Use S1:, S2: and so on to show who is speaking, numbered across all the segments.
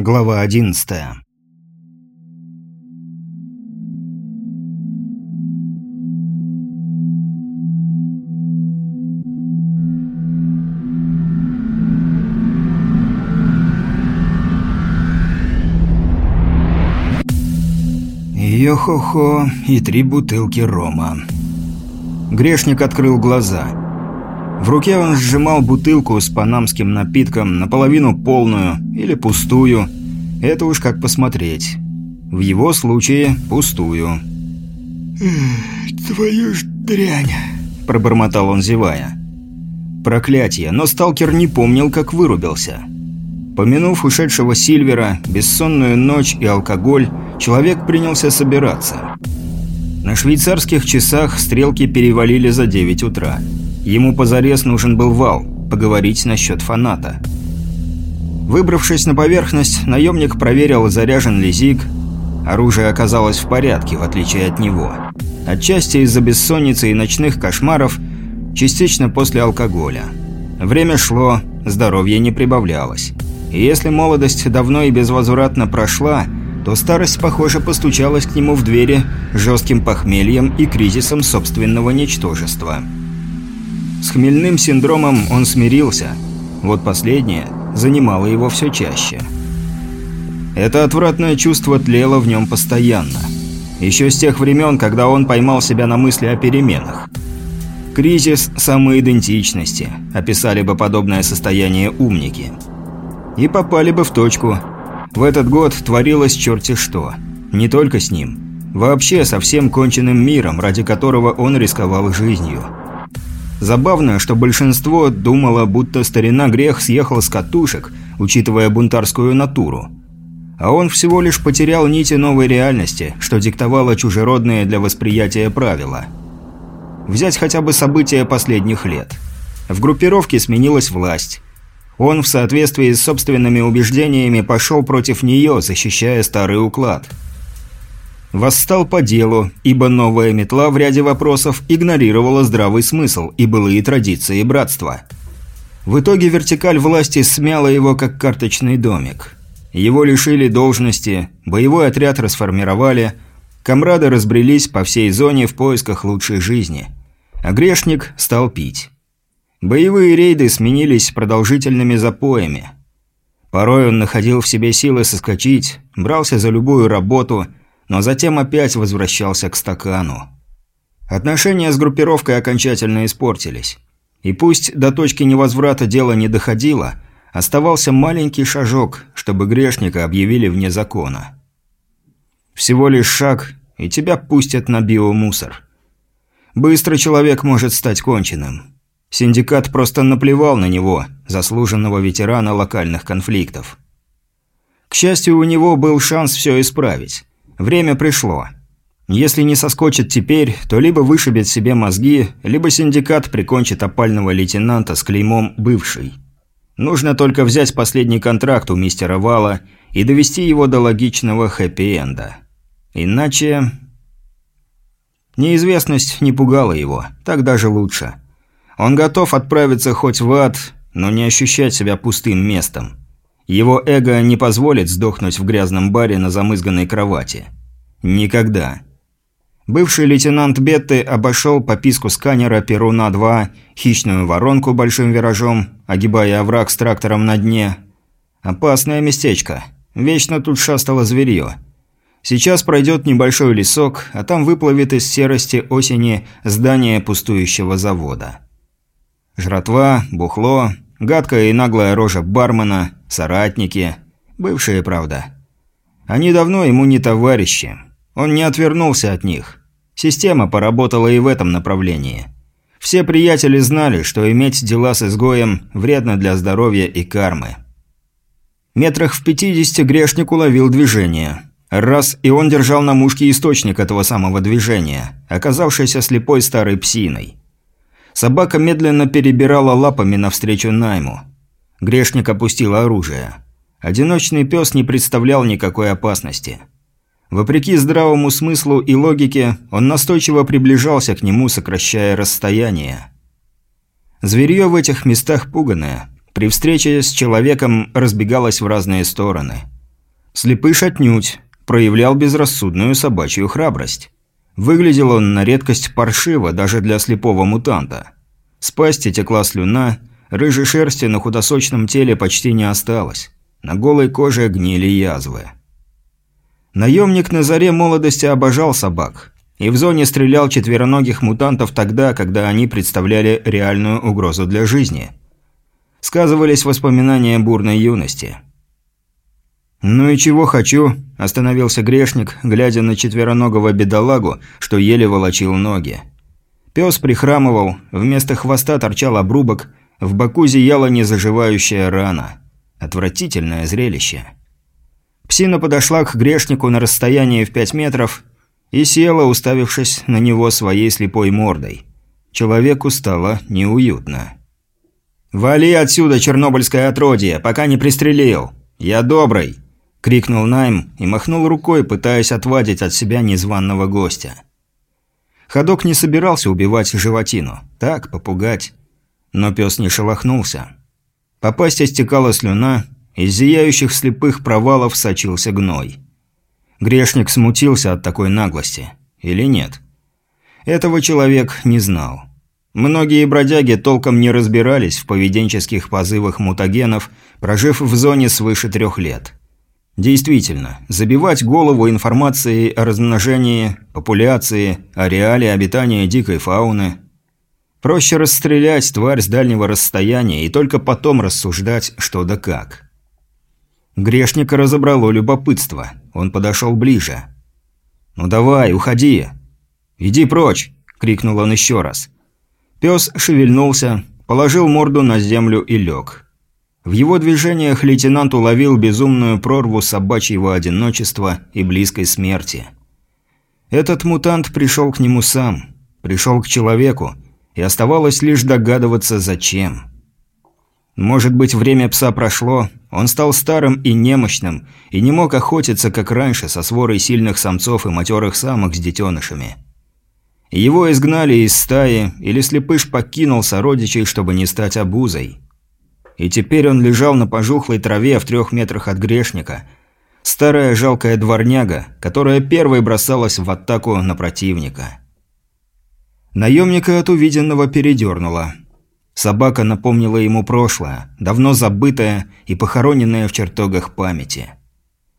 S1: Глава 11. Йо-хо-хо и три бутылки рома. Грешник открыл глаза. В руке он сжимал бутылку с панамским напитком, наполовину полную или пустую. Это уж как посмотреть. В его случае пустую.
S2: «Твою ж дрянь!»
S1: – пробормотал он, зевая. Проклятие, но сталкер не помнил, как вырубился. Помянув ушедшего Сильвера, бессонную ночь и алкоголь, человек принялся собираться. На швейцарских часах стрелки перевалили за 9 утра. Ему позарез нужен был вал, поговорить насчет фаната. Выбравшись на поверхность, наемник проверил, заряжен ли зиг. Оружие оказалось в порядке, в отличие от него. Отчасти из-за бессонницы и ночных кошмаров, частично после алкоголя. Время шло, здоровье не прибавлялось. И если молодость давно и безвозвратно прошла, то старость, похоже, постучалась к нему в двери жестким похмельем и кризисом собственного ничтожества. С хмельным синдромом он смирился. Вот последнее занимало его все чаще. Это отвратное чувство тлело в нем постоянно. Еще с тех времен, когда он поймал себя на мысли о переменах. «Кризис самоидентичности», описали бы подобное состояние умники. И попали бы в точку. В этот год творилось черти что. Не только с ним. Вообще со всем конченным миром, ради которого он рисковал жизнью. Забавно, что большинство думало, будто старина грех съехал с катушек, учитывая бунтарскую натуру. А он всего лишь потерял нити новой реальности, что диктовало чужеродные для восприятия правила. Взять хотя бы события последних лет. В группировке сменилась власть. Он в соответствии с собственными убеждениями пошел против нее, защищая старый уклад. Восстал по делу, ибо новая метла в ряде вопросов игнорировала здравый смысл и былые традиции братства. В итоге вертикаль власти смяла его как карточный домик. Его лишили должности, боевой отряд расформировали, комрады разбрелись по всей зоне в поисках лучшей жизни. А грешник стал пить. Боевые рейды сменились продолжительными запоями. Порой он находил в себе силы соскочить, брался за любую работу, но затем опять возвращался к стакану. Отношения с группировкой окончательно испортились. И пусть до точки невозврата дело не доходило, оставался маленький шажок, чтобы грешника объявили вне закона. Всего лишь шаг, и тебя пустят на биомусор. Быстро человек может стать конченым. Синдикат просто наплевал на него, заслуженного ветерана локальных конфликтов. К счастью, у него был шанс все исправить. Время пришло. Если не соскочит теперь, то либо вышибет себе мозги, либо синдикат прикончит опального лейтенанта с клеймом «бывший». Нужно только взять последний контракт у мистера Вала и довести его до логичного хэппи-энда. Иначе... Неизвестность не пугала его, так даже лучше. Он готов отправиться хоть в ад, но не ощущать себя пустым местом. Его эго не позволит сдохнуть в грязном баре на замызганной кровати. Никогда. Бывший лейтенант Бетты обошел по писку сканера Перуна-2, хищную воронку большим виражом, огибая овраг с трактором на дне. Опасное местечко. Вечно тут шастало зверье. Сейчас пройдет небольшой лесок, а там выплывет из серости осени здание пустующего завода. Жратва, бухло, гадкая и наглая рожа бармена, соратники. Бывшие, правда. Они давно ему не товарищи. Он не отвернулся от них. Система поработала и в этом направлении. Все приятели знали, что иметь дела с изгоем вредно для здоровья и кармы. Метрах в пятидесяти грешник уловил движение. Раз, и он держал на мушке источник этого самого движения, оказавшийся слепой старой псиной. Собака медленно перебирала лапами навстречу найму. Грешник опустил оружие. Одиночный пес не представлял никакой опасности. Вопреки здравому смыслу и логике, он настойчиво приближался к нему, сокращая расстояние. Зверье в этих местах пуганое. При встрече с человеком разбегалось в разные стороны. Слепыш отнюдь проявлял безрассудную собачью храбрость. Выглядел он на редкость паршиво даже для слепого мутанта. С пасти текла слюна, рыжей шерсти на худосочном теле почти не осталось. На голой коже гнили язвы. Наемник на заре молодости обожал собак. И в зоне стрелял четвероногих мутантов тогда, когда они представляли реальную угрозу для жизни. Сказывались воспоминания бурной юности. «Ну и чего хочу?» – остановился грешник, глядя на четвероногого бедолагу, что еле волочил ноги. Пес прихрамывал, вместо хвоста торчал обрубок, в боку зияла незаживающая рана. Отвратительное зрелище. Псина подошла к грешнику на расстоянии в пять метров и села, уставившись на него своей слепой мордой. Человеку стало неуютно. «Вали отсюда, чернобыльское отродье, пока не пристрелил! Я добрый!» – крикнул Найм и махнул рукой, пытаясь отвадить от себя незваного гостя. Ходок не собирался убивать животину. Так, попугать. Но пес не шелохнулся. По пасти стекала слюна, из зияющих слепых провалов сочился гной. Грешник смутился от такой наглости. Или нет? Этого человек не знал. Многие бродяги толком не разбирались в поведенческих позывах мутагенов, прожив в зоне свыше трех лет. Действительно, забивать голову информацией о размножении, популяции, ареале обитания дикой фауны. Проще расстрелять тварь с дальнего расстояния и только потом рассуждать, что да как. Грешника разобрало любопытство. Он подошел ближе. «Ну давай, уходи!» «Иди прочь!» – крикнул он еще раз. Пес шевельнулся, положил морду на землю и лег. В его движениях лейтенант уловил безумную прорву собачьего одиночества и близкой смерти. Этот мутант пришел к нему сам, пришел к человеку, и оставалось лишь догадываться, зачем. Может быть, время пса прошло, он стал старым и немощным, и не мог охотиться, как раньше, со сворой сильных самцов и матерых самок с детенышами. Его изгнали из стаи, или слепыш покинул сородичей, чтобы не стать обузой. И теперь он лежал на пожухлой траве в трех метрах от грешника. Старая жалкая дворняга, которая первой бросалась в атаку на противника. Наемника от увиденного передернуло. Собака напомнила ему прошлое, давно забытое и похороненное в чертогах памяти.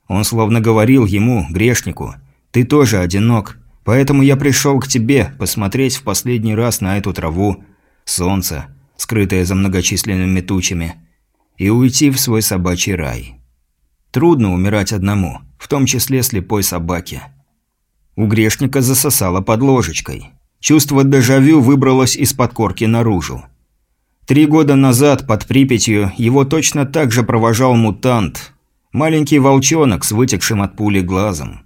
S1: Он словно говорил ему, грешнику, «Ты тоже одинок, поэтому я пришел к тебе посмотреть в последний раз на эту траву, солнце, скрытое за многочисленными тучами, и уйти в свой собачий рай. Трудно умирать одному, в том числе слепой собаке. У грешника засосало под ложечкой. Чувство дежавю выбралось из-под корки наружу. Три года назад под Припятью его точно так же провожал мутант. Маленький волчонок с вытекшим от пули глазом.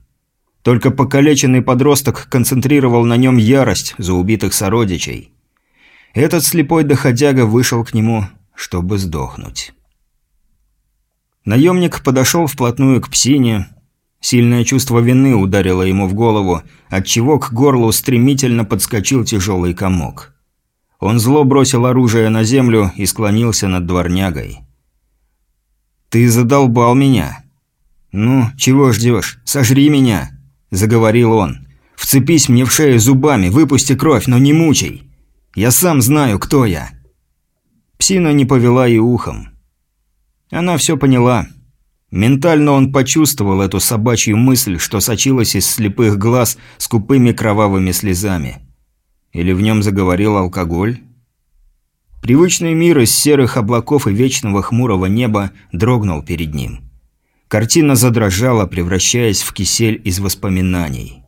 S1: Только покалеченный подросток концентрировал на нем ярость за убитых сородичей. Этот слепой доходяга вышел к нему, чтобы сдохнуть. Наемник подошел вплотную к псине. Сильное чувство вины ударило ему в голову, отчего к горлу стремительно подскочил тяжелый комок. Он зло бросил оружие на землю и склонился над дворнягой. «Ты задолбал меня!» «Ну, чего ждешь? Сожри меня!» – заговорил он. «Вцепись мне в шею зубами, выпусти кровь, но не мучай!» Я сам знаю, кто я». Псина не повела и ухом. Она все поняла. Ментально он почувствовал эту собачью мысль, что сочилась из слепых глаз скупыми кровавыми слезами. Или в нем заговорил алкоголь? Привычный мир из серых облаков и вечного хмурого неба дрогнул перед ним. Картина задрожала, превращаясь в кисель из воспоминаний.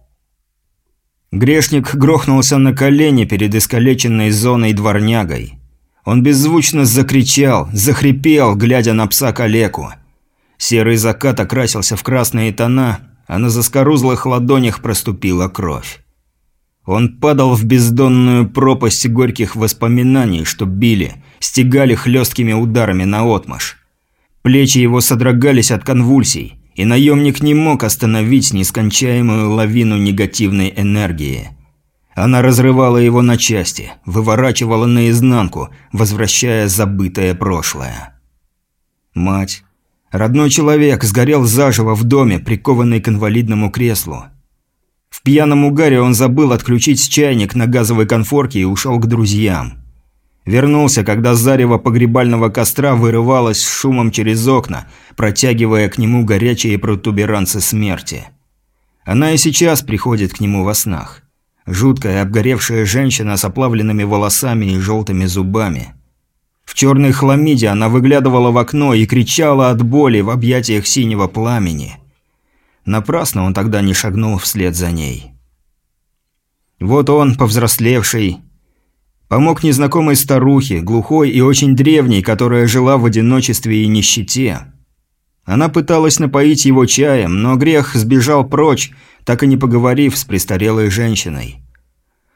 S1: Грешник грохнулся на колени перед искалеченной зоной дворнягой. Он беззвучно закричал, захрипел, глядя на пса калеку. Серый закат окрасился в красные тона, а на заскорузлых ладонях проступила кровь. Он падал в бездонную пропасть горьких воспоминаний, что били, стегали хлесткими ударами наотмашь. Плечи его содрогались от конвульсий и наемник не мог остановить нескончаемую лавину негативной энергии. Она разрывала его на части, выворачивала наизнанку, возвращая забытое прошлое. Мать, Родной человек сгорел заживо в доме, прикованный к инвалидному креслу. В пьяном угаре он забыл отключить чайник на газовой конфорке и ушел к друзьям. Вернулся, когда зарево погребального костра вырывалось с шумом через окна, протягивая к нему горячие протуберанцы смерти. Она и сейчас приходит к нему во снах. Жуткая обгоревшая женщина с оплавленными волосами и желтыми зубами. В черной хламиде она выглядывала в окно и кричала от боли в объятиях синего пламени. Напрасно он тогда не шагнул вслед за ней. Вот он, повзрослевший, помог незнакомой старухе, глухой и очень древней, которая жила в одиночестве и нищете. Она пыталась напоить его чаем, но грех сбежал прочь, так и не поговорив с престарелой женщиной.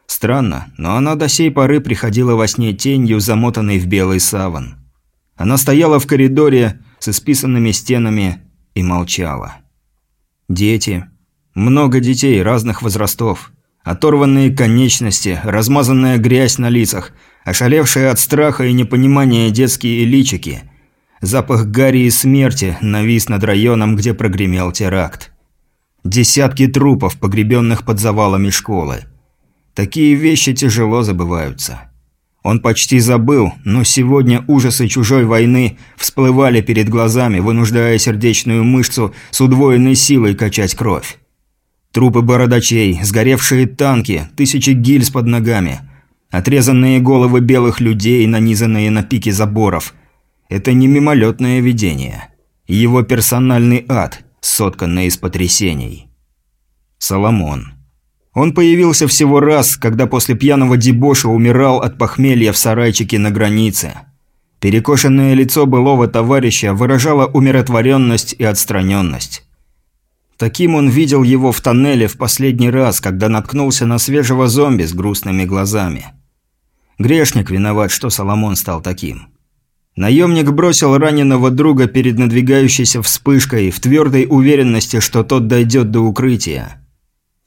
S1: Странно, но она до сей поры приходила во сне тенью, замотанной в белый саван. Она стояла в коридоре с исписанными стенами и молчала. Дети. Много детей разных возрастов. Оторванные конечности, размазанная грязь на лицах, ошалевшие от страха и непонимания детские личики. Запах гари и смерти навис над районом, где прогремел теракт. Десятки трупов, погребенных под завалами школы. Такие вещи тяжело забываются. Он почти забыл, но сегодня ужасы чужой войны всплывали перед глазами, вынуждая сердечную мышцу с удвоенной силой качать кровь. Трупы бородачей, сгоревшие танки, тысячи гильз под ногами, отрезанные головы белых людей, нанизанные на пики заборов. Это не мимолетное видение. Его персональный ад, сотканный из потрясений. Соломон. Он появился всего раз, когда после пьяного дебоша умирал от похмелья в сарайчике на границе. Перекошенное лицо былого товарища выражало умиротворенность и отстраненность. Таким он видел его в тоннеле в последний раз, когда наткнулся на свежего зомби с грустными глазами. Грешник виноват, что Соломон стал таким. Наемник бросил раненого друга перед надвигающейся вспышкой в твердой уверенности, что тот дойдет до укрытия.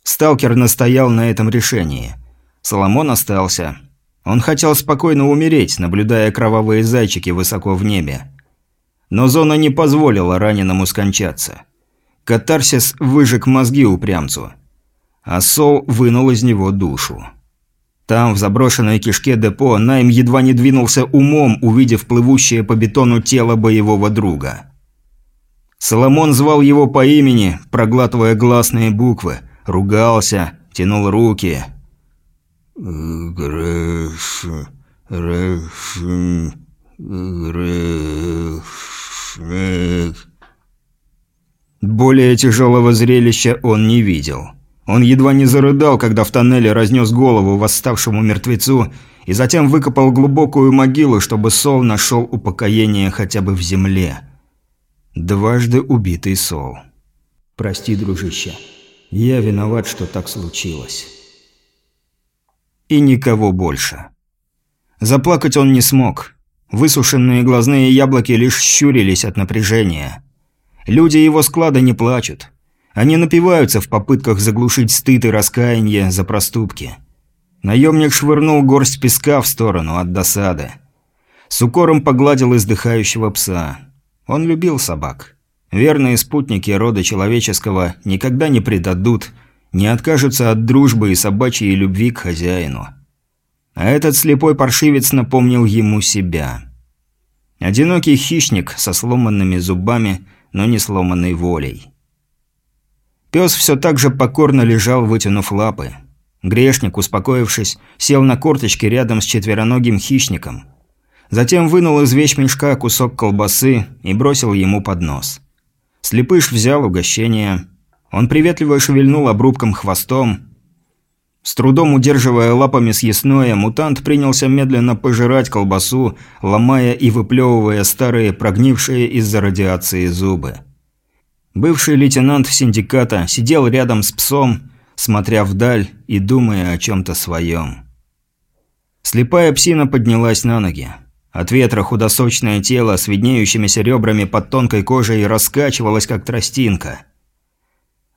S1: Сталкер настоял на этом решении. Соломон остался. Он хотел спокойно умереть, наблюдая кровавые зайчики высоко в небе. Но зона не позволила раненому скончаться. Катарсис выжег мозги упрямцу. А Сол вынул из него душу. Там, в заброшенной кишке депо, Найм едва не двинулся умом, увидев плывущее по бетону тело боевого друга. Соломон звал его по имени, проглатывая гласные буквы – ругался, тянул руки. «Грэш... Рэш... Грэшник...» Более тяжелого зрелища он не видел. Он едва не зарыдал, когда в тоннеле разнес голову восставшему мертвецу и затем выкопал глубокую могилу, чтобы Сол нашел упокоение хотя бы в земле. Дважды убитый Сол. «Прости, дружище». Я виноват, что так случилось. И никого больше. Заплакать он не смог. Высушенные глазные яблоки лишь щурились от напряжения. Люди его склада не плачут. Они напиваются в попытках заглушить стыд и раскаяние за проступки. Наемник швырнул горсть песка в сторону от досады. С укором погладил издыхающего пса. Он любил собак. Верные спутники рода человеческого никогда не предадут, не откажутся от дружбы и собачьей любви к хозяину. А этот слепой паршивец напомнил ему себя. Одинокий хищник со сломанными зубами, но не сломанной волей. Пес все так же покорно лежал, вытянув лапы. Грешник, успокоившись, сел на корточки рядом с четвероногим хищником. Затем вынул из вещмешка кусок колбасы и бросил ему под нос. Слепыш взял угощение. Он приветливо шевельнул обрубком хвостом. С трудом удерживая лапами съестное, мутант принялся медленно пожирать колбасу, ломая и выплевывая старые, прогнившие из-за радиации зубы. Бывший лейтенант синдиката сидел рядом с псом, смотря вдаль и думая о чем-то своем. Слепая псина поднялась на ноги. От ветра худосочное тело с виднеющимися ребрами под тонкой кожей раскачивалось, как тростинка.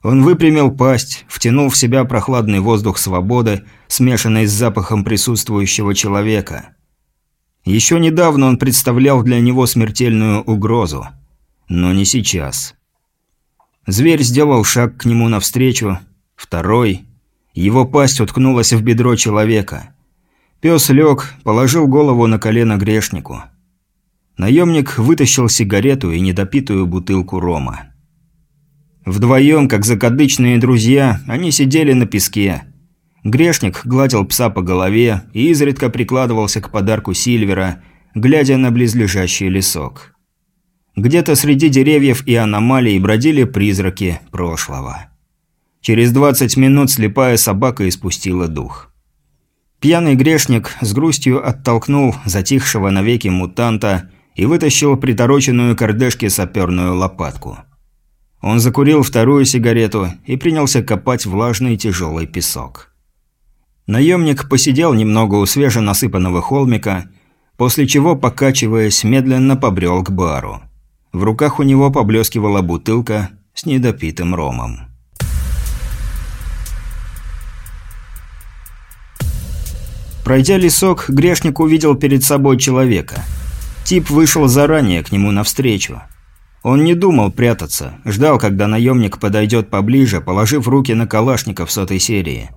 S1: Он выпрямил пасть, втянул в себя прохладный воздух свободы, смешанный с запахом присутствующего человека. Еще недавно он представлял для него смертельную угрозу. Но не сейчас. Зверь сделал шаг к нему навстречу, второй. Его пасть уткнулась в бедро человека. Пес лег, положил голову на колено грешнику. Наемник вытащил сигарету и недопитую бутылку рома. Вдвоем, как закадычные друзья, они сидели на песке. Грешник гладил пса по голове и изредка прикладывался к подарку Сильвера, глядя на близлежащий лесок. Где-то среди деревьев и аномалий бродили призраки прошлого. Через 20 минут слепая собака испустила дух. Пьяный грешник с грустью оттолкнул затихшего навеки мутанта и вытащил притороченную к саперную лопатку. Он закурил вторую сигарету и принялся копать влажный тяжелый песок. Наемник посидел немного у свеженасыпанного холмика, после чего, покачиваясь, медленно побрел к бару. В руках у него поблескивала бутылка с недопитым ромом. Пройдя лесок, грешник увидел перед собой человека – Тип вышел заранее к нему навстречу. Он не думал прятаться, ждал, когда наемник подойдет поближе, положив руки на калашников сотой серии.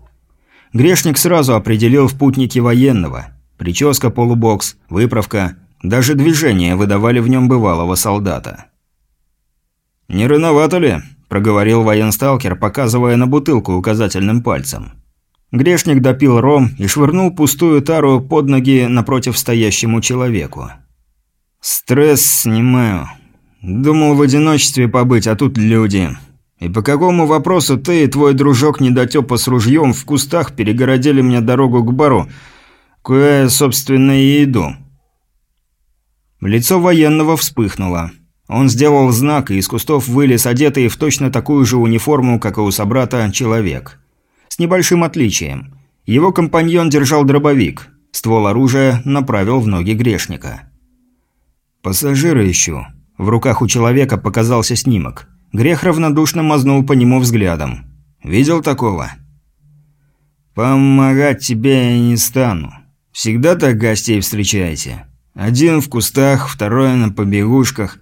S1: Грешник сразу определил в путнике военного. Прическа полубокс, выправка, даже движения выдавали в нем бывалого солдата. «Не рановато ли?» – проговорил военсталкер, показывая на бутылку указательным пальцем. Грешник допил ром и швырнул пустую тару под ноги напротив стоящему человеку. «Стресс снимаю. Думал в одиночестве побыть, а тут люди. И по какому вопросу ты и твой дружок-недотёпа с ружьем в кустах перегородили мне дорогу к бару, куда я, собственно, и иду?» Лицо военного вспыхнуло. Он сделал знак, и из кустов вылез одетый в точно такую же униформу, как и у собрата, человек. С небольшим отличием. Его компаньон держал дробовик. Ствол оружия направил в ноги грешника. «Пассажира ищу». В руках у человека показался снимок. Грех равнодушно мазнул по нему взглядом. «Видел такого?» «Помогать тебе я не стану. Всегда так гостей встречаете. Один в кустах, второй на побегушках.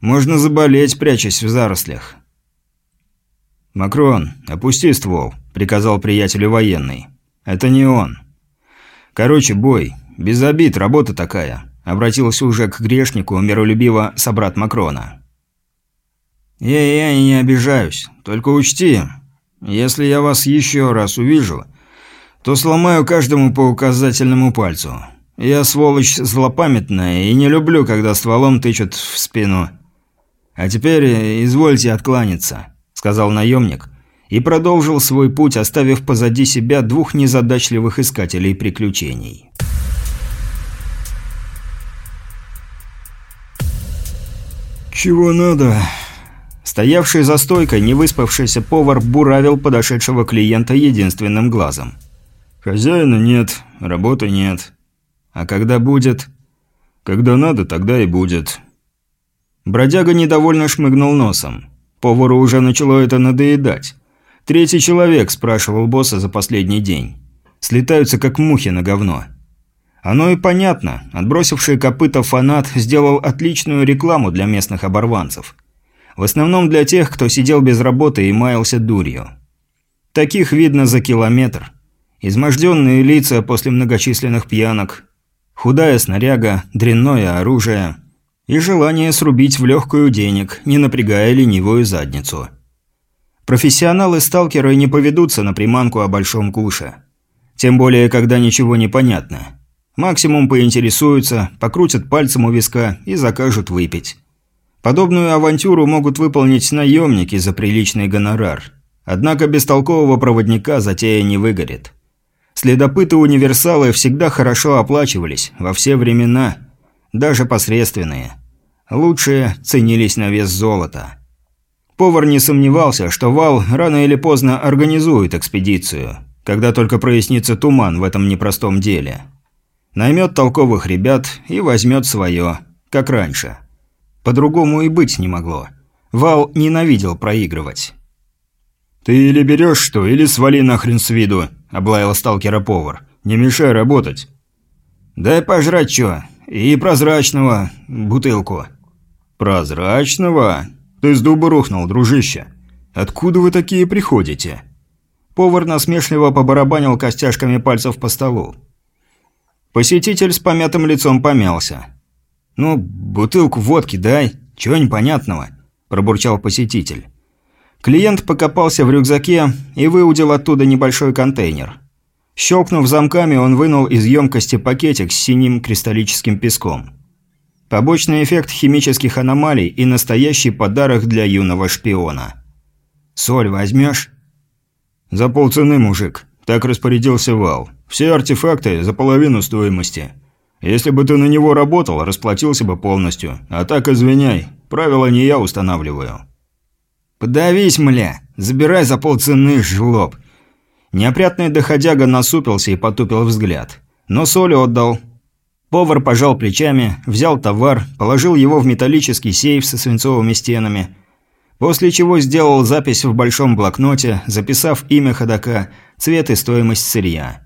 S1: Можно заболеть, прячась в зарослях». «Макрон, опусти ствол», – приказал приятелю военный. «Это не он. Короче, бой. Без обид, работа такая. Обратился уже к грешнику, миролюбиво собрат Макрона. «Я, я не обижаюсь. Только учти, если я вас еще раз увижу, то сломаю каждому по указательному пальцу. Я сволочь злопамятная и не люблю, когда стволом тычут в спину. А теперь извольте откланяться», — сказал наемник и продолжил свой путь, оставив позади себя двух незадачливых искателей приключений. «Чего надо?» Стоявший за стойкой, невыспавшийся повар буравил подошедшего клиента единственным глазом. «Хозяина нет, работы нет. А когда будет?» «Когда надо, тогда и будет». Бродяга недовольно шмыгнул носом. Повару уже начало это надоедать. Третий человек спрашивал босса за последний день. Слетаются как мухи на говно. Оно и понятно. Отбросивший копыта фанат сделал отличную рекламу для местных оборванцев. В основном для тех, кто сидел без работы и маялся дурью. Таких видно за километр. Изможденные лица после многочисленных пьянок, худая снаряга, дрянное оружие и желание срубить в легкую денег, не напрягая ленивую задницу. Профессионалы-сталкеры не поведутся на приманку о большом куше. Тем более, когда ничего не понятно. Максимум поинтересуются, покрутят пальцем у виска и закажут выпить. Подобную авантюру могут выполнить наемники за приличный гонорар. Однако без толкового проводника затея не выгорит. Следопыты-универсалы всегда хорошо оплачивались, во все времена, даже посредственные. Лучшие ценились на вес золота. Повар не сомневался, что Вал рано или поздно организует экспедицию, когда только прояснится туман в этом непростом деле. Наймет толковых ребят и возьмет свое, как раньше. По-другому и быть не могло. Вал ненавидел проигрывать. «Ты или берешь что, или свали нахрен с виду», – облаял сталкера повар. «Не мешай работать». «Дай пожрать что, и прозрачного, бутылку». «Прозрачного? Ты с дуба рухнул, дружище. Откуда вы такие приходите?» Повар насмешливо побарабанил костяшками пальцев по столу. Посетитель с помятым лицом помялся. «Ну, бутылку водки дай, чего непонятного?» – пробурчал посетитель. Клиент покопался в рюкзаке и выудил оттуда небольшой контейнер. Щелкнув замками, он вынул из емкости пакетик с синим кристаллическим песком. Побочный эффект химических аномалий и настоящий подарок для юного шпиона. «Соль возьмешь?» «За полцены, мужик», – так распорядился Вал. «Все артефакты за половину стоимости. Если бы ты на него работал, расплатился бы полностью. А так извиняй, правила не я устанавливаю». «Подавись, мля! Забирай за полцены, жлоб!» Неопрятный доходяга насупился и потупил взгляд. Но соль отдал. Повар пожал плечами, взял товар, положил его в металлический сейф со свинцовыми стенами – После чего сделал запись в большом блокноте, записав имя ходока, цвет и стоимость сырья.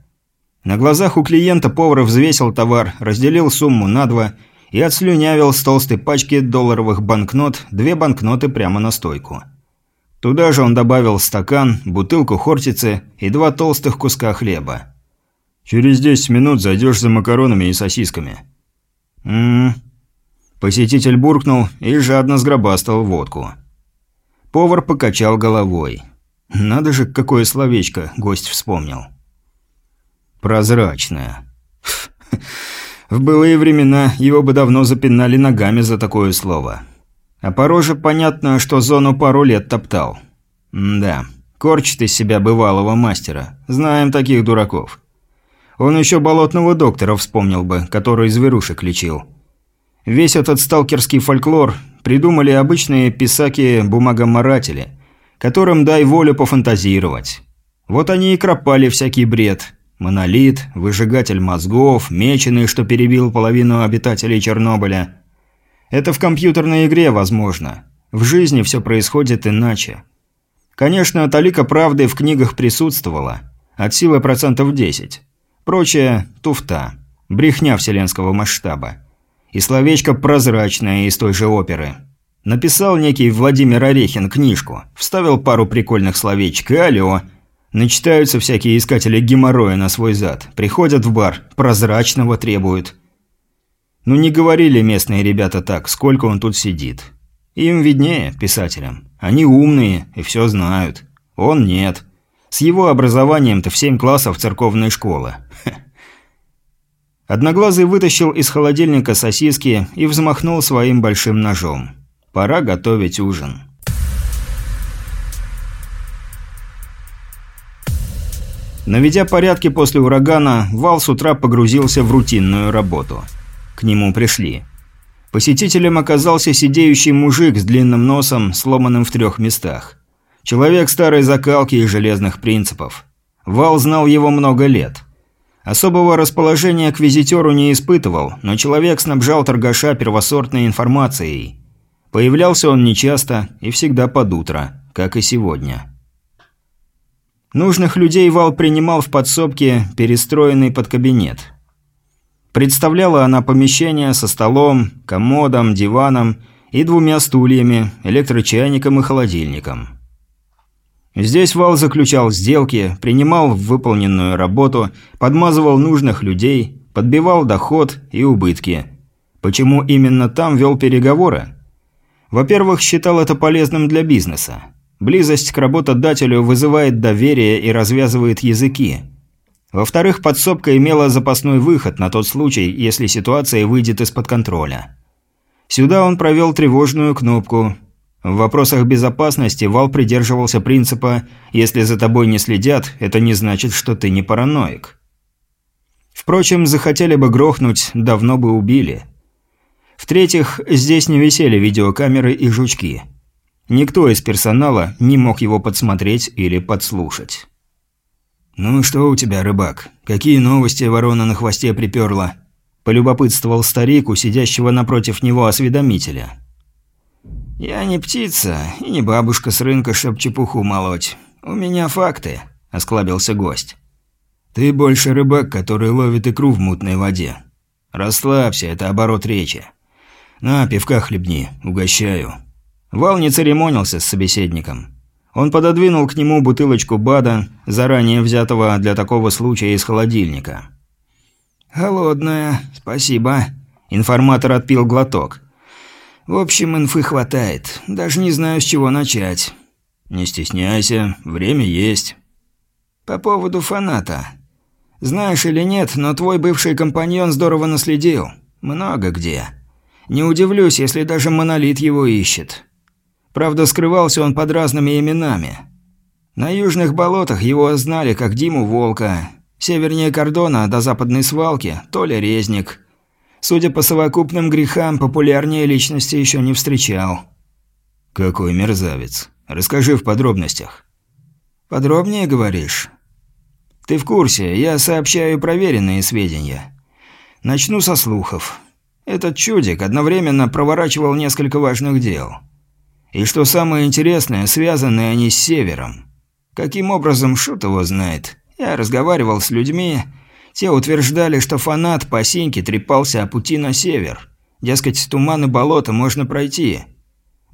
S1: На глазах у клиента повар взвесил товар, разделил сумму на два и отслюнявил с толстой пачки долларовых банкнот две банкноты прямо на стойку. Туда же он добавил стакан, бутылку хортицы и два толстых куска хлеба. «Через 10 минут зайдешь за макаронами и сосисками». «М-м-м». Посетитель буркнул и жадно сгробастал водку. Повар покачал головой. Надо же, какое словечко гость вспомнил. Прозрачная. В былые времена его бы давно запинали ногами за такое слово. А по роже понятно, что зону пару лет топтал. М да, корчит из себя бывалого мастера. Знаем таких дураков. Он еще болотного доктора вспомнил бы, который зверушек лечил. Весь этот сталкерский фольклор придумали обычные писаки-бумагоморатели, которым дай волю пофантазировать. Вот они и кропали всякий бред. Монолит, выжигатель мозгов, меченый, что перебил половину обитателей Чернобыля. Это в компьютерной игре возможно. В жизни все происходит иначе. Конечно, талика правды в книгах присутствовала. От силы процентов 10. Прочее – туфта. Брехня вселенского масштаба. И словечко прозрачное из той же оперы. Написал некий Владимир Орехин книжку, вставил пару прикольных словечек и алло. Начитаются всякие искатели геморроя на свой зад. Приходят в бар, прозрачного требуют. Ну не говорили местные ребята так, сколько он тут сидит. Им виднее, писателям. Они умные и все знают. Он нет. С его образованием-то в семь классов церковной школы. Одноглазый вытащил из холодильника сосиски и взмахнул своим большим ножом. Пора готовить ужин. Наведя порядки после урагана, Вал с утра погрузился в рутинную работу. К нему пришли. Посетителем оказался сидеющий мужик с длинным носом, сломанным в трех местах. Человек старой закалки и железных принципов. Вал знал его много лет – Особого расположения к визитеру не испытывал, но человек снабжал торгаша первосортной информацией. Появлялся он нечасто и всегда под утро, как и сегодня. Нужных людей Вал принимал в подсобке, перестроенный под кабинет. Представляла она помещение со столом, комодом, диваном и двумя стульями, электрочайником и холодильником. Здесь Вал заключал сделки, принимал выполненную работу, подмазывал нужных людей, подбивал доход и убытки. Почему именно там вел переговоры? Во-первых, считал это полезным для бизнеса. Близость к работодателю вызывает доверие и развязывает языки. Во-вторых, подсобка имела запасной выход на тот случай, если ситуация выйдет из-под контроля. Сюда он провел тревожную кнопку – в вопросах безопасности Вал придерживался принципа «если за тобой не следят, это не значит, что ты не параноик». Впрочем, захотели бы грохнуть, давно бы убили. В-третьих, здесь не висели видеокамеры и жучки. Никто из персонала не мог его подсмотреть или подслушать. «Ну что у тебя, рыбак? Какие новости ворона на хвосте приперла?» – полюбопытствовал старик у сидящего напротив него осведомителя. «Я не птица и не бабушка с рынка, чтоб чепуху молоть. У меня факты», – осклабился гость. «Ты больше рыбак, который ловит икру в мутной воде. Расслабься, это оборот речи. «На, пивка хлебни, угощаю». Вал не церемонился с собеседником. Он пододвинул к нему бутылочку БАДа, заранее взятого для такого случая из холодильника. «Холодная, спасибо». Информатор отпил глоток. «В общем, инфы хватает. Даже не знаю, с чего начать». «Не стесняйся, время есть». «По поводу фаната. Знаешь или нет, но твой бывший компаньон здорово наследил. Много где. Не удивлюсь, если даже монолит его ищет. Правда, скрывался он под разными именами. На южных болотах его знали как Диму Волка, севернее кордона до западной свалки – Толя Резник. Судя по совокупным грехам, популярнее личности еще не встречал. «Какой мерзавец. Расскажи в подробностях». «Подробнее, говоришь?» «Ты в курсе, я сообщаю проверенные сведения. Начну со слухов. Этот чудик одновременно проворачивал несколько важных дел. И что самое интересное, связаны они с севером. Каким образом, шут его знает. Я разговаривал с людьми, те утверждали, что фанат по синьке трепался о пути на север. Дескать, туман и болото можно пройти.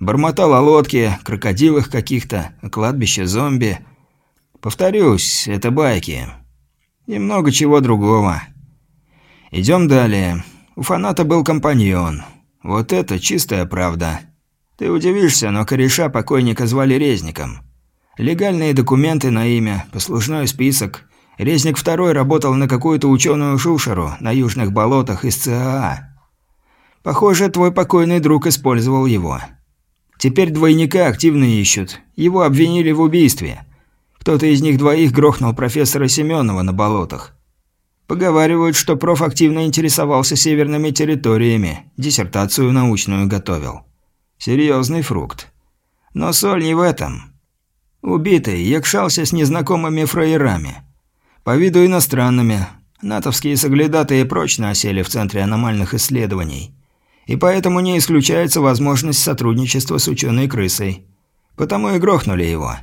S1: Бормотал о лодке, крокодилах каких-то, кладбище зомби – Повторюсь, это байки. И много чего другого. Идем далее. У фаната был компаньон. Вот это чистая правда. Ты удивишься, но кореша покойника звали Резником. Легальные документы на имя, послужной список. Резник второй работал на какую-то ученую шушеру на южных болотах из ЦАА. Похоже, твой покойный друг использовал его. Теперь двойника активно ищут. Его обвинили в убийстве. Кто-то из них двоих грохнул профессора Семенова на болотах. Поговаривают, что проф активно интересовался северными территориями, диссертацию научную готовил. Серьезный фрукт. Но соль не в этом. Убитый якшался с незнакомыми фраерами. По виду иностранными. Натовские соглядатые прочно осели в центре аномальных исследований. И поэтому не исключается возможность сотрудничества с ученой крысой. Потому и грохнули его.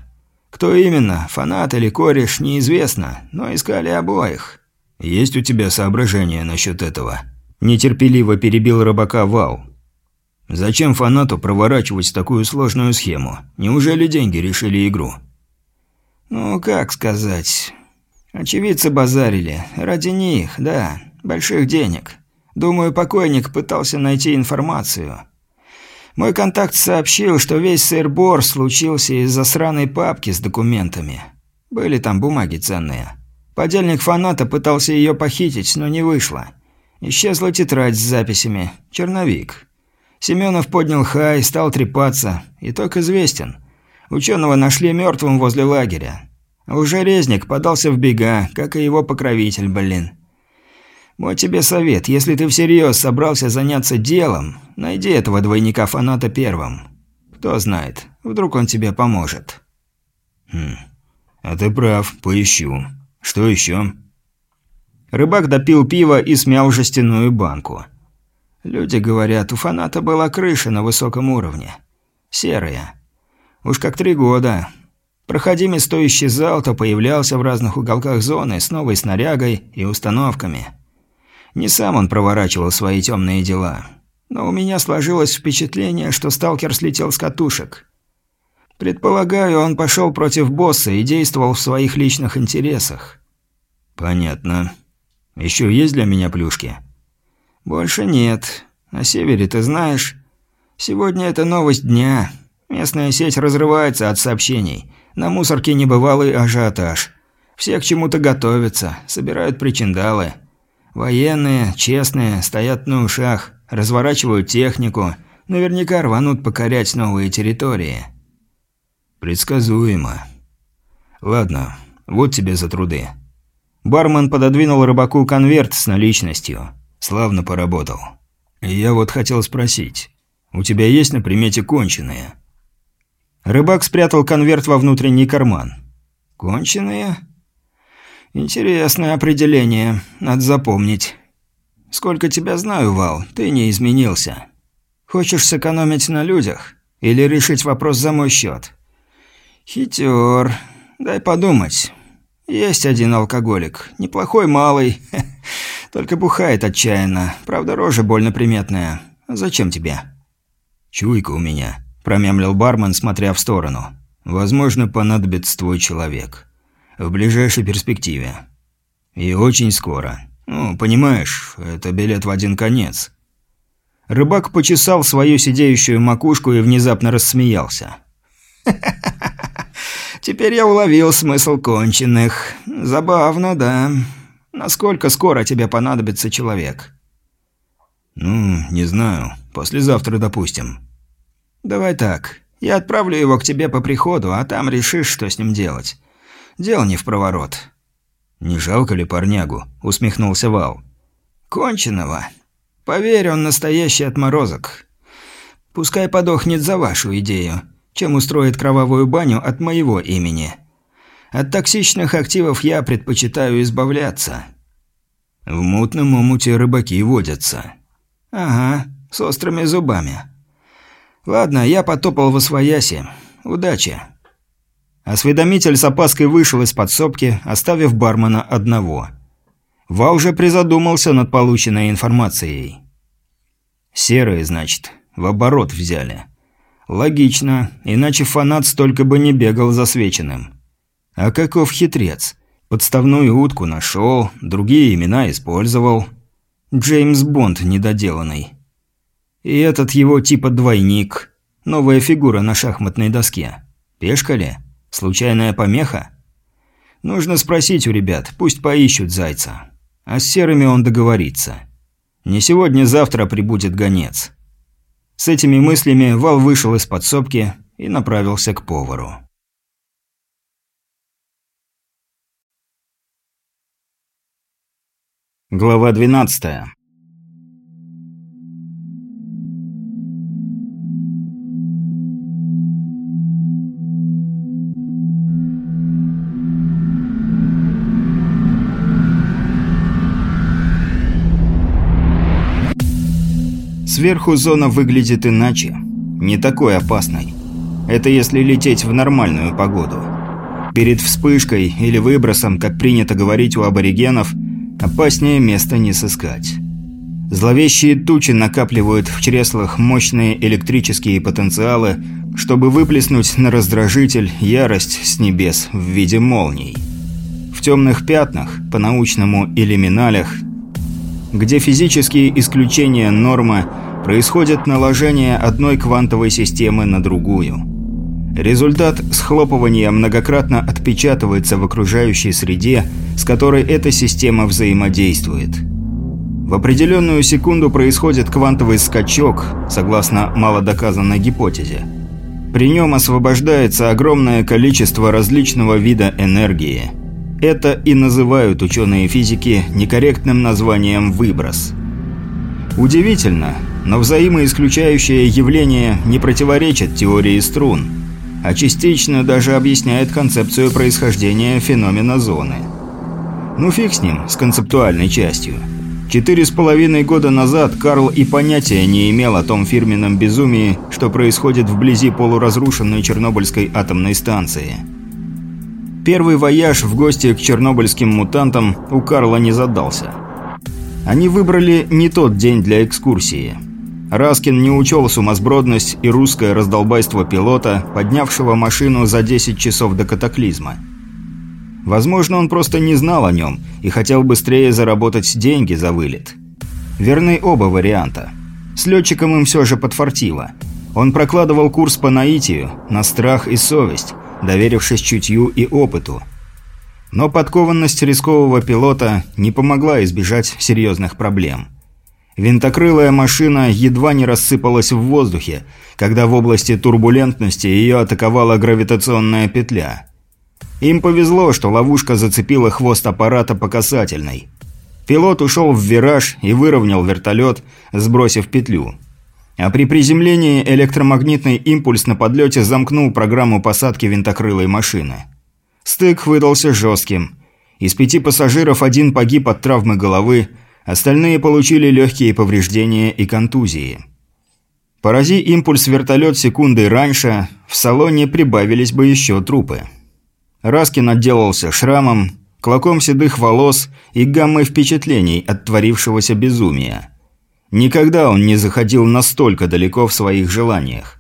S1: Кто именно, фанат или кореш, неизвестно, но искали обоих. Есть у тебя соображения насчет этого? Нетерпеливо перебил рыбака Вау. Зачем фанату проворачивать такую сложную схему? Неужели деньги решили игру? Ну, как сказать... Очевидцы базарили. Ради них, да. Больших денег. Думаю, покойник пытался найти информацию. Мой контакт сообщил, что весь сыр-бор случился из-за сраной папки с документами. Были там бумаги ценные. Подельник фаната пытался ее похитить, но не вышло. Исчезла тетрадь с записями. Черновик. Семенов поднял хай, стал трепаться. Итог известен. Ученого нашли мертвым возле лагеря. А уже резник подался в бега, как и его покровитель, блин. Мой тебе совет, если ты всерьез собрался заняться делом, найди этого двойника-фаната первым. Кто знает, вдруг он тебе поможет. Хм, а ты прав, поищу. Что еще? Рыбак допил пиво и смял жестяную банку. Люди говорят, у фаната была крыша на высоком уровне. Серая. Уж как три года. Проходимец то исчезал, то появлялся в разных уголках зоны с новой снарягой и установками. Не сам он проворачивал свои темные дела. Но у меня сложилось впечатление, что сталкер слетел с катушек. Предполагаю, он пошел против босса и действовал в своих личных интересах. Понятно. Еще есть для меня плюшки? Больше нет. На севере, ты знаешь, сегодня это новость дня. Местная сеть разрывается от сообщений. На мусорке небывалый ажиотаж. Все к чему-то готовятся, собирают причиндалы. Военные, честные, стоят на ушах, разворачивают технику, наверняка рванут покорять новые территории. Предсказуемо. Ладно, вот тебе за труды. Бармен пододвинул рыбаку конверт с наличностью. Славно поработал. Я вот хотел спросить, у тебя есть на примете конченые? Рыбак спрятал конверт во внутренний карман. Конченые? «Интересное определение. Надо запомнить. Сколько тебя знаю, Вал, ты не изменился. Хочешь сэкономить на людях? Или решить вопрос за мой счет?» «Хитер. Дай подумать. Есть один алкоголик. Неплохой малый. Только бухает отчаянно. Правда, рожа больно приметная. «Зачем тебе?» «Чуйка у меня», – промямлил бармен, смотря в сторону. «Возможно, понадобится твой человек. В ближайшей перспективе. И очень скоро. Ну, понимаешь, это билет в один конец». Рыбак почесал свою сидеющую макушку и внезапно рассмеялся. Теперь я уловил смысл конченых. Забавно, да. Насколько скоро тебе понадобится человек?» «Ну, не знаю. Послезавтра, допустим». «Давай так. Я отправлю его к тебе по приходу, а там решишь, что с ним делать. Дело не в проворот». «Не жалко ли парнягу?» – усмехнулся Вал. «Конченого. Поверь, он настоящий отморозок. Пускай подохнет за вашу идею, чем устроит кровавую баню от моего имени. От токсичных активов я предпочитаю избавляться». «В мутном омуте рыбаки водятся». «Ага, с острыми зубами. Ладно, я потопал во свояси. Удачи». Осведомитель с опаской вышел из подсобки, оставив бармена одного. Ва уже призадумался над полученной информацией. «Серые, значит, в оборот взяли». «Логично, иначе фанат столько бы не бегал засвеченным». «А каков хитрец? Подставную утку нашел, другие имена использовал». Джеймс Бонд недоделанный. И этот его типа двойник. Новая фигура на шахматной доске. Пешка ли? Случайная помеха? Нужно спросить у ребят, пусть поищут зайца. А с серыми он договорится. Не сегодня-завтра прибудет гонец. С этими мыслями Вал вышел из подсобки и направился к повару. Глава 12. Сверху зона выглядит иначе. Не такой опасной. Это если лететь в нормальную погоду. Перед вспышкой или выбросом, как принято говорить у аборигенов, Опаснее места не сыскать. Зловещие тучи накапливают в чреслах мощные электрические потенциалы, чтобы выплеснуть на раздражитель ярость с небес в виде молний. В темных пятнах, по-научному элиминалях, где физические исключения норма, происходит наложение одной квантовой системы на другую – Результат схлопывания многократно отпечатывается в окружающей среде, с которой эта система взаимодействует. В определенную секунду происходит квантовый скачок, согласно малодоказанной гипотезе. При нем освобождается огромное количество различного вида энергии. Это и называют ученые физики некорректным названием «выброс». Удивительно, но взаимоисключающее явление не противоречит теории струн – а частично даже объясняет концепцию происхождения феномена зоны. Ну фиг с ним, с концептуальной частью. Четыре с половиной года назад Карл и понятия не имел о том фирменном безумии, что происходит вблизи полуразрушенной Чернобыльской атомной станции. Первый вояж в гости к чернобыльским мутантам у Карла не задался. Они выбрали не тот день для экскурсии – Раскин не учел сумасбродность и русское раздолбайство пилота, поднявшего машину за 10 часов до катаклизма. Возможно, он просто не знал о нем и хотел быстрее заработать деньги за вылет. Верны оба варианта. С летчиком им все же подфартило. Он прокладывал курс по наитию, на страх и совесть, доверившись чутью и опыту. Но подкованность рискового пилота не помогла избежать серьезных проблем. Винтокрылая машина едва не рассыпалась в воздухе, когда в области турбулентности ее атаковала гравитационная петля. Им повезло, что ловушка зацепила хвост аппарата по касательной. Пилот ушел в вираж и выровнял вертолет, сбросив петлю. А при приземлении электромагнитный импульс на подлете замкнул программу посадки винтокрылой машины. Стык выдался жестким. Из пяти пассажиров один погиб от травмы головы, Остальные получили легкие повреждения и контузии. Порази импульс вертолет секундой раньше, в салоне прибавились бы еще трупы. Раскин отделался шрамом, клоком седых волос и гаммой впечатлений от творившегося безумия. Никогда он не заходил настолько далеко в своих желаниях.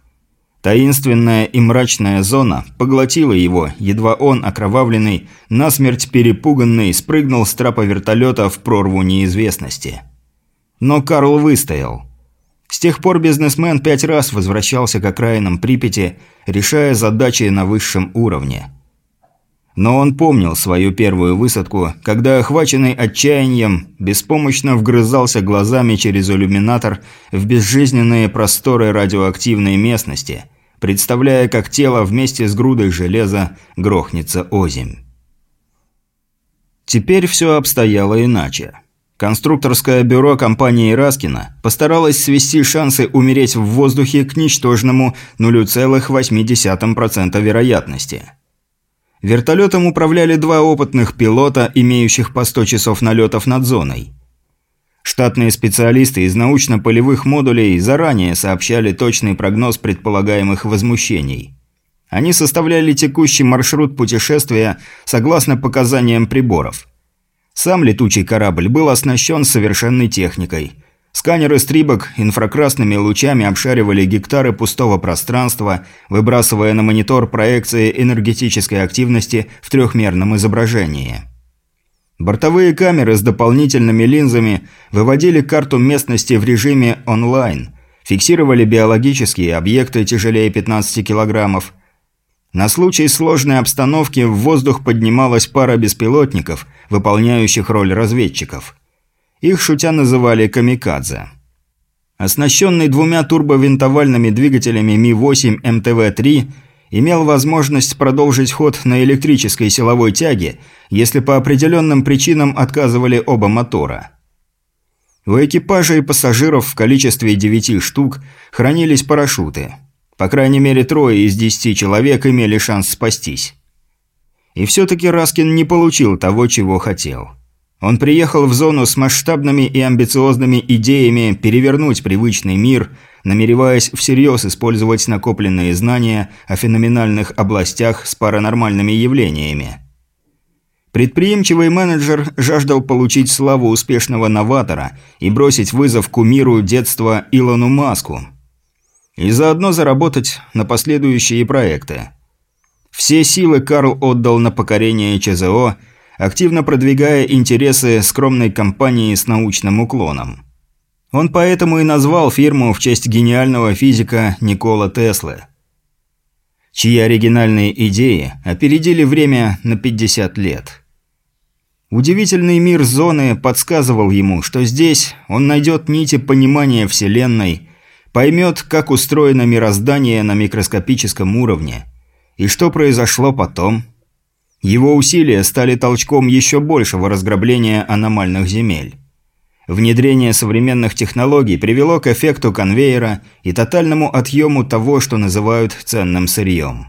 S1: Таинственная и мрачная зона поглотила его, едва он, окровавленный, насмерть перепуганный, спрыгнул с трапа вертолета в прорву неизвестности. Но Карл выстоял. С тех пор бизнесмен пять раз возвращался к окраинам Припяти, решая задачи на высшем уровне. Но он помнил свою первую высадку, когда, охваченный отчаянием, беспомощно вгрызался глазами через иллюминатор в безжизненные просторы радиоактивной местности – представляя, как тело вместе с грудой железа грохнется озимь. Теперь все обстояло иначе. Конструкторское бюро компании Раскина постаралось свести шансы умереть в воздухе к ничтожному 0,8% вероятности. Вертолетом управляли два опытных пилота, имеющих по 100 часов налетов над зоной – Штатные специалисты из научно-полевых модулей заранее сообщали точный прогноз предполагаемых возмущений. Они составляли текущий маршрут путешествия согласно показаниям приборов. Сам летучий корабль был оснащен совершенной техникой. Сканеры стрибок инфракрасными лучами обшаривали гектары пустого пространства, выбрасывая на монитор проекции энергетической активности в трехмерном изображении. Бортовые камеры с дополнительными линзами выводили карту местности в режиме онлайн, фиксировали биологические объекты тяжелее 15 килограммов. На случай сложной обстановки в воздух поднималась пара беспилотников, выполняющих роль разведчиков. Их шутя называли «камикадзе». Оснащенный двумя турбовинтовальными двигателями Ми-8 МТВ-3 имел возможность продолжить ход на электрической силовой тяге, если по определенным причинам отказывали оба мотора. У экипажа и пассажиров в количестве девяти штук хранились парашюты. По крайней мере, трое из десяти человек имели шанс спастись. И все-таки Раскин не получил того, чего хотел. Он приехал в зону с масштабными и амбициозными идеями перевернуть привычный мир – намереваясь всерьез использовать накопленные знания о феноменальных областях с паранормальными явлениями. Предприимчивый менеджер жаждал получить славу успешного новатора и бросить вызов кумиру детства Илону Маску. И заодно заработать на последующие проекты. Все силы Карл отдал на покорение ЧЗО, активно продвигая интересы скромной компании с научным уклоном. Он поэтому и назвал фирму в честь гениального физика Никола Теслы, чьи оригинальные идеи опередили время на 50 лет. Удивительный мир зоны подсказывал ему, что здесь он найдет нити понимания Вселенной, поймет, как устроено мироздание на микроскопическом уровне, и что произошло потом. Его усилия стали толчком еще большего разграбления аномальных земель. Внедрение современных технологий привело к эффекту конвейера и тотальному отъему того, что называют ценным сырьем.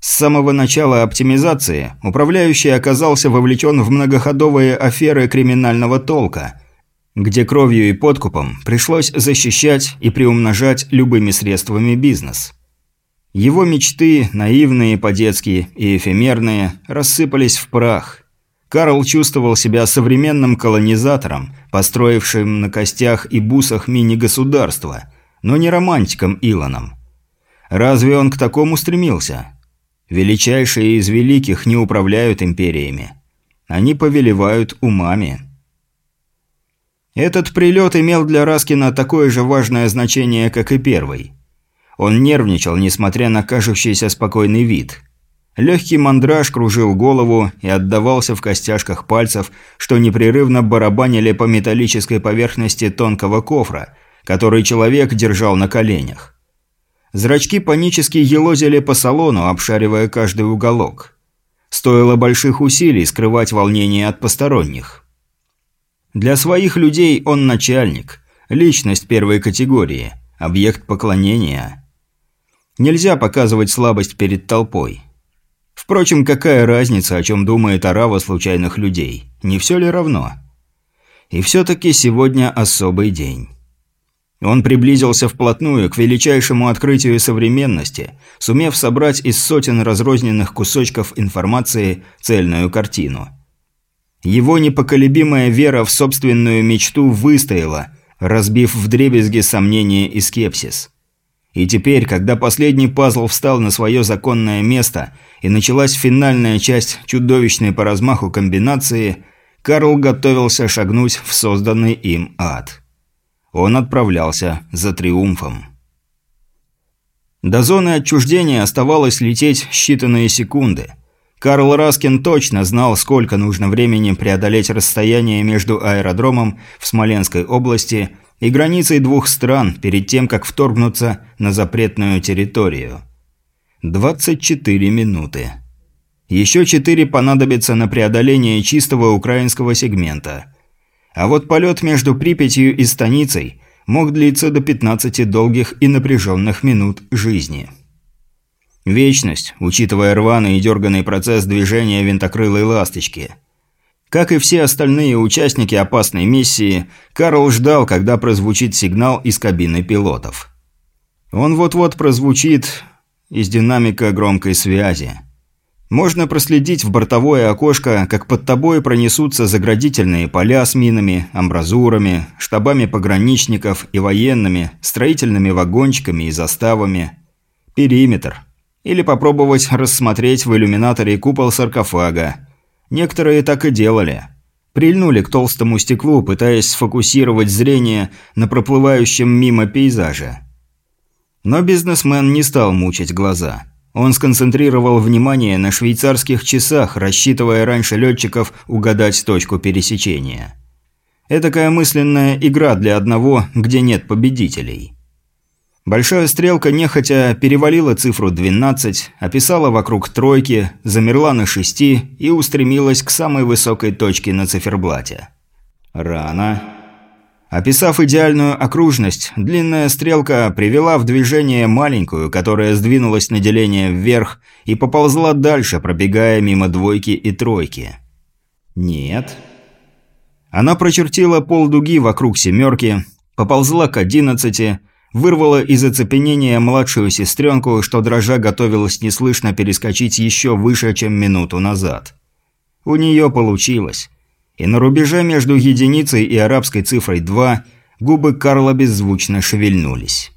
S1: С самого начала оптимизации управляющий оказался вовлечен в многоходовые аферы криминального толка, где кровью и подкупом пришлось защищать и приумножать любыми средствами бизнес. Его мечты, наивные по-детски и эфемерные, рассыпались в прах – Карл чувствовал себя современным колонизатором, построившим на костях и бусах мини-государства, но не романтиком Илоном. Разве он к такому стремился? Величайшие из великих не управляют империями. Они повелевают умами. Этот прилет имел для Раскина такое же важное значение, как и первый. Он нервничал, несмотря на кажущийся спокойный вид – Легкий мандраж кружил голову и отдавался в костяшках пальцев, что непрерывно барабанили по металлической поверхности тонкого кофра, который человек держал на коленях. Зрачки панически елозили по салону, обшаривая каждый уголок. Стоило больших усилий скрывать волнение от посторонних. Для своих людей он начальник, личность первой категории, объект поклонения. Нельзя показывать слабость перед толпой. Впрочем, какая разница, о чем думает орава случайных людей? Не все ли равно? И все-таки сегодня особый день. Он приблизился вплотную к величайшему открытию современности, сумев собрать из сотен разрозненных кусочков информации цельную картину. Его непоколебимая вера в собственную мечту выстояла, разбив вдребезги сомнения и скепсис. И теперь, когда последний пазл встал на свое законное место и началась финальная часть чудовищной по размаху комбинации, Карл готовился шагнуть в созданный им ад. Он отправлялся за триумфом. До зоны отчуждения оставалось лететь считанные секунды. Карл Раскин точно знал, сколько нужно времени преодолеть расстояние между аэродромом в Смоленской области и границей двух стран перед тем, как вторгнуться на запретную территорию. 24 минуты. Еще 4 понадобится на преодоление чистого украинского сегмента. А вот полет между Припятью и станицей мог длиться до 15 долгих и напряженных минут жизни. Вечность, учитывая рваный и дерганный процесс движения винтокрылой ласточки – как и все остальные участники опасной миссии, Карл ждал, когда прозвучит сигнал из кабины пилотов. Он вот-вот прозвучит из динамика громкой связи. Можно проследить в бортовое окошко, как под тобой пронесутся заградительные поля с минами, амбразурами, штабами пограничников и военными, строительными вагончиками и заставами. Периметр. Или попробовать рассмотреть в иллюминаторе купол саркофага – Некоторые так и делали. Прильнули к толстому стеклу, пытаясь сфокусировать зрение на проплывающем мимо пейзаже. Но бизнесмен не стал мучить глаза. Он сконцентрировал внимание на швейцарских часах, рассчитывая раньше летчиков угадать точку пересечения. Этакая мысленная игра для одного, где нет победителей. Большая стрелка нехотя перевалила цифру 12, описала вокруг тройки, замерла на шести и устремилась к самой высокой точке на циферблате. Рано. Описав идеальную окружность, длинная стрелка привела в движение маленькую, которая сдвинулась на деление вверх и поползла дальше, пробегая мимо двойки и тройки. Нет. Она прочертила полдуги вокруг семерки, поползла к одиннадцати, вырвала из оцепенения младшую сестренку, что дрожа готовилась неслышно перескочить еще выше, чем минуту назад. У нее получилось. И на рубеже между единицей и арабской цифрой 2 губы Карла беззвучно шевельнулись.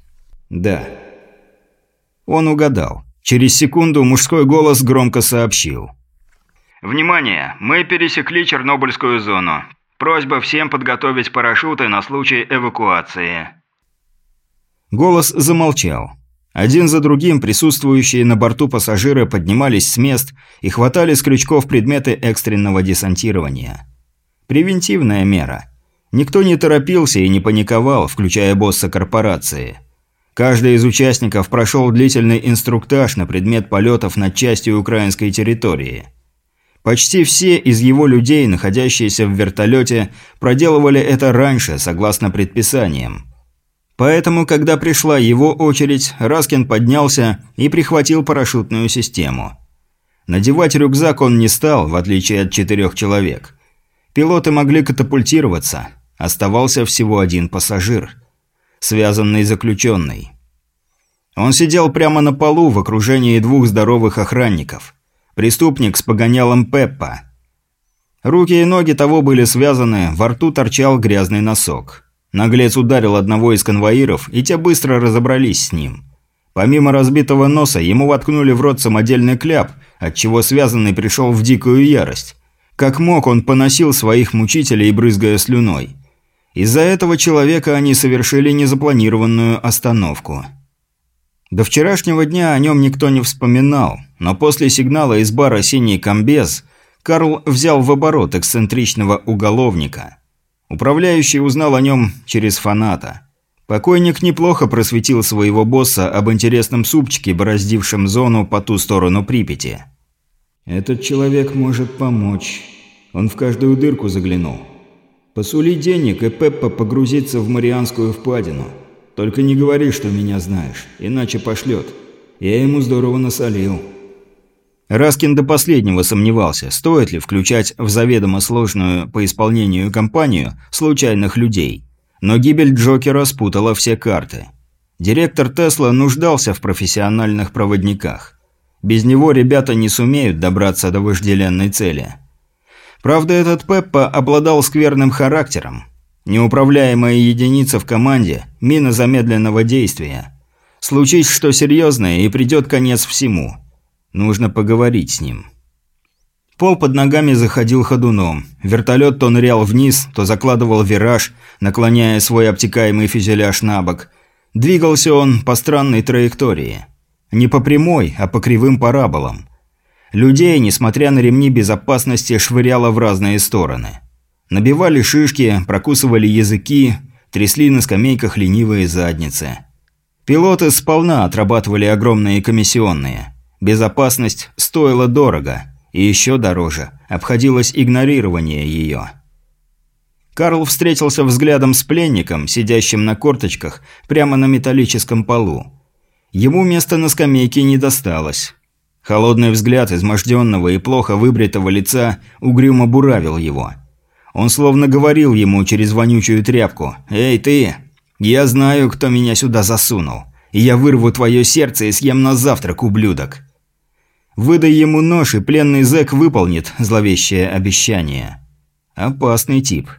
S1: «Да». Он угадал. Через секунду мужской голос громко сообщил. «Внимание! Мы пересекли Чернобыльскую зону. Просьба всем подготовить парашюты на случай эвакуации». Голос замолчал. Один за другим присутствующие на борту пассажиры поднимались с мест и хватали с крючков предметы экстренного десантирования. Превентивная мера. Никто не торопился и не паниковал, включая босса корпорации. Каждый из участников прошел длительный инструктаж на предмет полетов над частью украинской территории. Почти все из его людей, находящиеся в вертолете, проделывали это раньше, согласно предписаниям. Поэтому, когда пришла его очередь, Раскин поднялся и прихватил парашютную систему. Надевать рюкзак он не стал, в отличие от четырех человек. Пилоты могли катапультироваться. Оставался всего один пассажир. Связанный заключенный. Он сидел прямо на полу в окружении двух здоровых охранников. Преступник с погонялом Пеппа. Руки и ноги того были связаны, во рту торчал грязный носок. Наглец ударил одного из конвоиров, и те быстро разобрались с ним. Помимо разбитого носа, ему воткнули в рот самодельный кляп, отчего связанный пришел в дикую ярость. Как мог, он поносил своих мучителей, брызгая слюной. Из-за этого человека они совершили незапланированную остановку. До вчерашнего дня о нем никто не вспоминал, но после сигнала из бара «Синий комбез» Карл взял в оборот эксцентричного уголовника – Управляющий узнал о нем через фаната. Покойник неплохо просветил своего босса об интересном супчике, бороздившем зону по ту сторону Припяти. «Этот человек может помочь. Он в каждую дырку заглянул. Посули денег, и Пеппа погрузится в Марианскую впадину. Только не говори, что меня знаешь, иначе пошлет. Я ему здорово насолил». Раскин до последнего сомневался, стоит ли включать в заведомо сложную по исполнению кампанию случайных людей. Но гибель Джокера спутала все карты. Директор Тесла нуждался в профессиональных проводниках. Без него ребята не сумеют добраться до вожделенной цели. Правда, этот Пеппа обладал скверным характером. Неуправляемая единица в команде – мина замедленного действия. Случись что серьезное, и придет конец всему. Нужно поговорить с ним. Пол под ногами заходил ходуном. Вертолет то нырял вниз, то закладывал вираж, наклоняя свой обтекаемый фюзеляж на бок. Двигался он по странной траектории. Не по прямой, а по кривым параболам. Людей, несмотря на ремни безопасности, швыряло в разные стороны. Набивали шишки, прокусывали языки, трясли на скамейках ленивые задницы. Пилоты сполна отрабатывали огромные комиссионные. Безопасность стоила дорого, и еще дороже обходилось игнорирование ее. Карл встретился взглядом с пленником, сидящим на корточках прямо на металлическом полу. Ему места на скамейке не досталось. Холодный взгляд изможденного и плохо выбритого лица угрюмо буравил его. Он словно говорил ему через вонючую тряпку «Эй, ты! Я знаю, кто меня сюда засунул. И я вырву твое сердце и съем на завтрак, ублюдок!» Выдай ему нож, и пленный зэк выполнит зловещее обещание. Опасный тип.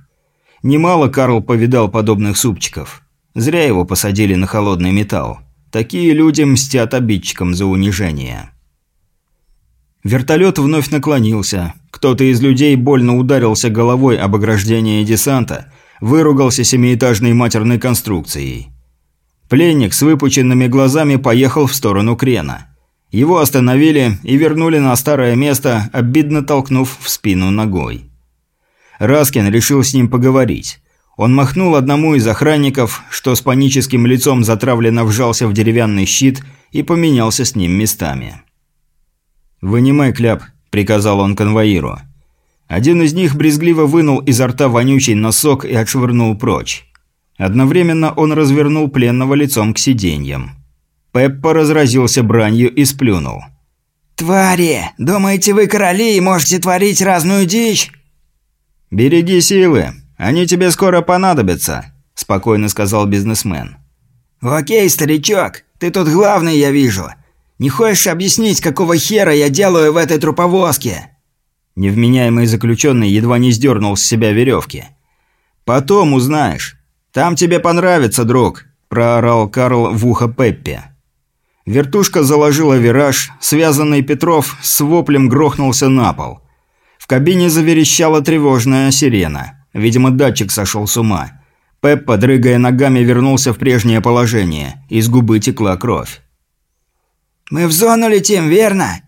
S1: Немало Карл повидал подобных супчиков. Зря его посадили на холодный металл. Такие люди мстят обидчикам за унижение. Вертолет вновь наклонился. Кто-то из людей больно ударился головой об ограждение десанта, выругался семиэтажной матерной конструкцией. Пленник с выпученными глазами поехал в сторону крена. Его остановили и вернули на старое место, обидно толкнув в спину ногой. Раскин решил с ним поговорить. Он махнул одному из охранников, что с паническим лицом затравленно вжался в деревянный щит и поменялся с ним местами. «Вынимай кляп», – приказал он конвоиру. Один из них брезгливо вынул изо рта вонючий носок и отшвырнул прочь. Одновременно он развернул пленного лицом к сиденьям. Пеппа разразился бранью и сплюнул.
S2: «Твари! Думаете, вы короли и можете творить разную дичь?»
S1: «Береги силы, они тебе скоро понадобятся», – спокойно сказал бизнесмен.
S2: «Окей, старичок, ты тут главный, я вижу. Не хочешь объяснить, какого хера я делаю в этой труповозке?»
S1: Невменяемый заключенный едва не сдернул с себя веревки. «Потом узнаешь. Там тебе понравится, друг», – проорал Карл в ухо Пеппи. Вертушка заложила вираж, связанный Петров с воплем грохнулся на пол. В кабине заверещала тревожная сирена. Видимо, датчик сошел с ума. Пеппа, дрыгая ногами, вернулся в прежнее положение. Из губы текла кровь.
S2: «Мы в зону летим, верно?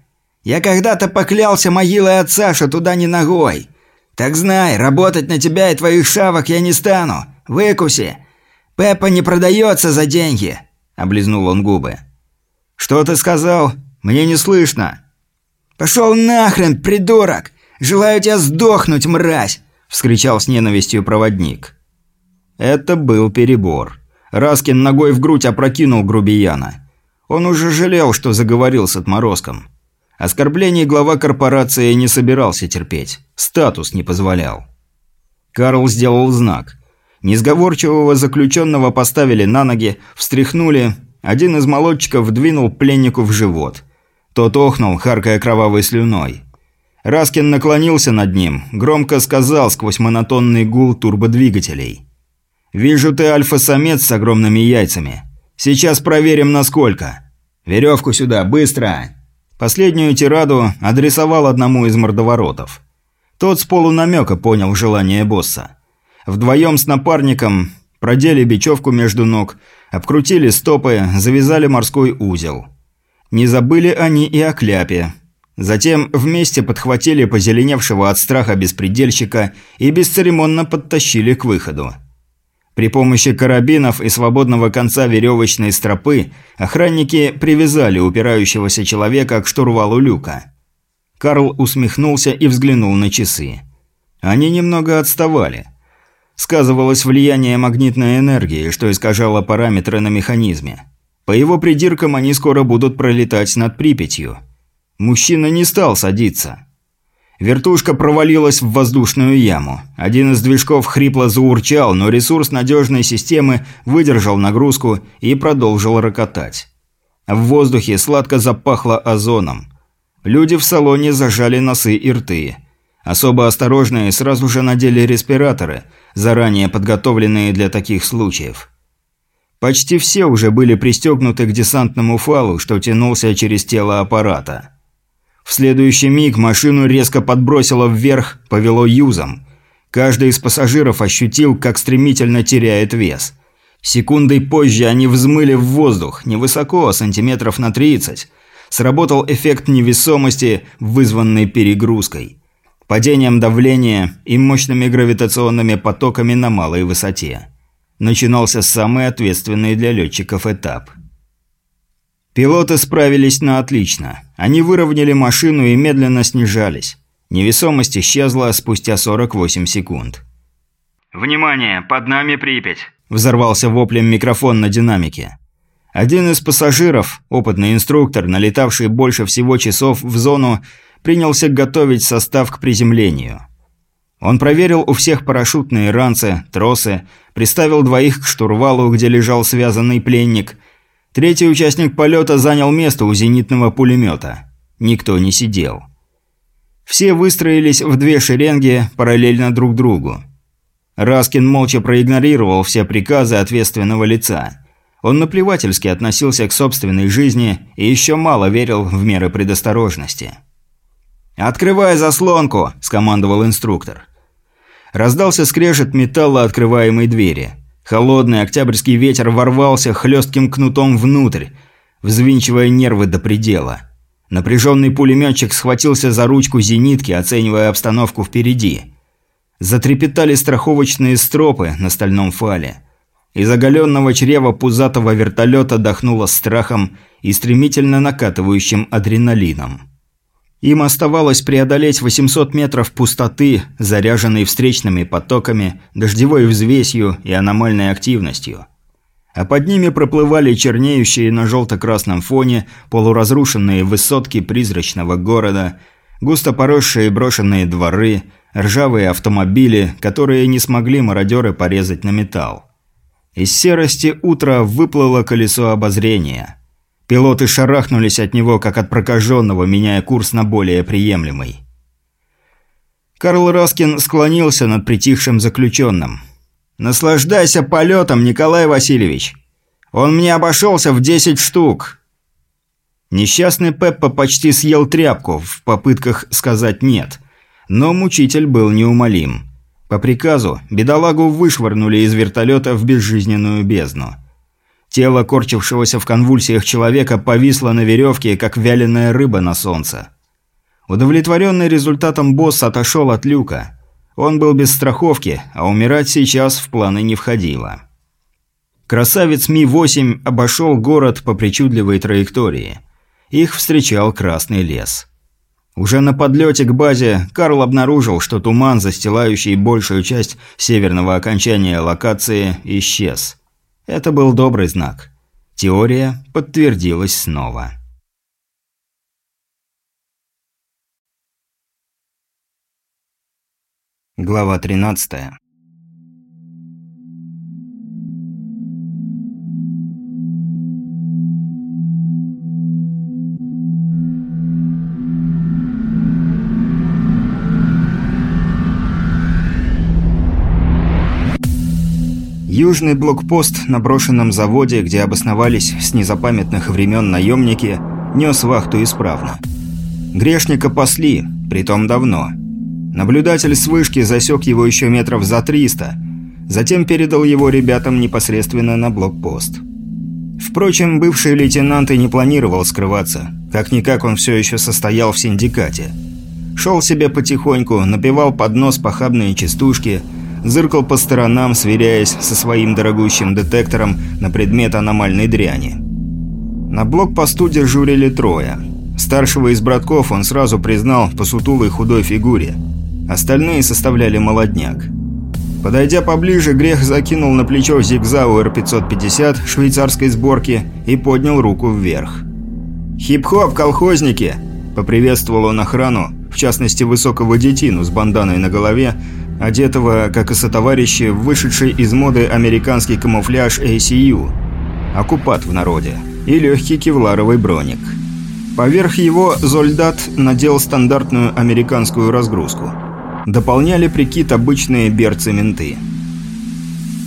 S2: Я когда-то поклялся могилой отца, что туда не ногой. Так знай, работать на тебя и твоих шавок я не стану. Выкуси. Пеппа не продается за деньги», – облизнул он губы.
S1: «Что ты сказал? Мне не слышно».
S2: «Пошел нахрен, придурок! Желаю тебя сдохнуть, мразь!» – вскричал с ненавистью проводник.
S1: Это был перебор. Раскин ногой в грудь опрокинул грубияна. Он уже жалел, что заговорил с отморозком. Оскорблений глава корпорации не собирался терпеть. Статус не позволял. Карл сделал знак. Несговорчивого заключенного поставили на ноги, встряхнули. Один из молодчиков двинул пленнику в живот. Тот охнул, харкая кровавой слюной. Раскин наклонился над ним, громко сказал сквозь монотонный гул турбодвигателей. «Вижу, ты альфа-самец с огромными яйцами. Сейчас проверим, насколько. Веревку сюда, быстро!» Последнюю тираду адресовал одному из мордоворотов. Тот с полунамека понял желание босса. Вдвоем с напарником продели бечевку между ног, обкрутили стопы, завязали морской узел. Не забыли они и о кляпе. Затем вместе подхватили позеленевшего от страха беспредельщика и бесцеремонно подтащили к выходу. При помощи карабинов и свободного конца веревочной стропы охранники привязали упирающегося человека к штурвалу люка. Карл усмехнулся и взглянул на часы. Они немного отставали. Сказывалось влияние магнитной энергии, что искажало параметры на механизме. По его придиркам они скоро будут пролетать над Припятью. Мужчина не стал садиться. Вертушка провалилась в воздушную яму. Один из движков хрипло заурчал, но ресурс надежной системы выдержал нагрузку и продолжил рокотать. В воздухе сладко запахло озоном. Люди в салоне зажали носы и рты. Особо осторожные сразу же надели респираторы, заранее подготовленные для таких случаев. Почти все уже были пристегнуты к десантному фалу, что тянулся через тело аппарата. В следующий миг машину резко подбросило вверх, повело юзом. Каждый из пассажиров ощутил, как стремительно теряет вес. Секундой позже они взмыли в воздух, невысоко, сантиметров на 30. Сработал эффект невесомости, вызванный перегрузкой. Падением давления и мощными гравитационными потоками на малой высоте. Начинался самый ответственный для летчиков этап – Пилоты справились на отлично. Они выровняли машину и медленно снижались. Невесомость исчезла спустя 48 секунд.
S2: «Внимание! Под нами Припять!»
S1: – взорвался воплем микрофон на динамике. Один из пассажиров, опытный инструктор, налетавший больше всего часов в зону, принялся готовить состав к приземлению. Он проверил у всех парашютные ранцы, тросы, приставил двоих к штурвалу, где лежал связанный пленник – Третий участник полета занял место у зенитного пулемета. Никто не сидел. Все выстроились в две шеренги параллельно друг другу. Раскин молча проигнорировал все приказы ответственного лица. Он наплевательски относился к собственной жизни и еще мало верил в меры предосторожности. «Открывай заслонку!» – скомандовал инструктор. Раздался скрежет металла открываемой двери – Холодный октябрьский ветер ворвался хлестким кнутом внутрь, взвинчивая нервы до предела. Напряженный пулеметчик схватился за ручку зенитки, оценивая обстановку впереди. Затрепетали страховочные стропы на стальном фале. Из оголенного чрева пузатого вертолета дохнуло страхом и стремительно накатывающим адреналином. Им оставалось преодолеть 800 метров пустоты, заряженной встречными потоками, дождевой взвесью и аномальной активностью. А под ними проплывали чернеющие на желто-красном фоне полуразрушенные высотки призрачного города, густо поросшие брошенные дворы, ржавые автомобили, которые не смогли мародеры порезать на металл. Из серости утра выплыло колесо обозрения – Пилоты шарахнулись от него, как от прокаженного, меняя курс на более приемлемый. Карл Раскин склонился над притихшим заключенным. «Наслаждайся полетом, Николай Васильевич! Он мне обошелся в 10 штук!» Несчастный Пеппа почти съел тряпку в попытках сказать «нет», но мучитель был неумолим. По приказу бедолагу вышвырнули из вертолета в безжизненную бездну. Тело корчившегося в конвульсиях человека повисло на веревке, как вяленая рыба на солнце. Удовлетворенный результатом босс отошел от люка. Он был без страховки, а умирать сейчас в планы не входило. Красавец Ми-8 обошел город по причудливой траектории. Их встречал Красный лес. Уже на подлете к базе Карл обнаружил, что туман, застилающий большую часть северного окончания локации, исчез. Это был добрый знак. Теория подтвердилась снова. Глава 13. Южный блокпост на брошенном заводе, где обосновались с незапамятных времен наемники, нес вахту исправно. Грешника пасли, притом давно. Наблюдатель с вышки засек его еще метров за 300, затем передал его ребятам непосредственно на блокпост. Впрочем, бывший лейтенант и не планировал скрываться. Как-никак он все еще состоял в синдикате. Шел себе потихоньку, напевал под нос похабные частушки – зыркал по сторонам, сверяясь со своим дорогущим детектором на предмет аномальной дряни. На блокпосту дежурили трое. Старшего из братков он сразу признал по сутулой худой фигуре. Остальные составляли молодняк. Подойдя поближе, Грех закинул на плечо Зигзау Р-550 швейцарской сборки и поднял руку вверх. «Хип-хоп, колхозники!» – поприветствовал он охрану, в частности высокого детину с банданой на голове, одетого, как и сотоварищи, вышедший из моды американский камуфляж ACU, оккупат в народе, и легкий кевларовый броник. Поверх его Зольдат надел стандартную американскую разгрузку. Дополняли прикид обычные берцы-менты.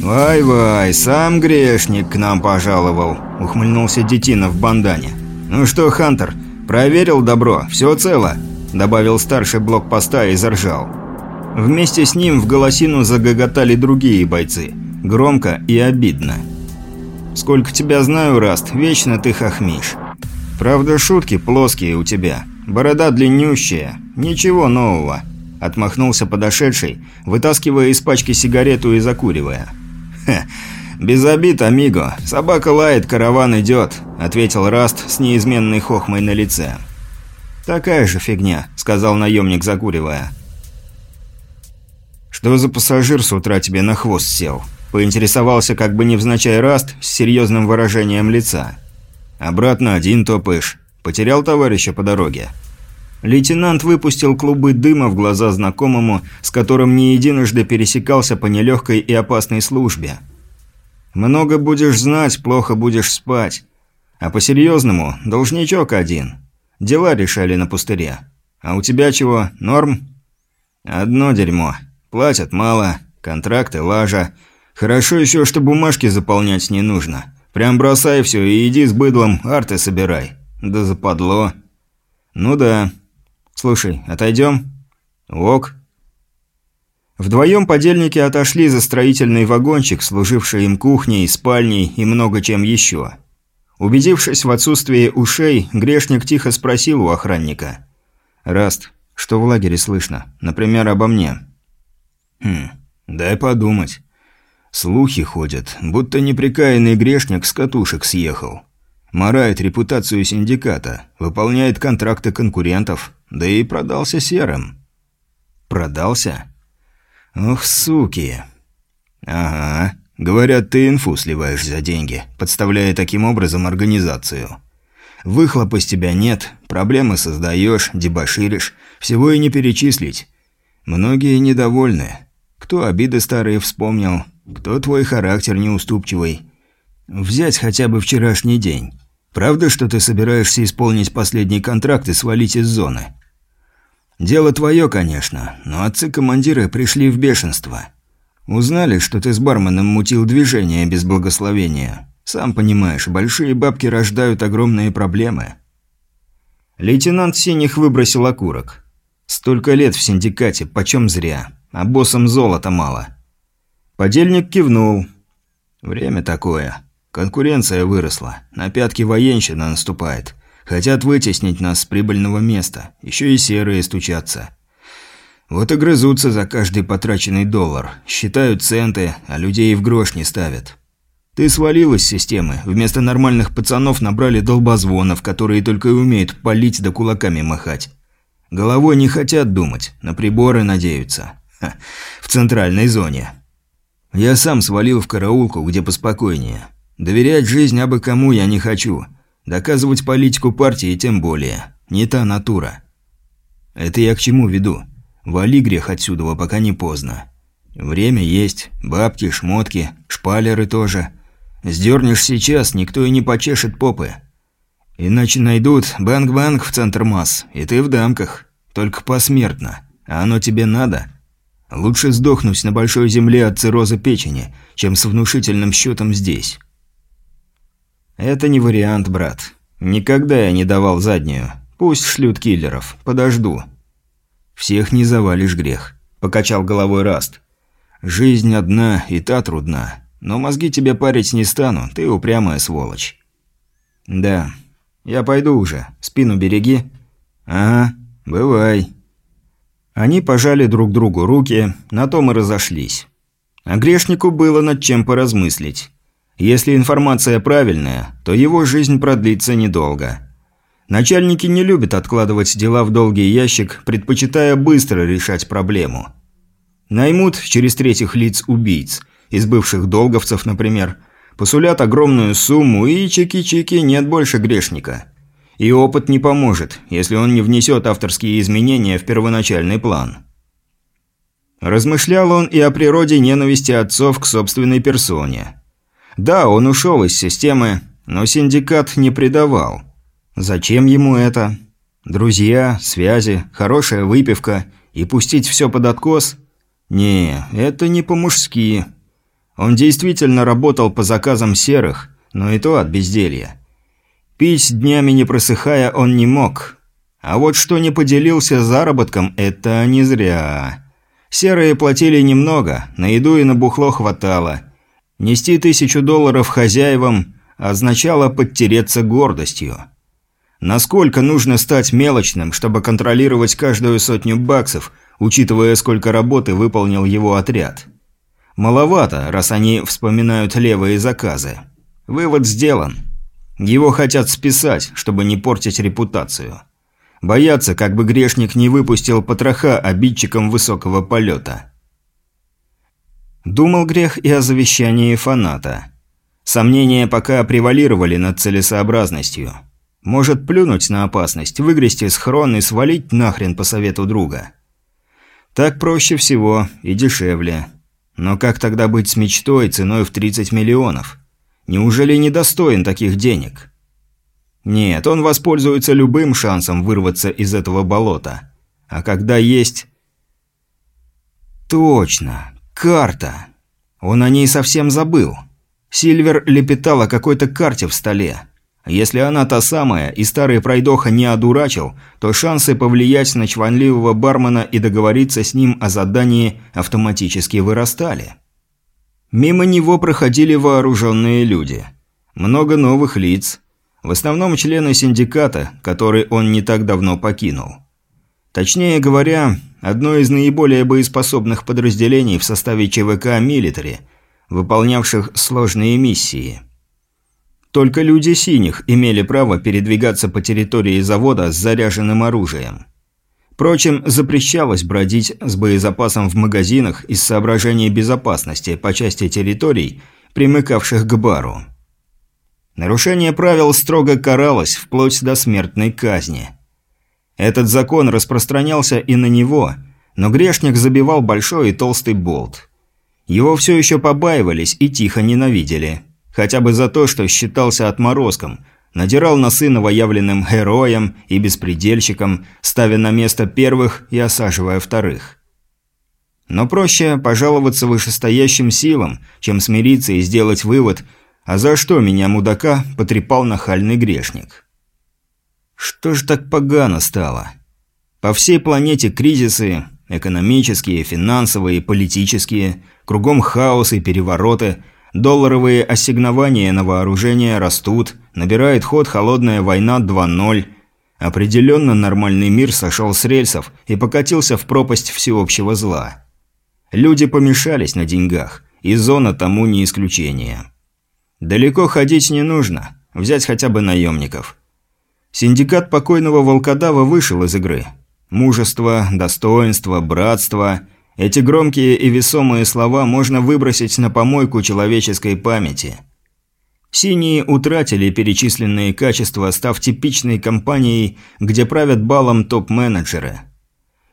S1: «Вай-вай, сам грешник к нам пожаловал», – ухмыльнулся Детина в бандане. «Ну что, Хантер, проверил добро, все цело», – добавил старший блокпоста и заржал. Вместе с ним в голосину загоготали другие бойцы. Громко и обидно. «Сколько тебя знаю, Раст, вечно ты хохмишь. Правда, шутки плоские у тебя. Борода длиннющая. Ничего нового», – отмахнулся подошедший, вытаскивая из пачки сигарету и закуривая. «Хе, без обид, амиго. Собака лает, караван идет», – ответил Раст с неизменной хохмой на лице. «Такая же фигня», – сказал наемник, закуривая. «Что за пассажир с утра тебе на хвост сел?» Поинтересовался как бы невзначай Раст с серьезным выражением лица. «Обратно один топаешь. Потерял товарища по дороге?» Лейтенант выпустил клубы дыма в глаза знакомому, с которым не единожды пересекался по нелегкой и опасной службе. «Много будешь знать, плохо будешь спать. А по-серьезному, должничок один. Дела решали на пустыре. А у тебя чего, норм?» «Одно дерьмо. Платят мало, контракты лажа. Хорошо еще, что бумажки заполнять не нужно. Прям бросай все и иди с быдлом арты собирай. Да западло. Ну да. Слушай, отойдем? Ок. Вдвоем подельники отошли за строительный вагончик, служивший им кухней, спальней и много чем еще. Убедившись в отсутствии ушей, грешник тихо спросил у охранника. «Раст, что в лагере слышно? Например, обо мне?» Хм, дай подумать. Слухи ходят, будто неприкаянный грешник с катушек съехал. Марает репутацию синдиката, выполняет контракты конкурентов, да и продался серым. Продался? Ох, суки. Ага, говорят, ты инфу сливаешь за деньги, подставляя таким образом организацию. Выхлопа с тебя нет, проблемы создаешь, дебоширишь, всего и не перечислить. Многие недовольны, кто обиды старые вспомнил, кто твой характер неуступчивый. Взять хотя бы вчерашний день. Правда, что ты собираешься исполнить последний контракт и свалить из зоны? Дело твое, конечно, но отцы-командиры пришли в бешенство. Узнали, что ты с барменом мутил движение без благословения. Сам понимаешь, большие бабки рождают огромные проблемы. Лейтенант Синих выбросил окурок. Столько лет в синдикате, почем зря а боссам золота мало. Подельник кивнул. Время такое. Конкуренция выросла. На пятки военщина наступает. Хотят вытеснить нас с прибыльного места. Еще и серые стучатся. Вот и грызутся за каждый потраченный доллар. Считают центы, а людей в грош не ставят. Ты свалил из системы. Вместо нормальных пацанов набрали долбозвонов, которые только и умеют палить да кулаками махать. Головой не хотят думать, на приборы надеются в центральной зоне. Я сам свалил в караулку, где поспокойнее. Доверять жизнь абы кому я не хочу. Доказывать политику партии тем более. Не та натура. Это я к чему веду? Вали грех отсюда, пока не поздно. Время есть, бабки, шмотки, шпалеры тоже. Сдернешь сейчас, никто и не почешет попы. Иначе найдут банк-банк в центр масс, и ты в дамках. Только посмертно. А оно тебе надо?» Лучше сдохнуть на большой земле от цирроза печени, чем с внушительным счетом здесь. Это не вариант, брат. Никогда я не давал заднюю. Пусть шлют киллеров. Подожду. Всех не завалишь грех. Покачал головой Раст. Жизнь одна, и та трудна. Но мозги тебе парить не стану, ты упрямая сволочь. Да. Я пойду уже. Спину береги. Ага, бывай. Они пожали друг другу руки, на том и разошлись. А грешнику было над чем поразмыслить. Если информация правильная, то его жизнь продлится недолго. Начальники не любят откладывать дела в долгий ящик, предпочитая быстро решать проблему. Наймут через третьих лиц убийц, из бывших долговцев, например, посулят огромную сумму и чики-чики нет больше грешника. И опыт не поможет, если он не внесет авторские изменения в первоначальный план. Размышлял он и о природе ненависти отцов к собственной персоне. Да, он ушел из системы, но синдикат не предавал. Зачем ему это? Друзья, связи, хорошая выпивка И пустить все под откос? Не, это не по-мужски. Он действительно работал по заказам серых, но и то от безделья. Пить днями не просыхая он не мог. А вот что не поделился заработком, это не зря. Серые платили немного, на еду и на бухло хватало. Нести тысячу долларов хозяевам означало подтереться гордостью. Насколько нужно стать мелочным, чтобы контролировать каждую сотню баксов, учитывая, сколько работы выполнил его отряд? Маловато, раз они вспоминают левые заказы. Вывод сделан. Его хотят списать, чтобы не портить репутацию. Боятся, как бы грешник не выпустил потроха обидчикам высокого полета. Думал грех и о завещании фаната. Сомнения пока превалировали над целесообразностью. Может плюнуть на опасность, выгрести схрон и свалить нахрен по совету друга. Так проще всего и дешевле. Но как тогда быть с мечтой ценой в 30 миллионов? Неужели недостоин таких денег? Нет, он воспользуется любым шансом вырваться из этого болота. А когда есть... Точно, карта. Он о ней совсем забыл. Сильвер лепетал о какой-то карте в столе. Если она та самая, и старый пройдоха не одурачил, то шансы повлиять на чванливого бармена и договориться с ним о задании автоматически вырастали. Мимо него проходили вооруженные люди. Много новых лиц. В основном члены синдиката, который он не так давно покинул. Точнее говоря, одно из наиболее боеспособных подразделений в составе ЧВК «Милитари», выполнявших сложные миссии – только люди синих имели право передвигаться по территории завода с заряженным оружием. Впрочем, запрещалось бродить с боезапасом в магазинах из соображений безопасности по части территорий, примыкавших к бару. Нарушение правил строго каралось, вплоть до смертной казни. Этот закон распространялся и на него, но грешник забивал большой и толстый болт. Его все еще побаивались и тихо ненавидели – Хотя бы за то, что считался отморозком, надирал носы новоявленным героям и беспредельщикам, ставя на место первых и осаживая вторых. Но проще пожаловаться вышестоящим силам, чем смириться и сделать вывод, а за что меня, мудака, потрепал нахальный грешник. Что ж так погано стало? По всей планете кризисы, экономические, финансовые, политические, кругом хаос и перевороты – Долларовые ассигнования на вооружение растут, набирает ход холодная война 2.0. Определенно нормальный мир сошел с рельсов и покатился в пропасть всеобщего зла. Люди помешались на деньгах, и зона тому не исключение. Далеко ходить не нужно, взять хотя бы наемников. Синдикат покойного волкодава вышел из игры. Мужество, достоинство, братство – эти громкие и весомые слова можно выбросить на помойку человеческой памяти. Синие утратили перечисленные качества, став типичной компанией, где правят балом топ-менеджеры.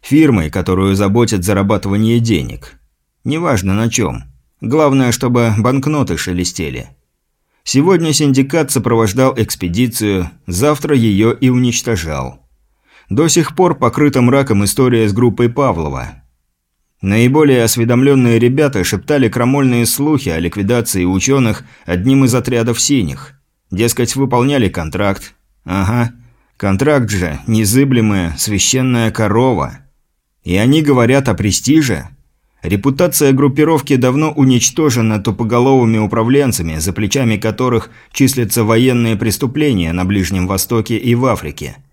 S1: Фирмой, которую заботит зарабатывание денег. Неважно на чем. Главное, чтобы банкноты шелестели. Сегодня синдикат сопровождал экспедицию, завтра ее и уничтожал. До сих пор покрыта мраком история с группой Павлова – Наиболее осведомленные ребята шептали крамольные слухи о ликвидации ученых одним из отрядов синих. Дескать, выполняли контракт. Ага. Контракт же – незыблемая, священная корова. И они говорят о престиже. Репутация группировки давно уничтожена тупоголовыми управленцами, за плечами которых числятся военные преступления на Ближнем Востоке и в Африке –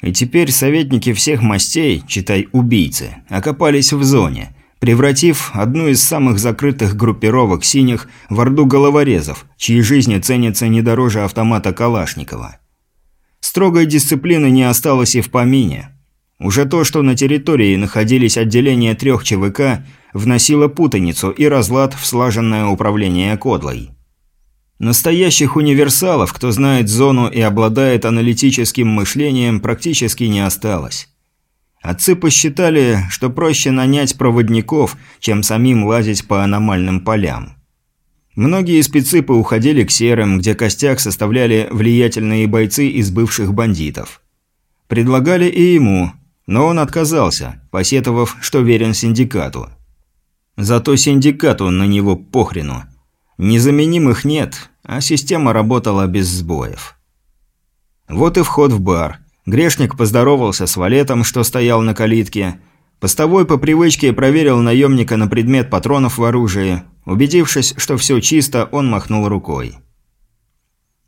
S1: и теперь советники всех мастей, читай убийцы, окопались в зоне, превратив одну из самых закрытых группировок синих в орду головорезов, чьи жизни ценятся не дороже автомата Калашникова. Строгой дисциплины не осталось и в помине. Уже то, что на территории находились отделения трех ЧВК, вносило путаницу и разлад в слаженное управление Кодлой. Настоящих универсалов, кто знает зону и обладает аналитическим мышлением, практически не осталось. Отцы посчитали, что проще нанять проводников, чем самим лазить по аномальным полям. Многие специпы уходили к серым, где костяк составляли влиятельные бойцы из бывших бандитов. Предлагали и ему. Но он отказался, посетовав, что верен синдикату. Зато синдикату на него похрену. Незаменимых нет, а система работала без сбоев. Вот и вход в бар. Грешник поздоровался с валетом, что стоял на калитке. Постовой по привычке проверил наемника на предмет патронов в оружии. Убедившись, что все чисто, он махнул рукой.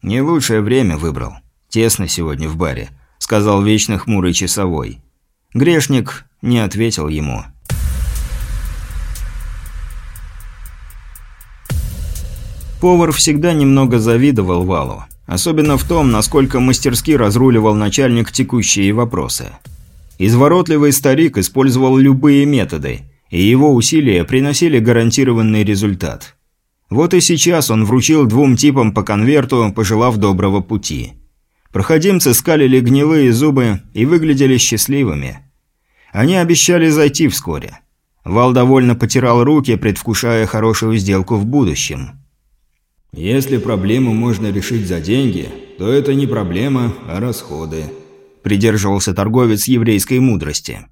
S1: «Не лучшее время выбрал. Тесно сегодня в баре», – сказал вечно хмурый часовой. Грешник не ответил ему. Повар всегда немного завидовал Валу. Особенно в том, насколько мастерски разруливал начальник текущие вопросы. Изворотливый старик использовал любые методы, и его усилия приносили гарантированный результат. Вот и сейчас он вручил двум типам по конверту, пожелав доброго пути. Проходимцы скалили гнилые зубы и выглядели счастливыми. Они обещали зайти вскоре. Вал довольно потирал руки, предвкушая хорошую сделку в будущем. «Если проблему можно решить за деньги, то это не проблема, а расходы», – придерживался торговец еврейской мудрости.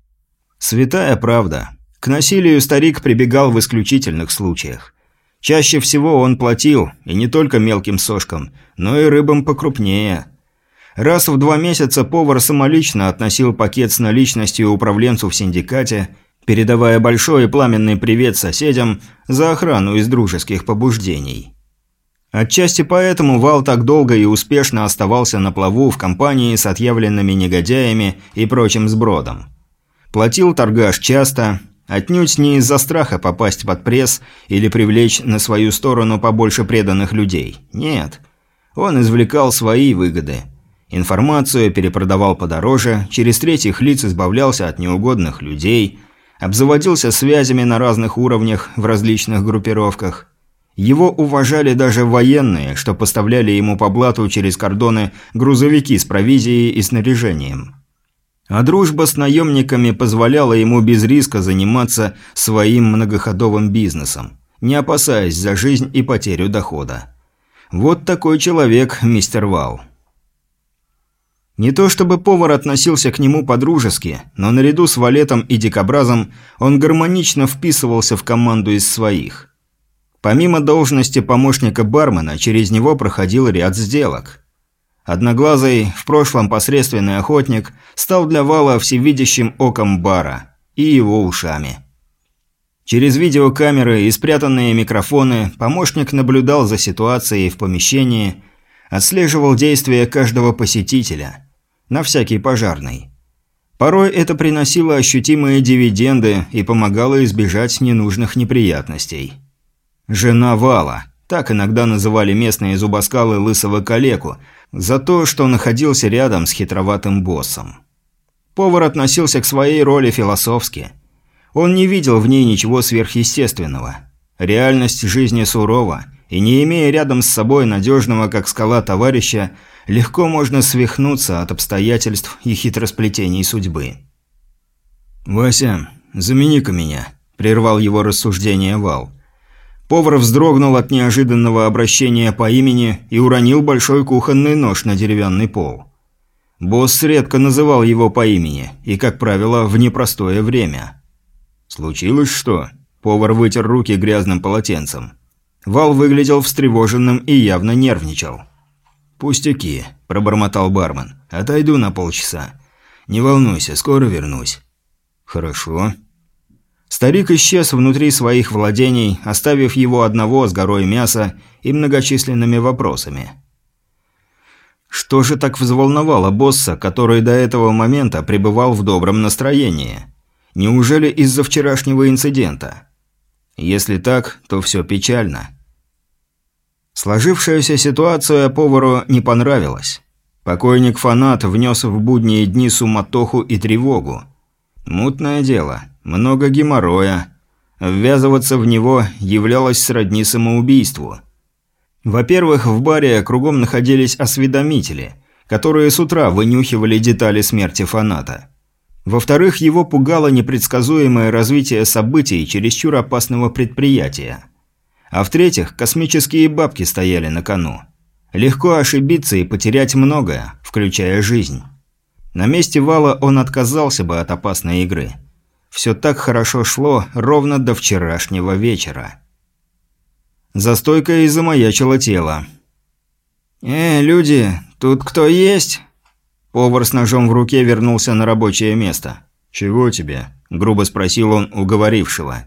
S1: «Святая правда. К насилию старик прибегал в исключительных случаях. Чаще всего он платил, и не только мелким сошкам, но и рыбам покрупнее. Раз в два месяца повар самолично относил пакет с наличностью управленцу в синдикате, передавая большой и пламенный привет соседям за охрану из дружеских побуждений. Отчасти поэтому Вал так долго и успешно оставался на плаву в компании с отъявленными негодяями и прочим сбродом. Платил торгаш часто, Отнюдь не из-за страха попасть под пресс или привлечь на свою сторону побольше преданных людей. Нет. Он извлекал свои выгоды. Информацию перепродавал подороже, через третьих лиц избавлялся от неугодных людей, обзаводился связями на разных уровнях в различных группировках. Его уважали даже военные, что поставляли ему по блату через кордоны грузовики с провизией и снаряжением. А дружба с наемниками позволяла ему без риска заниматься своим многоходовым бизнесом, не опасаясь за жизнь и потерю дохода. Вот такой человек мистер Вал. Не то чтобы повар относился к нему по-дружески, но наряду с валетом и дикобразом он гармонично вписывался в команду из своих. Помимо должности помощника бармена, через него проходил ряд сделок – Одноглазый, в прошлом посредственный охотник, стал для Вала всевидящим оком бара и его ушами. Через видеокамеры и спрятанные микрофоны помощник наблюдал за ситуацией в помещении, отслеживал действия каждого посетителя, на всякий пожарный. Порой это приносило ощутимые дивиденды и помогало избежать ненужных неприятностей. Жена Вала, так иногда называли местные зубоскалы лысого калеку – за то, что находился рядом с хитроватым боссом. Повар относился к своей роли философски. Он не видел в ней ничего сверхъестественного. Реальность жизни сурова, и не имея рядом с собой надежного, как скала, товарища, легко можно свихнуться от обстоятельств и хитросплетений судьбы. «Вася, замени-ка меня», – прервал его рассуждение Вал. Повар вздрогнул от неожиданного обращения по имени и уронил большой кухонный нож на деревянный пол. Босс редко называл его по имени, и, как правило, в непростое время. «Случилось что?» Повар вытер руки грязным полотенцем. Вал выглядел встревоженным и явно нервничал. «Пустяки», – пробормотал бармен. «Отойду на полчаса. Не волнуйся, скоро вернусь». «Хорошо», Старик исчез внутри своих владений, оставив его одного с горой мяса и многочисленными вопросами. Что же так взволновало босса, который до этого момента пребывал в добром настроении? Неужели из-за вчерашнего инцидента? Если так, то все печально. Сложившаяся ситуация повару не понравилась. Покойник-фанат внес в будние дни суматоху и тревогу. Мутное дело – много геморроя. Ввязываться в него являлось сродни самоубийству. Во-первых, в баре кругом находились осведомители, которые с утра вынюхивали детали смерти фаната. Во-вторых, его пугало непредсказуемое развитие событий чересчур опасного предприятия. А в-третьих, космические бабки стояли на кону. Легко ошибиться и потерять многое, включая жизнь. На месте Вала он отказался бы от опасной игры. Все так хорошо шло ровно до вчерашнего вечера. За стойкой замаячило тело.
S2: «Э, люди, тут кто есть?» Повар с ножом в руке вернулся на рабочее место.
S1: «Чего тебе?» – грубо спросил он уговорившего.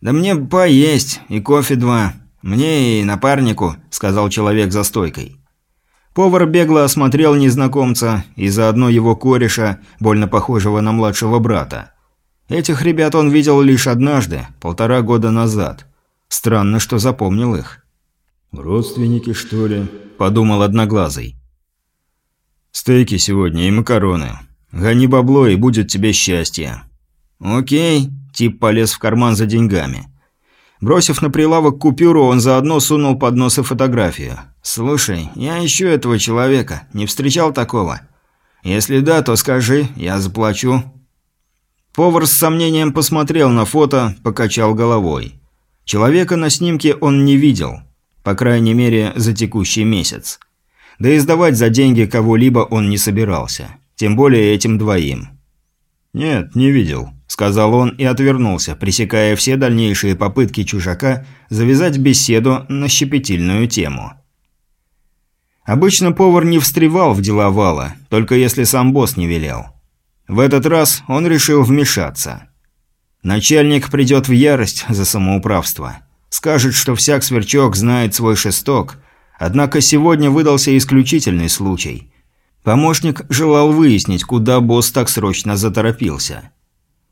S2: «Да мне поесть и кофе два. Мне и напарнику», – сказал человек за стойкой.
S1: Повар бегло осмотрел незнакомца и заодно его кореша, больно похожего на младшего брата. Этих ребят он видел лишь однажды, полтора года назад. Странно, что запомнил их. «Родственники, что ли?» – подумал Одноглазый. «Стейки сегодня и макароны. Гони бабло, и будет тебе счастье».
S2: «Окей», – тип полез в карман за деньгами.
S1: Бросив на прилавок купюру, он заодно сунул под нос и фотографию.
S2: «Слушай, я ищу этого человека. Не встречал такого? Если да, то скажи, я заплачу».
S1: Повар с сомнением посмотрел на фото, покачал головой. Человека на снимке он не видел. По крайней мере, за текущий месяц. Да и сдавать за деньги кого-либо он не собирался. Тем более этим двоим. «Нет, не видел», – сказал он и отвернулся, пресекая все дальнейшие попытки чужака завязать беседу на щепетильную тему. Обычно повар не встревал в дела вала, только если сам босс не велел. В этот раз он решил вмешаться. Начальник придет в ярость за самоуправство. Скажет, что всяк сверчок знает свой шесток, однако сегодня выдался исключительный случай – Помощник желал выяснить, куда босс так срочно заторопился.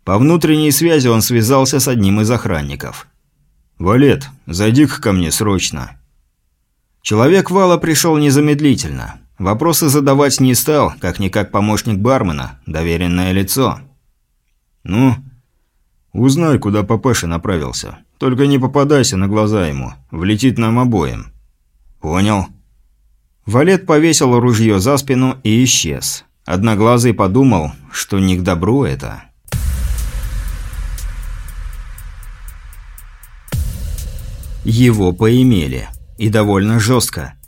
S1: По внутренней связи он связался с одним из охранников. «Валет, зайди-ка ко мне срочно». Человек вала пришел незамедлительно. Вопросы задавать не стал, как-никак помощник бармена, доверенное лицо. «Ну?» «Узнай, куда папаша направился. Только не попадайся на глаза ему. Влетит нам обоим».
S2: «Понял».
S1: Валет повесил ружье за спину и исчез. Одноглазый подумал, что не к добру это. Его поимели. И довольно жестко.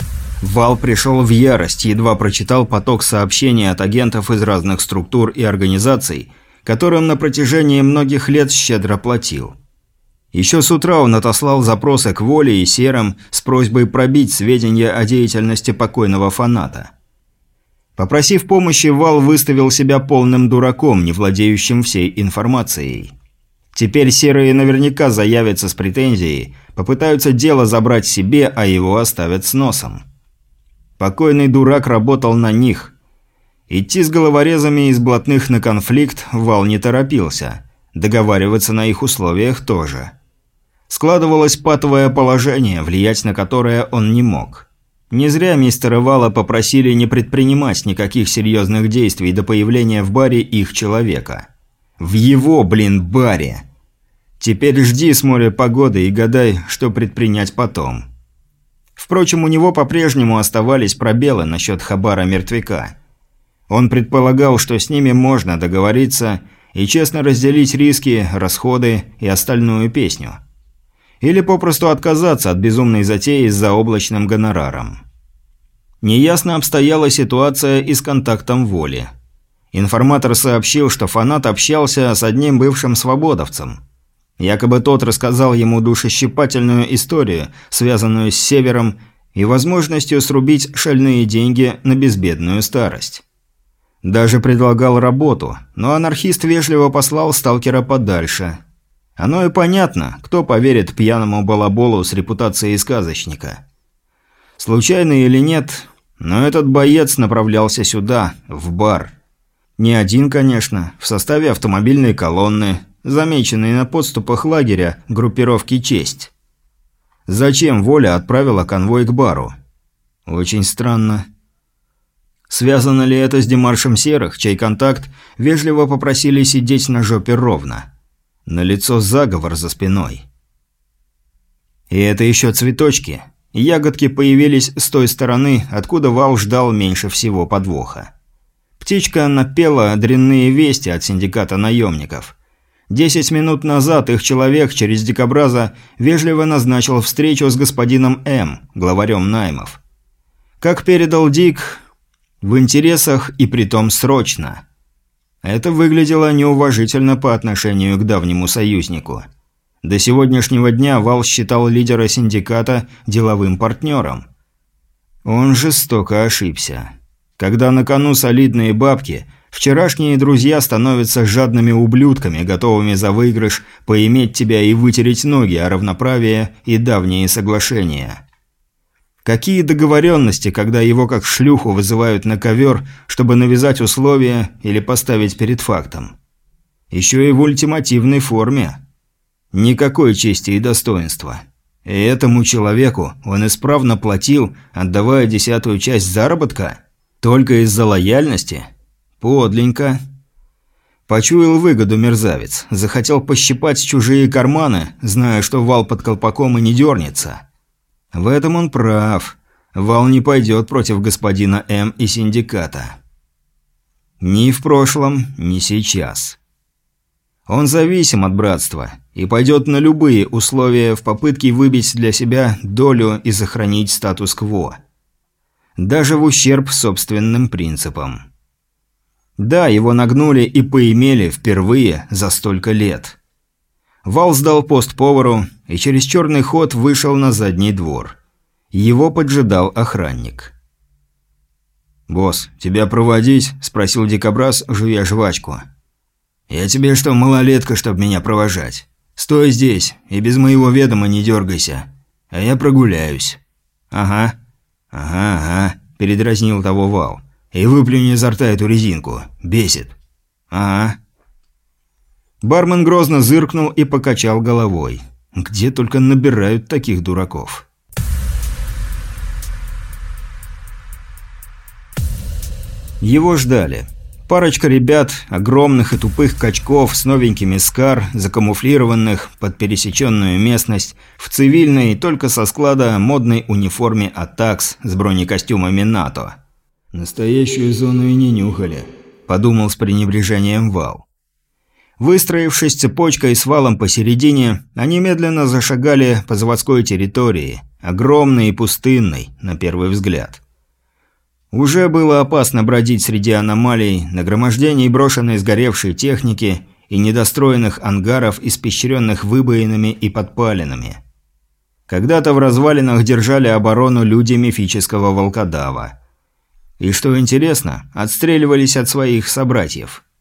S1: Вал пришел в ярость, едва прочитал поток сообщений от агентов из разных структур и организаций, которым на протяжении многих лет щедро платил. Еще с утра он отослал запросы к Воле и Серым с просьбой пробить сведения о деятельности покойного фаната. Попросив помощи, Вал выставил себя полным дураком, не владеющим всей информацией. Теперь Серые наверняка заявятся с претензией, попытаются дело забрать себе, а его оставят с носом. Покойный дурак работал на них. Идти с головорезами из блатных на конфликт Вал не торопился. Договариваться на их условиях тоже. Складывалось патовое положение, влиять на которое он не мог. Не зря мистера Вала попросили не предпринимать никаких серьезных действий до появления в баре их человека. В его, блин, баре. Теперь жди с моря погоды и гадай, что предпринять потом. Впрочем, у него по-прежнему оставались пробелы насчет хабара мертвяка. Он предполагал, что с ними можно договориться и честно разделить риски, расходы и остальную песню. Или попросту отказаться от безумной затеи с заоблачным гонораром. Неясно обстояла ситуация и с контактом воли. Информатор сообщил, что фанат общался с одним бывшим свободовцем. Якобы тот рассказал ему душещипательную историю, связанную с Севером и возможностью срубить шальные деньги на безбедную старость. Даже предлагал работу, но анархист вежливо послал сталкера подальше – оно и понятно, кто поверит пьяному балаболу с репутацией сказочника. Случайно или нет, но этот боец направлялся сюда, в бар. Не один, конечно, в составе автомобильной колонны, замеченной на подступах лагеря группировки «Честь». Зачем Воля отправила конвой к бару? Очень странно. Связано ли это с Демаршем Серых, чей контакт вежливо попросили сидеть на жопе ровно? На лицо заговор за спиной. И это еще цветочки. Ягодки появились с той стороны, откуда Вал ждал меньше всего подвоха. Птичка напела дрянные вести от синдиката наемников. Десять минут назад их человек через дикобраза вежливо назначил встречу с господином М, главарем наймов. Как передал Дик, В интересах и притом срочно. Это выглядело неуважительно по отношению к давнему союзнику. До сегодняшнего дня Вал считал лидера синдиката деловым партнером. Он жестоко ошибся. Когда на кону солидные бабки, вчерашние друзья становятся жадными ублюдками, готовыми за выигрыш поиметь тебя и вытереть ноги о равноправии и давние соглашения. Какие договоренности, когда его как шлюху вызывают на ковер, чтобы навязать условия или поставить перед фактом? Еще и в ультимативной форме. Никакой чести и достоинства. И этому человеку он исправно платил, отдавая десятую часть заработка? Только из-за лояльности? Подленько. Почуял выгоду мерзавец, захотел пощипать чужие карманы, зная, что вал под колпаком и не дернется. В этом он прав. Вал не пойдет против господина М и синдиката. Ни в прошлом, ни сейчас. Он зависим от братства и пойдет на любые условия в попытке выбить для себя долю и сохранить статус-кво. Даже в ущерб собственным принципам. Да, его нагнули и поимели впервые за столько лет. Вал сдал пост повару и через черный ход вышел на задний двор. Его поджидал охранник. «Босс, тебя проводить?» – спросил дикобраз, жуя жвачку. «Я тебе что, малолетка, чтоб меня провожать? Стой здесь и без моего ведома не дергайся, а я прогуляюсь». «Ага». «Ага, ага», – передразнил того Вал. «И выплюни изо рта эту резинку. Бесит». «Ага». Бармен грозно зыркнул и покачал головой. Где только набирают таких дураков. Его ждали. Парочка ребят, огромных и тупых качков с новенькими скар, закамуфлированных под пересеченную местность, в цивильной, только со склада, модной униформе «Атакс» с бронекостюмами НАТО. «Настоящую зону и не нюхали», – подумал с пренебрежением Вал. Выстроившись цепочкой с валом посередине, они медленно зашагали по заводской территории, огромной и пустынной, на первый взгляд. Уже было опасно бродить среди аномалий, нагромождений брошенной сгоревшей техники и недостроенных ангаров, испещренных выбоинами и подпалинами. Когда-то в развалинах держали оборону люди мифического волкодава. И что интересно, отстреливались от своих собратьев –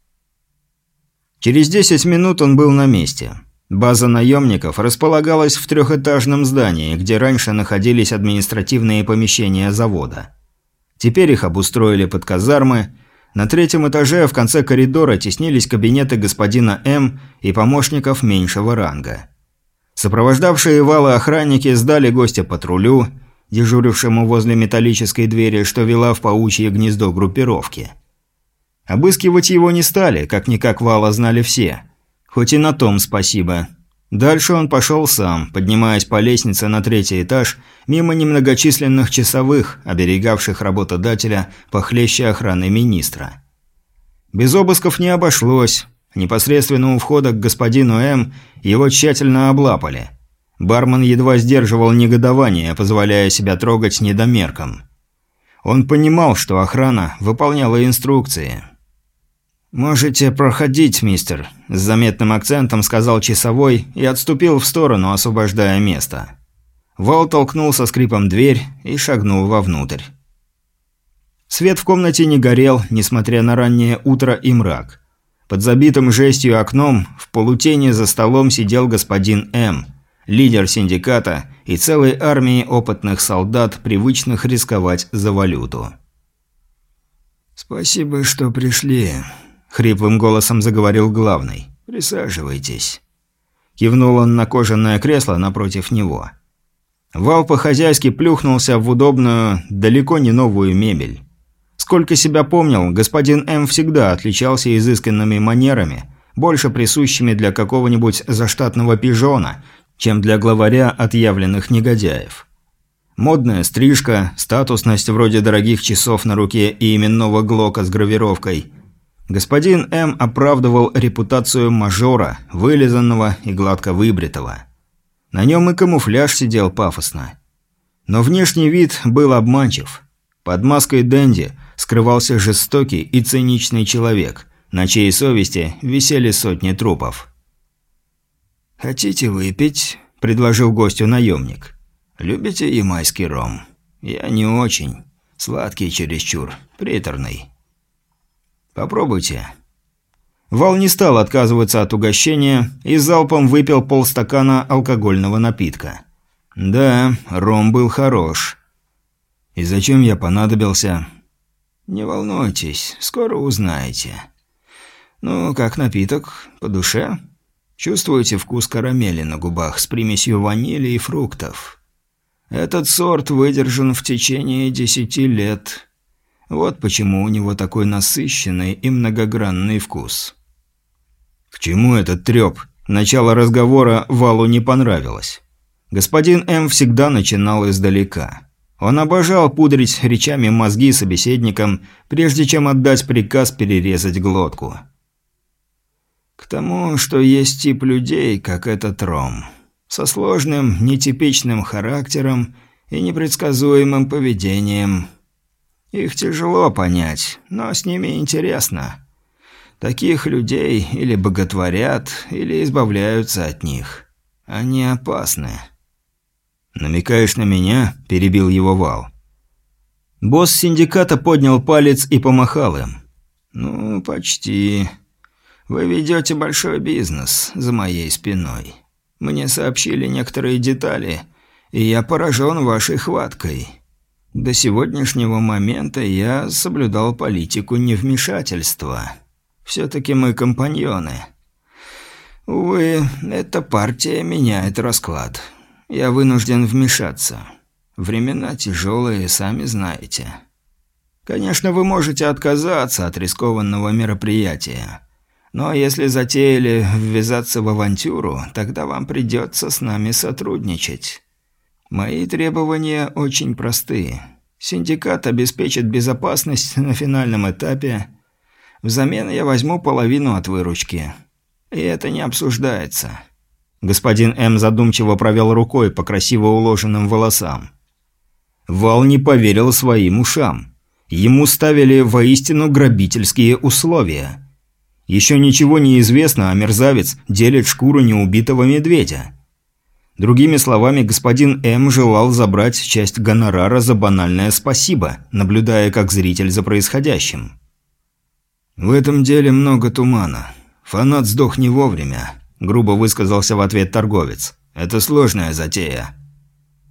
S1: Через 10 минут он был на месте. База наемников располагалась в трехэтажном здании, где раньше находились административные помещения завода. Теперь их обустроили под казармы. На третьем этаже в конце коридора теснились кабинеты господина М и помощников меньшего ранга. Сопровождавшие валы охранники сдали гостя патрулю, дежурившему возле металлической двери, что вела в паучье гнездо группировки – Обыскивать его не стали, как-никак вала знали все. Хоть и на том спасибо. Дальше он пошел сам, поднимаясь по лестнице на третий этаж, мимо немногочисленных часовых, оберегавших работодателя похлеще охраны министра. Без обысков не обошлось. Непосредственно у входа к господину М его тщательно облапали. Бармен едва сдерживал негодование, позволяя себя трогать недомерком. Он понимал, что охрана выполняла инструкции. «Можете проходить, мистер», – с заметным акцентом сказал часовой и отступил в сторону, освобождая место. Вал толкнул со скрипом дверь и шагнул вовнутрь. Свет в комнате не горел, несмотря на раннее утро и мрак. Под забитым жестью окном в полутени за столом сидел господин М, лидер синдиката и целой армии опытных солдат, привычных рисковать за валюту. «Спасибо, что пришли», Хриплым голосом заговорил главный. «Присаживайтесь». Кивнул он на кожаное кресло напротив него. Вал по-хозяйски плюхнулся в удобную, далеко не новую мебель. Сколько себя помнил, господин М всегда отличался изысканными манерами, больше присущими для какого-нибудь заштатного пижона, чем для главаря отъявленных негодяев. Модная стрижка, статусность вроде дорогих часов на руке и именного глока с гравировкой – Господин М. оправдывал репутацию мажора, вылизанного и гладко выбритого. На нем и камуфляж сидел пафосно. Но внешний вид был обманчив. Под маской Дэнди скрывался жестокий и циничный человек, на чьей совести висели сотни трупов.
S2: «Хотите выпить?» – предложил гостю наемник. «Любите ямайский ром?» «Я не очень. Сладкий чересчур. Приторный».
S1: «Попробуйте». Вал не стал отказываться от угощения и залпом выпил полстакана алкогольного напитка. Да, ром был хорош. И зачем я понадобился?
S2: Не волнуйтесь, скоро узнаете. Ну, как напиток, по душе? Чувствуете вкус карамели на губах с примесью ванили и фруктов? Этот сорт выдержан в течение десяти лет. Вот почему у него такой насыщенный и многогранный вкус.
S1: К чему этот треп? Начало разговора Валу не понравилось. Господин М всегда начинал издалека. Он обожал пудрить речами мозги собеседникам, прежде чем отдать приказ перерезать глотку.
S2: К тому, что есть тип людей, как этот Ром, со сложным, нетипичным характером и непредсказуемым поведением. Их тяжело понять, но с ними интересно. Таких людей или боготворят, или избавляются от них. Они опасны.
S1: «Намекаешь на меня?» – перебил его Вал. Босс синдиката поднял палец и помахал им.
S2: «Ну, почти. Вы ведете большой бизнес за моей спиной. Мне сообщили некоторые детали, и я поражен вашей хваткой. До сегодняшнего момента я соблюдал политику невмешательства. Все-таки мы компаньоны. Увы, эта партия меняет расклад». Я вынужден вмешаться. Времена тяжелые, сами знаете. Конечно, вы можете отказаться от рискованного мероприятия. Но если затеяли ввязаться в авантюру, тогда вам придется с нами сотрудничать. Мои требования очень простые. Синдикат обеспечит безопасность на финальном этапе. Взамен я возьму половину от выручки. И это не обсуждается.
S1: Господин М. задумчиво провел рукой по красиво уложенным волосам. Вал не поверил своим ушам. Ему ставили воистину грабительские условия. Еще ничего не известно, а мерзавец делит шкуру неубитого медведя. Другими словами, господин М. желал забрать часть гонорара за банальное спасибо, наблюдая как зритель за происходящим.
S2: «В этом деле много тумана. Фанат сдох не вовремя грубо высказался в ответ торговец. «Это сложная затея».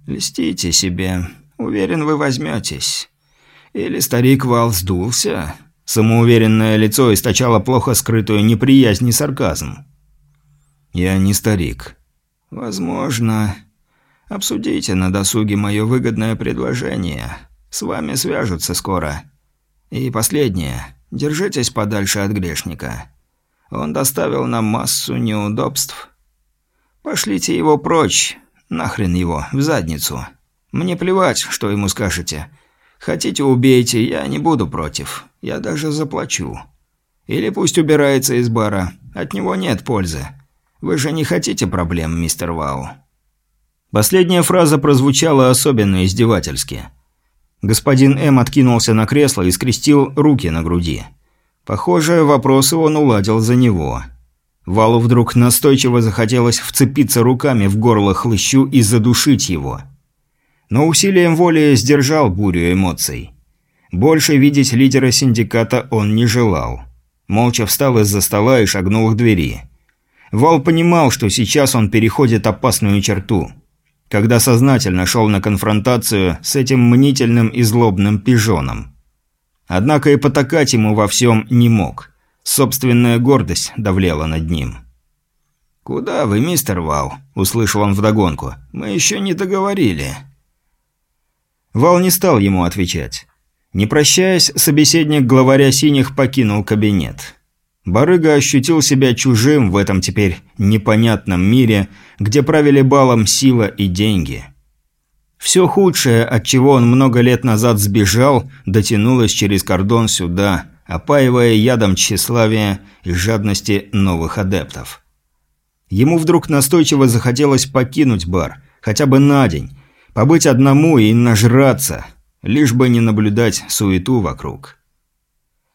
S2: «Льстите себе. Уверен, вы возьметесь. Или старик Вал сдулся?»
S1: Самоуверенное лицо источало плохо скрытую неприязнь и сарказм.
S2: «Я не старик». «Возможно. Обсудите на досуге мое выгодное предложение. С вами свяжутся скоро. И последнее. Держитесь подальше от грешника. Он доставил нам массу неудобств. Пошлите его прочь, нахрен его, в задницу. Мне плевать, что ему скажете. Хотите убейте, я не буду против. Я даже заплачу. Или пусть убирается из бара. От него нет пользы. Вы же не хотите проблем, мистер Вау.
S1: Последняя фраза прозвучала особенно издевательски. Господин М откинулся на кресло и скрестил руки на груди. Похоже, вопросы он уладил за него. Валу вдруг настойчиво захотелось вцепиться руками в горло хлыщу и задушить его. Но усилием воли сдержал бурю эмоций. Больше видеть лидера синдиката он не желал. Молча встал из-за стола и шагнул к двери. Вал понимал, что сейчас он переходит опасную черту. Когда сознательно шел на конфронтацию с этим мнительным и злобным пижоном. Однако и потакать ему во всем не мог. Собственная гордость давлела над ним.
S2: «Куда вы, мистер Вал?» – услышал он вдогонку. «Мы еще не договорили».
S1: Вал не стал ему отвечать. Не прощаясь, собеседник главаря синих покинул кабинет. Барыга ощутил себя чужим в этом теперь непонятном мире, где правили балом сила и деньги. Все худшее, от чего он много лет назад сбежал, дотянулось через кордон сюда, опаивая ядом тщеславия и жадности новых адептов. Ему вдруг настойчиво захотелось покинуть бар, хотя бы на день, побыть одному и нажраться, лишь бы не наблюдать суету вокруг.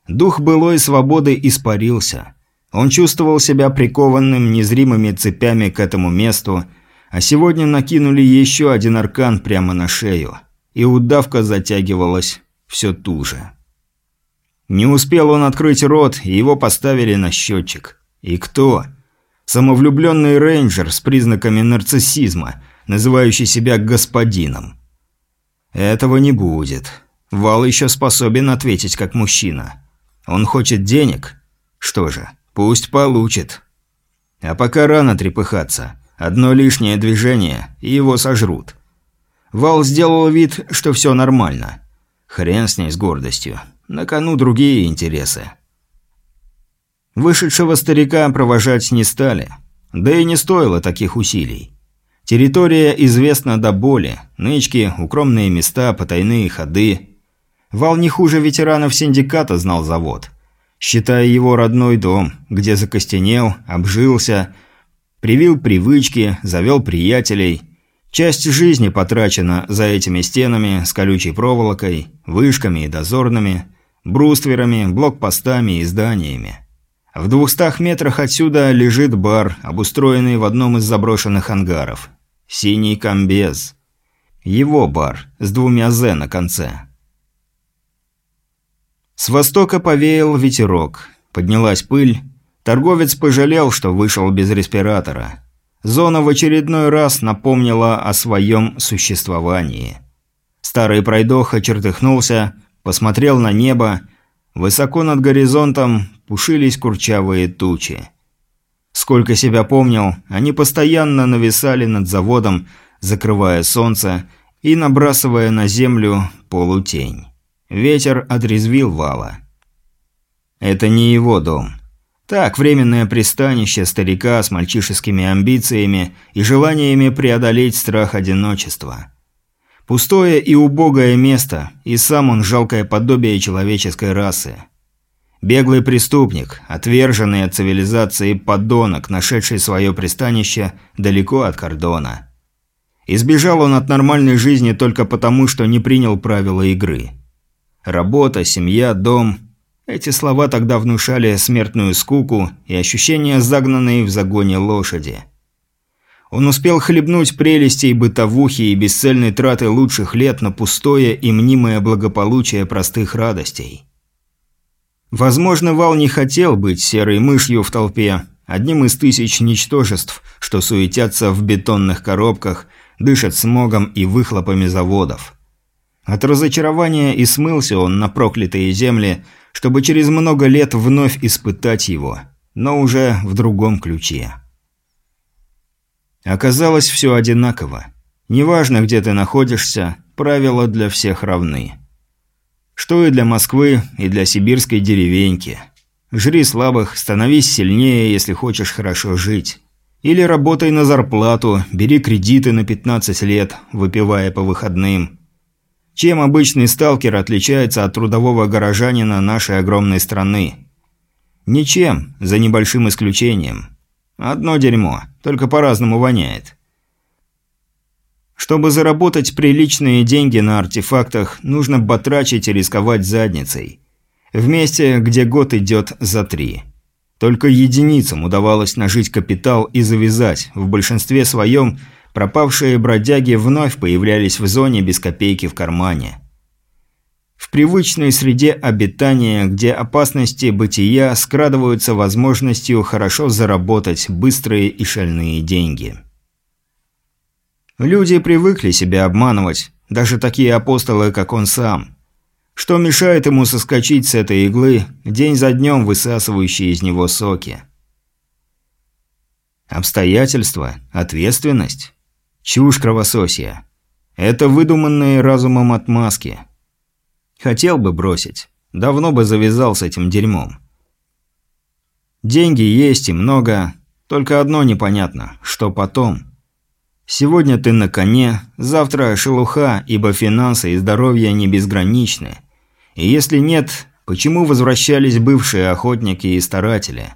S1: Дух былой свободы испарился. Он чувствовал себя прикованным незримыми цепями к этому месту, а сегодня накинули еще один аркан прямо на шею, и удавка затягивалась все туже. Не успел он открыть рот, и его поставили на счетчик. И кто? Самовлюбленный рейнджер с признаками нарциссизма, называющий себя господином. Этого не будет. Вал еще способен ответить как мужчина. Он хочет денег? Что же, пусть получит. А пока рано трепыхаться. Одно лишнее движение, и его сожрут. Вал сделал вид, что все нормально. Хрен с ней с гордостью. На кону другие интересы. Вышедшего старика провожать не стали. Да и не стоило таких усилий. Территория известна до боли. Нычки, укромные места, потайные ходы. Вал не хуже ветеранов синдиката знал завод. Считая его родной дом, где закостенел, обжился – Привил привычки, завел приятелей. Часть жизни потрачена за этими стенами с колючей проволокой, вышками и дозорными, брустверами, блокпостами и зданиями. В двухстах метрах отсюда лежит бар, обустроенный в одном из заброшенных ангаров. «Синий комбез». Его бар, с двумя «З» на конце. С востока повеял ветерок. Поднялась пыль, Торговец пожалел, что вышел без респиратора. Зона в очередной раз напомнила о своем существовании. Старый пройдоха чертыхнулся, посмотрел на небо. Высоко над горизонтом пушились курчавые тучи. Сколько себя помнил, они постоянно нависали над заводом, закрывая солнце и набрасывая на землю полутень. Ветер отрезвил вала. Это не его дом. Так, временное пристанище старика с мальчишескими амбициями и желаниями преодолеть страх одиночества. Пустое и убогое место, и сам он жалкое подобие человеческой расы. Беглый преступник, отверженный от цивилизации подонок, нашедший свое пристанище далеко от кордона. Избежал он от нормальной жизни только потому, что не принял правила игры. Работа, семья, дом эти слова тогда внушали смертную скуку и ощущение загнанной в загоне лошади. Он успел хлебнуть прелестей бытовухи и бесцельной траты лучших лет на пустое и мнимое благополучие простых радостей. Возможно, Вал не хотел быть серой мышью в толпе, одним из тысяч ничтожеств, что суетятся в бетонных коробках, дышат смогом и выхлопами заводов. От разочарования и смылся он на проклятые земли, чтобы через много лет вновь испытать его, но уже в другом ключе. Оказалось все одинаково. Неважно, где ты находишься, правила для всех равны. Что и для Москвы, и для сибирской деревеньки. Жри слабых, становись сильнее, если хочешь хорошо жить. Или работай на зарплату, бери кредиты на 15 лет, выпивая по выходным. Чем обычный сталкер отличается от трудового горожанина нашей огромной страны? Ничем, за небольшим исключением. Одно дерьмо, только по-разному воняет. Чтобы заработать приличные деньги на артефактах, нужно батрачить и рисковать задницей. В месте, где год идет за три. Только единицам удавалось нажить капитал и завязать, в большинстве своем – пропавшие бродяги вновь появлялись в зоне без копейки в кармане. В привычной среде обитания, где опасности бытия скрадываются возможностью хорошо заработать быстрые и шальные деньги. Люди привыкли себя обманывать, даже такие апостолы, как он сам. Что мешает ему соскочить с этой иглы, день за днем высасывающие из него соки? Обстоятельства, ответственность. Чушь кровососья. Это выдуманные разумом отмазки. Хотел бы бросить. Давно бы завязал с этим дерьмом. Деньги есть и много. Только одно непонятно. Что потом? Сегодня ты на коне, завтра шелуха, ибо финансы и здоровье не безграничны. И если нет, почему возвращались бывшие охотники и старатели?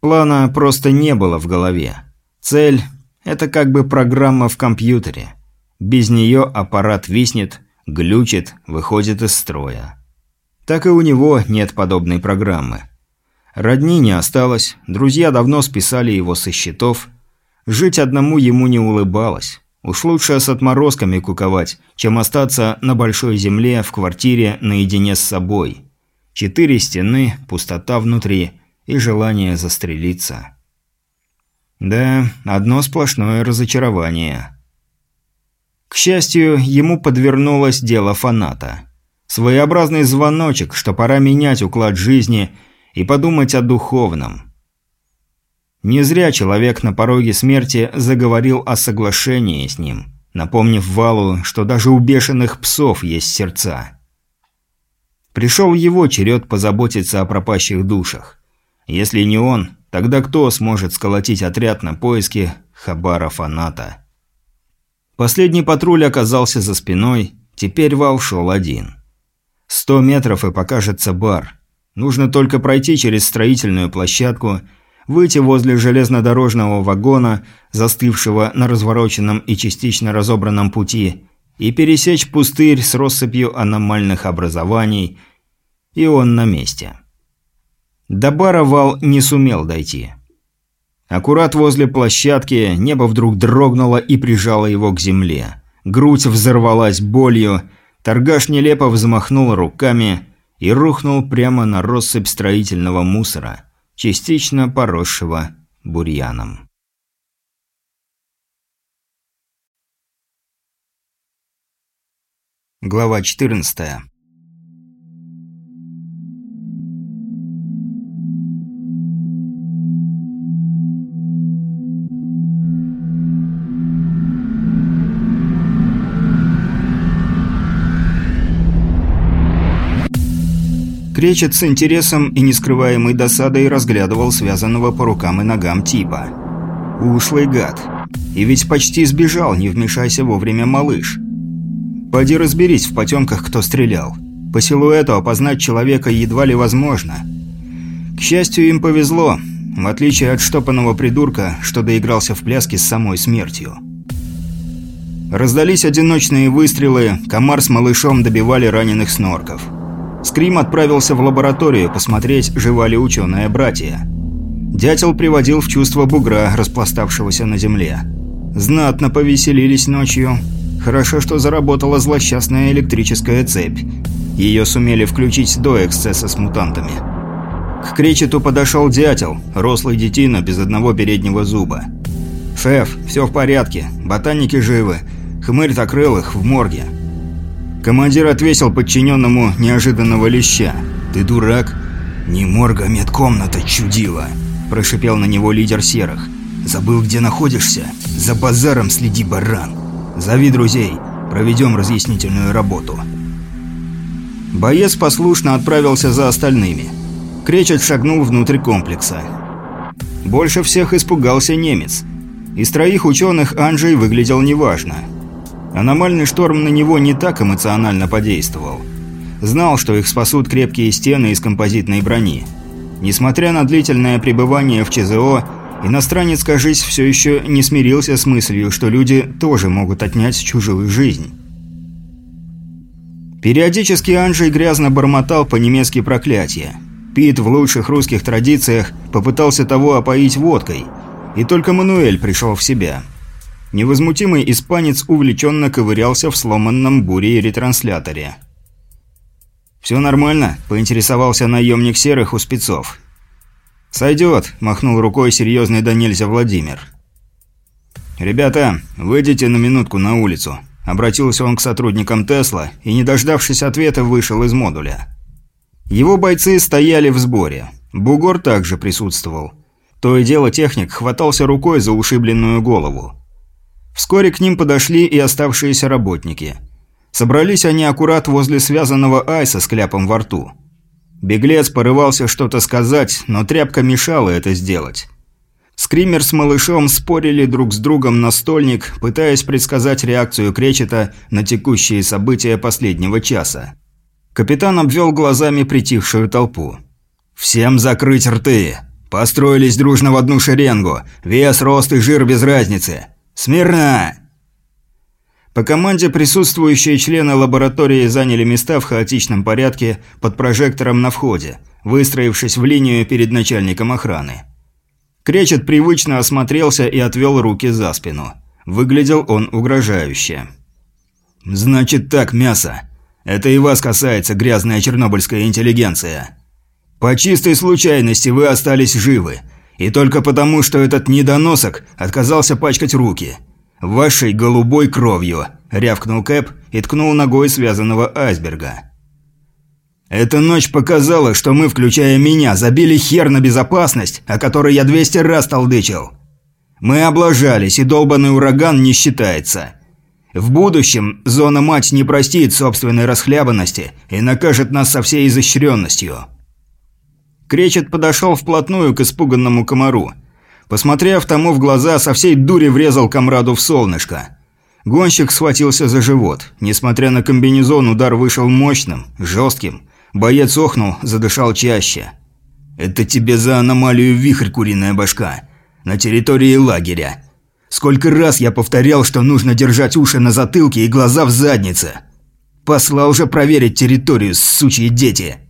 S1: Плана просто не было в голове. Цель это как бы программа в компьютере. Без нее аппарат виснет, глючит, выходит из строя. так и у него нет подобной программы. Родни не осталось, друзья давно списали его со счетов. Жить одному ему не улыбалось. Уж лучше с отморозками куковать, чем остаться на большой земле в квартире наедине с собой. Четыре стены, пустота внутри и желание застрелиться. Да, одно сплошное разочарование. К счастью, ему подвернулось дело фаната. Своеобразный звоночек, что пора менять уклад жизни и подумать о духовном. Не зря человек на пороге смерти заговорил о соглашении с ним, напомнив Валу, что даже у бешеных псов есть сердца. Пришел его черед позаботиться о пропащих душах. Если не он, тогда кто сможет сколотить отряд на поиски Хабара Фаната? Последний патруль оказался за спиной, теперь Вал шел один. Сто метров и покажется бар. Нужно только пройти через строительную площадку, выйти возле железнодорожного вагона, застывшего на развороченном и частично разобранном пути, и пересечь пустырь с россыпью аномальных образований, и он на месте. До бара Вал не сумел дойти. Аккурат возле площадки небо вдруг дрогнуло и прижало его к земле. Грудь взорвалась болью, торгаш нелепо взмахнул руками и рухнул прямо на россыпь строительного мусора, частично поросшего бурьяном. Глава 14 Кречет с интересом и нескрываемой досадой разглядывал связанного по рукам и ногам типа. Ушлый гад. И ведь почти сбежал, не вмешайся вовремя малыш. Поди разберись в потемках, кто стрелял. По силуэту опознать человека едва ли возможно. К счастью, им повезло, в отличие от штопанного придурка, что доигрался в пляске с самой смертью. Раздались одиночные выстрелы, комар с малышом добивали раненых снорков. Скрим отправился в лабораторию посмотреть, жива ли ученая братья. Дятел приводил в чувство бугра, распластавшегося на земле. Знатно повеселились ночью. Хорошо, что заработала злосчастная электрическая цепь. Ее сумели включить до эксцесса с мутантами. К кречету подошел дятел, рослый детина без одного переднего зуба. «Шеф, все в порядке, ботаники живы. Хмырь-то их в морге. Командир отвесил подчиненному неожиданного леща. «Ты дурак?» «Не морга, медкомната чудила», – прошипел на него лидер серых. «Забыл, где находишься? За базаром следи, баран. Зови друзей, проведем разъяснительную работу». Боец послушно отправился за остальными. Кречет шагнул внутрь комплекса. Больше всех испугался немец. Из троих ученых Анджей выглядел неважно – Аномальный шторм на него не так эмоционально подействовал. Знал, что их спасут крепкие стены из композитной брони. Несмотря на длительное пребывание в ЧЗО, иностранец, кажись, все еще не смирился с мыслью, что люди тоже могут отнять чужую жизнь. Периодически Анжей грязно бормотал по-немецки проклятия. Пит в лучших русских традициях попытался того опоить водкой, и только Мануэль пришел в себя – Невозмутимый испанец увлеченно ковырялся в сломанном буре ретрансляторе. «Все нормально?» – поинтересовался наемник серых у спецов. «Сойдет», – махнул рукой серьезный да нельзя Владимир. «Ребята, выйдите на минутку на улицу», – обратился он к сотрудникам Тесла и, не дождавшись ответа, вышел из модуля. Его бойцы стояли в сборе. Бугор также присутствовал. То и дело техник хватался рукой за ушибленную голову. Вскоре к ним подошли и оставшиеся работники. Собрались они аккурат возле связанного айса с кляпом во рту. Беглец порывался что-то сказать, но тряпка мешала это сделать. Скример с малышом спорили друг с другом на стольник, пытаясь предсказать реакцию Кречета на текущие события последнего часа. Капитан обвел глазами притихшую толпу. «Всем закрыть рты! Построились дружно в одну шеренгу. Вес, рост и жир без разницы. «Смирно!» По команде присутствующие члены лаборатории заняли места в хаотичном порядке под прожектором на входе, выстроившись в линию перед начальником охраны. Кречет привычно осмотрелся и отвел руки за спину. Выглядел он угрожающе. «Значит так, мясо. Это и вас касается, грязная чернобыльская интеллигенция. По чистой случайности вы остались живы, и только потому, что этот недоносок отказался пачкать руки. Вашей голубой кровью», – рявкнул Кэп и ткнул ногой связанного айсберга. Эта ночь показала, что мы, включая меня, забили хер на безопасность, о которой я 200 раз толдычил. Мы облажались, и долбанный ураган не считается. В будущем зона-мать не простит собственной расхлябанности и накажет нас со всей изощренностью. Кречет подошел вплотную к испуганному комару. Посмотрев тому в глаза, со всей дури врезал комраду в солнышко. Гонщик схватился за живот. Несмотря на комбинезон, удар вышел мощным, жестким, Боец охнул, задышал чаще. «Это тебе за аномалию вихрь, куриная башка. На территории лагеря. Сколько раз я повторял, что нужно держать уши на затылке и глаза в заднице. Послал уже проверить территорию, сучьи дети».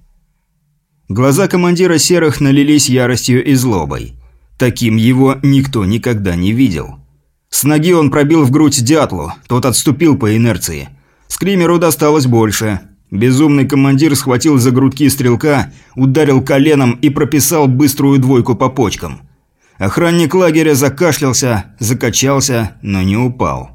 S1: Глаза командира серых налились яростью и злобой. Таким его никто никогда не видел. С ноги он пробил в грудь дятлу, тот отступил по инерции. Скримеру досталось больше. Безумный командир схватил за грудки стрелка, ударил коленом и прописал быструю двойку по почкам. Охранник лагеря закашлялся, закачался, но не упал.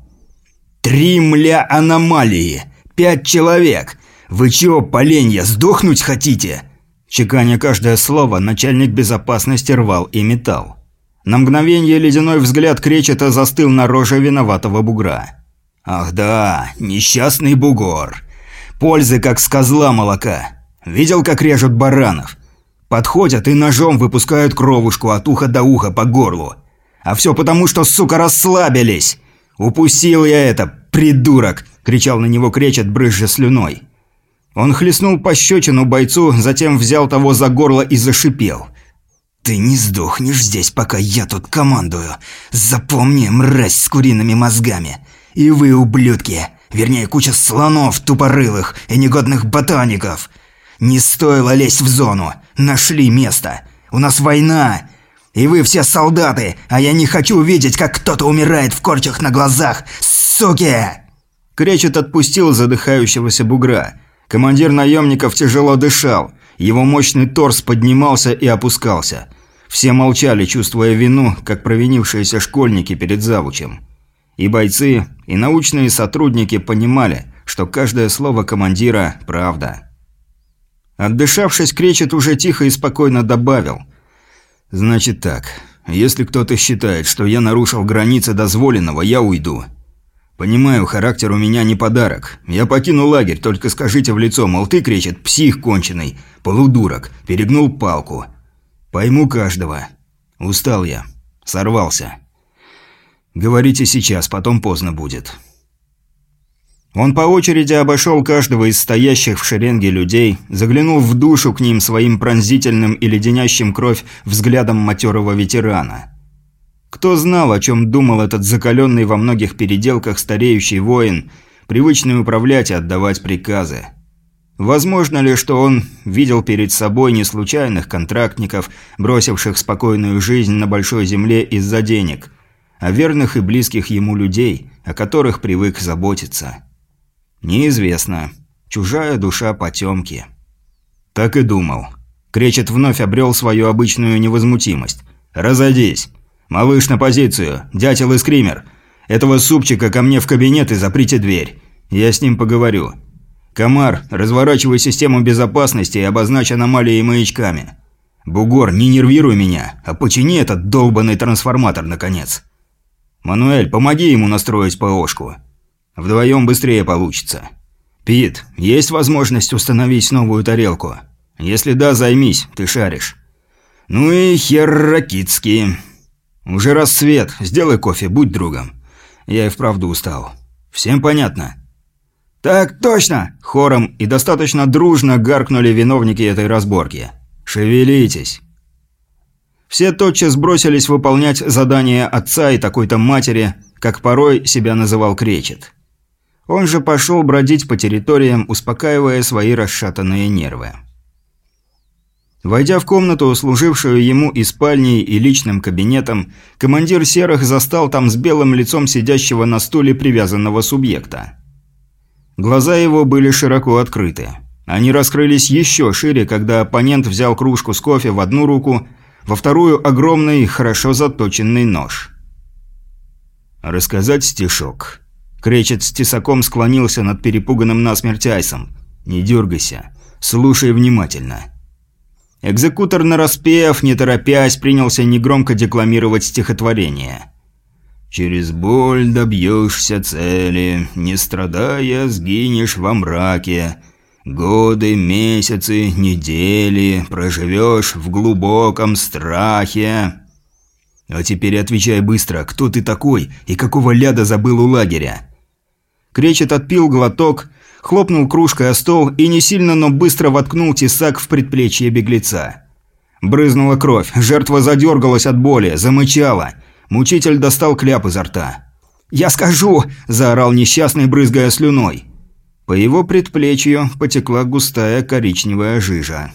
S1: «Три мля аномалии! Пять человек! Вы чё, поленья, сдохнуть хотите?» Чеканя каждое слово, начальник безопасности рвал и металл. На мгновение ледяной взгляд Кречета застыл на роже виноватого бугра. «Ах да, несчастный бугор!» Пользы, как с козла молока. Видел, как режут баранов? Подходят и ножом выпускают кровушку от уха до уха по горлу. А все потому, что, сука, расслабились. Упустил я это, придурок!» – кричал на него кречет, брызжа слюной. Он хлестнул пощечину бойцу, затем взял того за горло и зашипел. «Ты не сдохнешь здесь, пока я тут командую. Запомни, мразь с куриными мозгами. И вы, ублюдки, Вернее, куча слонов тупорылых и негодных ботаников. Не стоило лезть в зону. Нашли место. У нас война. И вы все солдаты, а я не хочу видеть, как кто-то умирает в корчах на глазах. Суки!» Кречет отпустил задыхающегося бугра. Командир наемников тяжело дышал. Его мощный торс поднимался и опускался. Все молчали, чувствуя вину, как провинившиеся школьники перед завучем. И бойцы, и научные сотрудники понимали, что каждое слово командира – правда. Отдышавшись, Кречет уже тихо и спокойно добавил. «Значит так, если кто-то считает, что я нарушил границы дозволенного, я уйду. Понимаю, характер у меня не подарок. Я покину лагерь, только скажите в лицо, мол, ты, Кречет, псих конченый, полудурок, перегнул палку. Пойму каждого. Устал я. Сорвался. Говорите сейчас, потом поздно будет». Он по очереди обошел каждого из стоящих в шеренге людей, заглянул в душу к ним своим пронзительным и леденящим кровь взглядом матерого ветерана. Кто знал, о чем думал этот закаленный во многих переделках стареющий воин, привычный управлять и отдавать приказы. Возможно ли, что он видел перед собой не случайных контрактников, бросивших спокойную жизнь на большой земле из-за денег, а верных и близких ему людей, о которых привык заботиться. Неизвестно. Чужая душа потемки. Так и думал. Кречет вновь обрел свою обычную невозмутимость. «Разойдись! Малыш на позицию! Дятел и скример! Этого супчика ко мне в кабинет и заприте дверь. Я с ним поговорю. Комар, разворачивай систему безопасности и обозначь аномалии маячками. Бугор, не нервируй меня, а почини этот долбанный трансформатор, наконец!» «Мануэль, помоги ему настроить ПОшку. Вдвоем быстрее получится. Пит, есть возможность установить новую тарелку? Если да, займись, ты шаришь. Ну и херракитский. Уже рассвет, сделай кофе, будь другом. Я и вправду устал. Всем понятно?» «Так точно!» – хором и достаточно дружно гаркнули виновники этой разборки. «Шевелитесь!» Все тотчас бросились выполнять задания отца и такой-то матери, как порой себя называл Кречет. Он же пошел бродить по территориям, успокаивая свои расшатанные нервы. Войдя в комнату, служившую ему и спальней, и личным кабинетом, командир серых застал там с белым лицом сидящего на стуле привязанного субъекта. Глаза его были широко открыты. Они раскрылись еще шире, когда оппонент взял кружку с кофе в одну руку, во вторую огромный, хорошо заточенный нож. «Рассказать стишок?» Кречет с тесаком склонился над перепуганным насмерть Айсом. «Не дергайся. Слушай внимательно». Экзекутор нараспев, не торопясь, принялся негромко декламировать стихотворение. «Через боль добьешься цели, не страдая, сгинешь во мраке. Годы, месяцы, недели проживешь в глубоком страхе». «А теперь отвечай быстро, кто ты такой и какого ляда забыл у лагеря?» Кречет отпил глоток, хлопнул кружкой о стол и не сильно, но быстро воткнул тесак в предплечье беглеца. Брызнула кровь, жертва задергалась от боли, замычала. Мучитель достал кляп изо рта. «Я скажу!» – заорал несчастный, брызгая слюной. По его предплечью потекла густая коричневая жижа.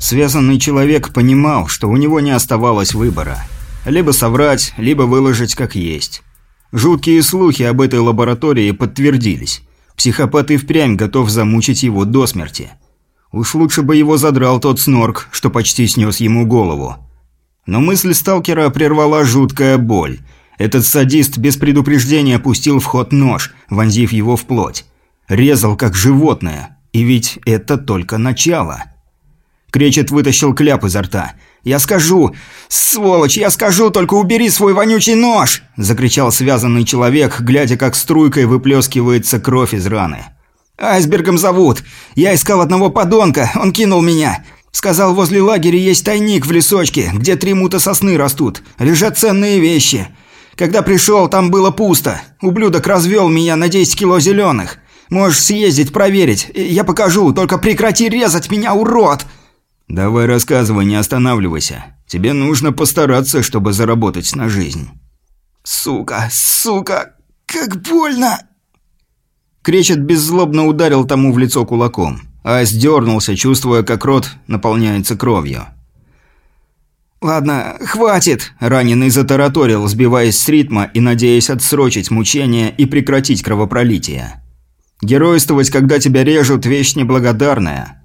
S1: Связанный человек понимал, что у него не оставалось выбора – либо соврать, либо выложить как есть. Жуткие слухи об этой лаборатории подтвердились. Психопат и впрямь готов замучить его до смерти. Уж лучше бы его задрал тот снорк, что почти снес ему голову. Но мысль сталкера прервала жуткая боль. Этот садист без предупреждения пустил в ход нож, вонзив его в плоть. Резал как животное. И ведь это только начало. Кречет вытащил кляп изо рта – «Я скажу! Сволочь, я скажу, только убери свой вонючий нож!» – закричал связанный человек, глядя, как струйкой выплескивается кровь из раны. «Айсбергом зовут. Я искал одного подонка, он кинул меня. Сказал, возле лагеря есть тайник в лесочке, где три мута сосны растут. Лежат ценные вещи. Когда пришел, там было пусто. Ублюдок развел меня на 10 кило зеленых. Можешь съездить проверить. Я покажу, только прекрати резать меня, урод!» «Давай рассказывай, не останавливайся. Тебе нужно постараться, чтобы заработать на жизнь».
S2: «Сука, сука, как больно!»
S1: Кречет беззлобно ударил тому в лицо кулаком. Айс дернулся, чувствуя, как рот наполняется кровью.
S2: «Ладно, хватит!»
S1: – раненый затараторил, сбиваясь с ритма и надеясь отсрочить мучения и прекратить кровопролитие. «Геройствовать, когда тебя режут – вещь неблагодарная».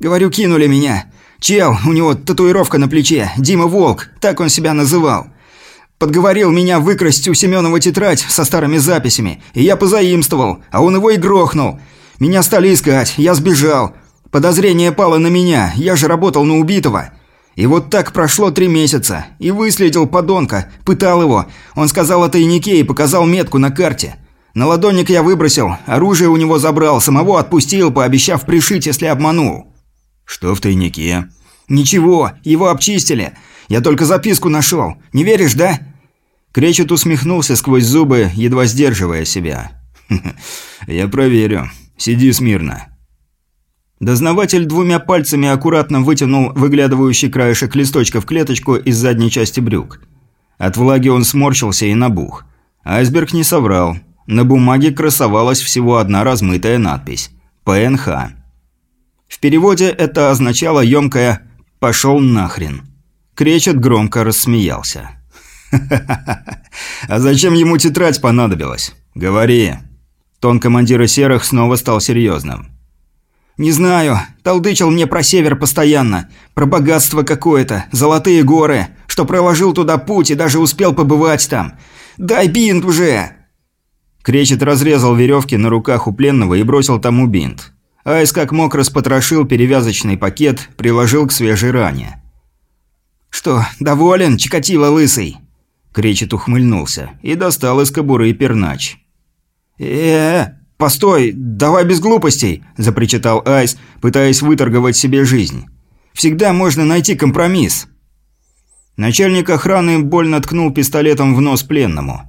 S2: «Говорю, кинули меня. Чел, у него татуировка на плече, Дима Волк, так он себя называл. Подговорил меня выкрасть у Семенова тетрадь со старыми записями, и я позаимствовал, а он его и грохнул. Меня стали искать, я сбежал. Подозрение пало на меня, я же работал на убитого. И вот так прошло три месяца, и выследил подонка, пытал его. Он сказал о тайнике и показал метку на карте. На ладонник я выбросил, оружие у него забрал, самого отпустил, пообещав пришить, если обманул.
S1: «Что в тайнике?»
S2: «Ничего, его обчистили. Я только записку нашел. Не веришь, да?»
S1: Кречет усмехнулся сквозь зубы, едва сдерживая себя. «Я проверю. Сиди смирно». Дознаватель двумя пальцами аккуратно вытянул выглядывающий краешек листочка в клеточку из задней части брюк. От влаги он сморщился и набух. Айсберг не соврал. На бумаге красовалась всего одна размытая надпись «ПНХ». В переводе это означало емкое «пошел нахрен». Кречет громко рассмеялся. А зачем ему тетрадь понадобилась? Говори». Тон командира серых снова стал серьезным.
S2: «Не знаю. Толдычил мне про север постоянно. Про богатство какое-то, золотые горы, что проложил туда путь и даже успел побывать там. Дай бинт уже!»
S1: Кречет разрезал веревки на руках у пленного и бросил тому бинт. Айс как мог распотрошил перевязочный пакет, приложил к свежей ране.
S2: «Что, доволен, Чикатило лысый?»
S1: Кречет ухмыльнулся и достал из кобуры пернач.
S2: э, постой, давай без глупостей!» – запричитал Айс, пытаясь выторговать себе жизнь. «Всегда можно найти компромисс!»
S1: Начальник охраны больно ткнул пистолетом в нос пленному.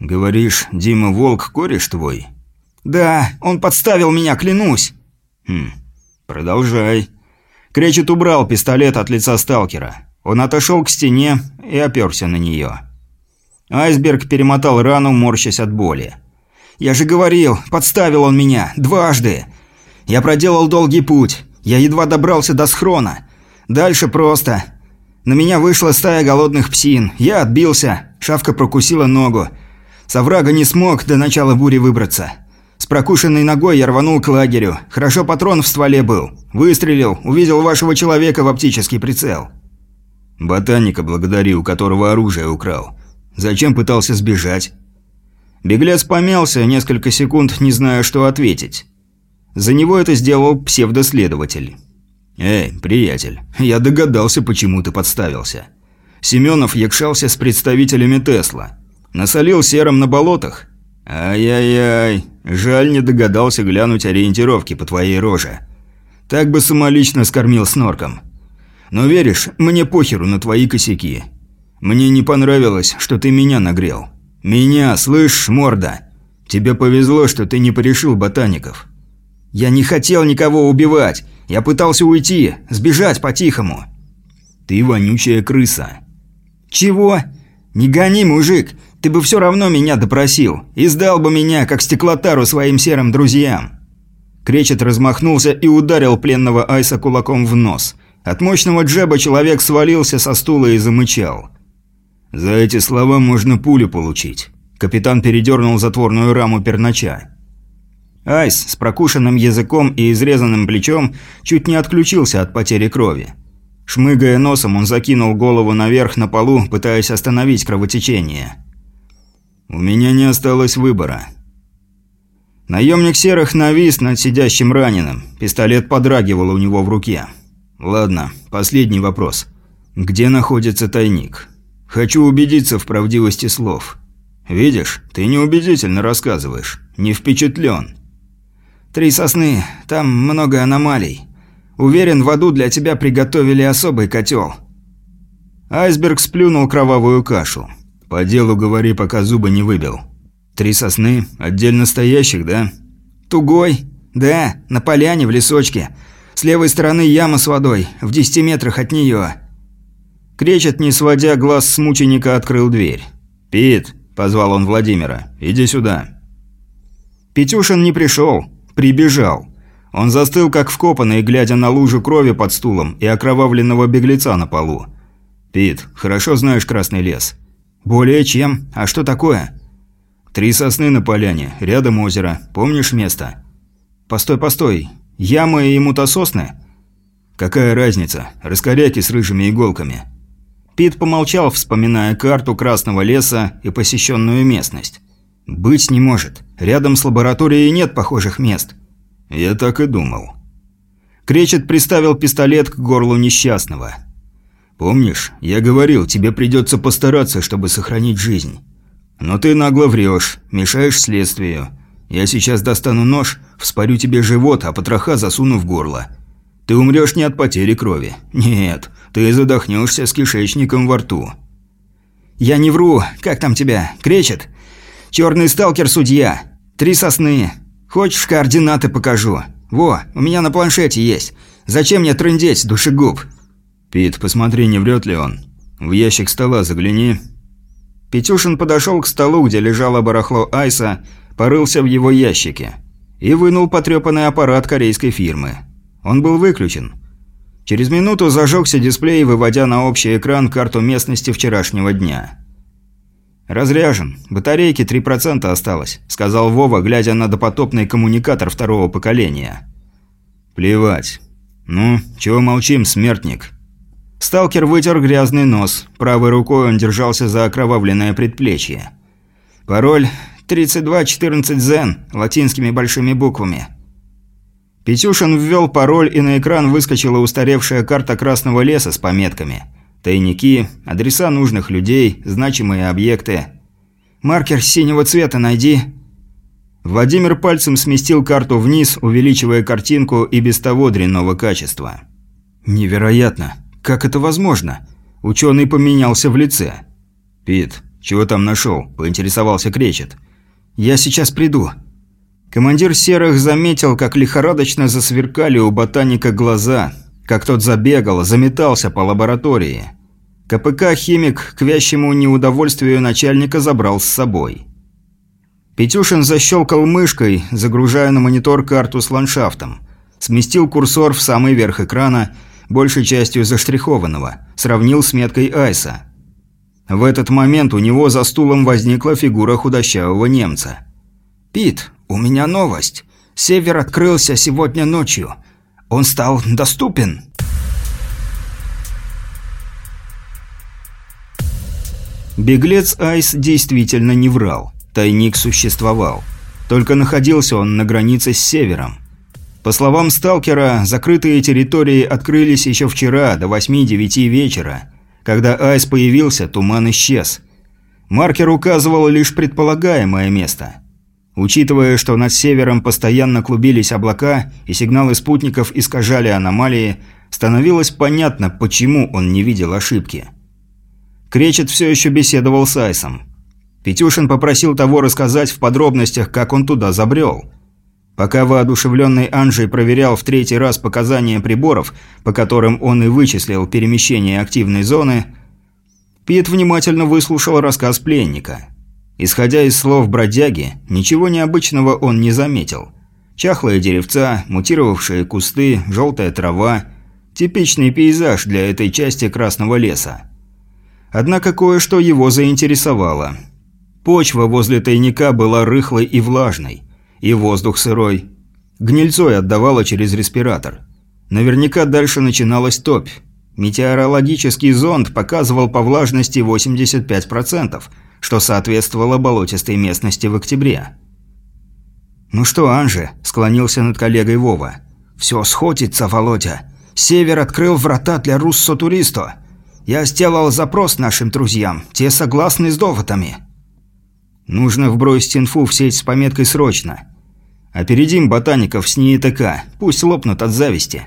S1: «Говоришь, Дима Волк кореш твой?»
S2: «Да, он подставил меня, клянусь!»
S1: «Хм, продолжай». Кречет убрал пистолет от лица сталкера. Он отошел к стене и оперся на нее. Айсберг перемотал рану, морщась от боли. «Я же говорил, подставил он меня. Дважды. Я проделал долгий путь. Я едва добрался до схрона. Дальше просто. На меня вышла стая голодных псин. Я отбился. Шавка прокусила ногу. С оврага не смог до начала бури выбраться. С прокушенной ногой я рванул к лагерю. Хорошо патрон в стволе был. Выстрелил, увидел вашего человека в оптический прицел. Ботаника благодари, у которого оружие украл. Зачем пытался сбежать? Беглец помялся несколько секунд, не зная, что ответить. За него это сделал псевдоследователь. «Эй, приятель, я догадался, почему ты подставился. Семенов якшался с представителями Тесла. Насолил серым на болотах. Ай-яй-яй, жаль не догадался глянуть ориентировки по твоей роже. Так бы самолично скормил снорком. Но веришь, мне похеру на твои косяки. Мне не понравилось, что ты меня нагрел. Меня, слышь, морда? Тебе повезло, что ты не порешил ботаников. Я не хотел никого убивать. Я пытался уйти, сбежать по-тихому. Ты вонючая крыса. Чего? Не гони, мужик. Ты бы все равно меня допросил. И сдал бы меня, как стеклотару, своим серым друзьям. Кречет размахнулся и ударил пленного Айса кулаком в нос. От мощного джеба человек свалился со стула и замычал. «За эти слова можно пулю получить». Капитан передернул затворную раму пернача. Айс с прокушенным языком и изрезанным плечом чуть не отключился от потери крови. Шмыгая носом, он закинул голову наверх на полу, пытаясь остановить кровотечение. «У меня не осталось выбора». Наемник Серых навис над сидящим раненым. Пистолет подрагивал у него в руке. «Ладно, последний вопрос. Где находится тайник?» Хочу убедиться в правдивости слов. Видишь, ты неубедительно рассказываешь. Не впечатлен. Три сосны, там много аномалий. Уверен, в аду для тебя приготовили особый котел. Айсберг сплюнул кровавую кашу. По делу говори, пока зубы не выбил. Три сосны, отдельно стоящих, да? Тугой? Да, на поляне в лесочке. С левой стороны яма с водой, в десяти метрах от нее. Кречет, не сводя глаз с мученика, открыл дверь. «Пит», – позвал он Владимира, – «иди сюда». Петюшин не пришел, прибежал. Он застыл, как вкопанный, глядя на лужу крови под стулом и окровавленного беглеца на полу. «Пит, хорошо знаешь Красный лес?» «Более чем. А что такое?» «Три сосны на поляне, рядом озеро. Помнишь место?» «Постой, постой. Ямы и мутососны?» «Какая разница? Раскоряки с рыжими иголками». Пит помолчал, вспоминая карту Красного леса и посещенную местность. «Быть не может. Рядом с лабораторией нет похожих мест». «Я так и думал». Кречет приставил пистолет к горлу несчастного. «Помнишь, я говорил, тебе придется постараться, чтобы сохранить жизнь. Но ты нагло врешь, мешаешь следствию. Я сейчас достану нож, вспорю тебе живот, а потроха засуну в горло. Ты умрешь не от потери крови. Нет, ты задохнешься с кишечником во рту. Я не вру. Как там тебя? Кречет? Черный сталкер-судья. Три сосны. Хочешь, координаты покажу? Во, у меня на планшете есть. Зачем мне трындеть, душегуб? Пит, посмотри, не врет ли он. В ящик стола загляни. Петюшин подошел к столу, где лежало барахло Айса, порылся в его ящике и вынул потрепанный аппарат корейской фирмы. Он был выключен. Через минуту зажегся дисплей, выводя на общий экран карту местности вчерашнего дня. «Разряжен. Батарейки 3% осталось», – сказал Вова, глядя на допотопный коммуникатор второго поколения. «Плевать. Ну, чего молчим, смертник?» Сталкер вытер грязный нос. Правой рукой он держался за окровавленное предплечье. «Пароль 3214 Зен, латинскими большими буквами. Петюшин ввел пароль, и на экран выскочила устаревшая карта Красного леса с пометками. Тайники, адреса нужных людей, значимые объекты. «Маркер синего цвета найди». Владимир пальцем сместил карту вниз, увеличивая картинку и без того дрянного качества. «Невероятно! Как это возможно?» Ученый поменялся в лице. «Пит, чего там нашел?» – поинтересовался Кречет. «Я сейчас приду», Командир серых заметил, как лихорадочно засверкали у ботаника глаза, как тот забегал, заметался по лаборатории. КПК «Химик» к вящему неудовольствию начальника забрал с собой. Петюшин защелкал мышкой, загружая на монитор карту с ландшафтом. Сместил курсор в самый верх экрана, большей частью заштрихованного, сравнил с меткой Айса. В этот момент у него за стулом возникла фигура худощавого немца.
S2: «Пит, у меня новость. Север открылся сегодня ночью. Он стал доступен».
S1: Беглец Айс действительно не врал. Тайник существовал. Только находился он на границе с севером. По словам сталкера, закрытые территории открылись еще вчера до 8-9 вечера. Когда Айс появился, туман исчез. Маркер указывал лишь предполагаемое место. Учитывая, что над севером постоянно клубились облака и сигналы спутников искажали аномалии, становилось понятно, почему он не видел ошибки. Кречет все еще беседовал с Айсом. Петюшин попросил того рассказать в подробностях, как он туда забрел. Пока воодушевленный Анжей проверял в третий раз показания приборов, по которым он и вычислил перемещение активной зоны, Пит внимательно выслушал рассказ пленника. Исходя из слов бродяги, ничего необычного он не заметил. Чахлые деревца, мутировавшие кусты, желтая трава – типичный пейзаж для этой части Красного леса. Однако кое-что его заинтересовало. Почва возле тайника была рыхлой и влажной, и воздух сырой. Гнильцой отдавало через респиратор. Наверняка дальше начиналась топь. Метеорологический зонд показывал по влажности 85%, что соответствовало болотистой местности в октябре.
S2: «Ну что, Анже?» – склонился над коллегой Вова. «Все сходится, Володя. Север открыл врата для руссо-туристо. Я сделал запрос нашим друзьям, те согласны с доводами».
S1: «Нужно вбросить инфу в сеть с пометкой «Срочно». Опередим ботаников с НИИТК, пусть лопнут от зависти».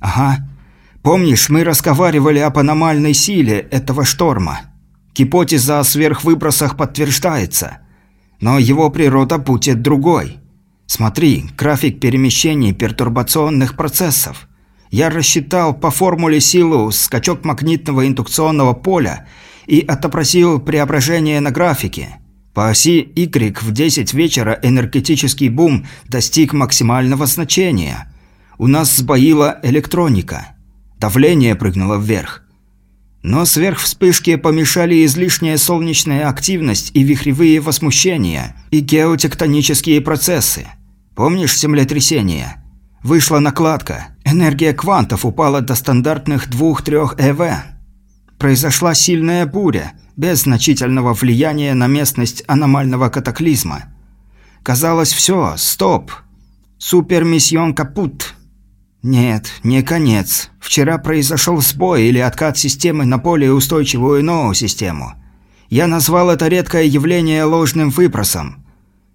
S2: «Ага. Помнишь, мы разговаривали об аномальной силе этого шторма? Гипотеза о сверхвыбросах подтверждается. Но его природа будет другой. Смотри, график перемещений пертурбационных процессов. Я рассчитал по формуле силу скачок магнитного индукционного поля и отобразил преображение на графике. По оси Y в 10 вечера энергетический бум достиг максимального значения. У нас сбоила электроника. Давление прыгнуло вверх. Но сверхвспышки помешали излишняя солнечная активность и вихревые возмущения, и геотектонические процессы. Помнишь землетрясение? Вышла накладка. Энергия квантов упала до стандартных 2-3 ЭВ. Произошла сильная буря, без значительного влияния на местность аномального катаклизма. Казалось, все, стоп. Супермиссион капут. Нет, не конец. Вчера произошел сбой или откат системы на более устойчивую новую систему. Я назвал это редкое явление ложным выбросом.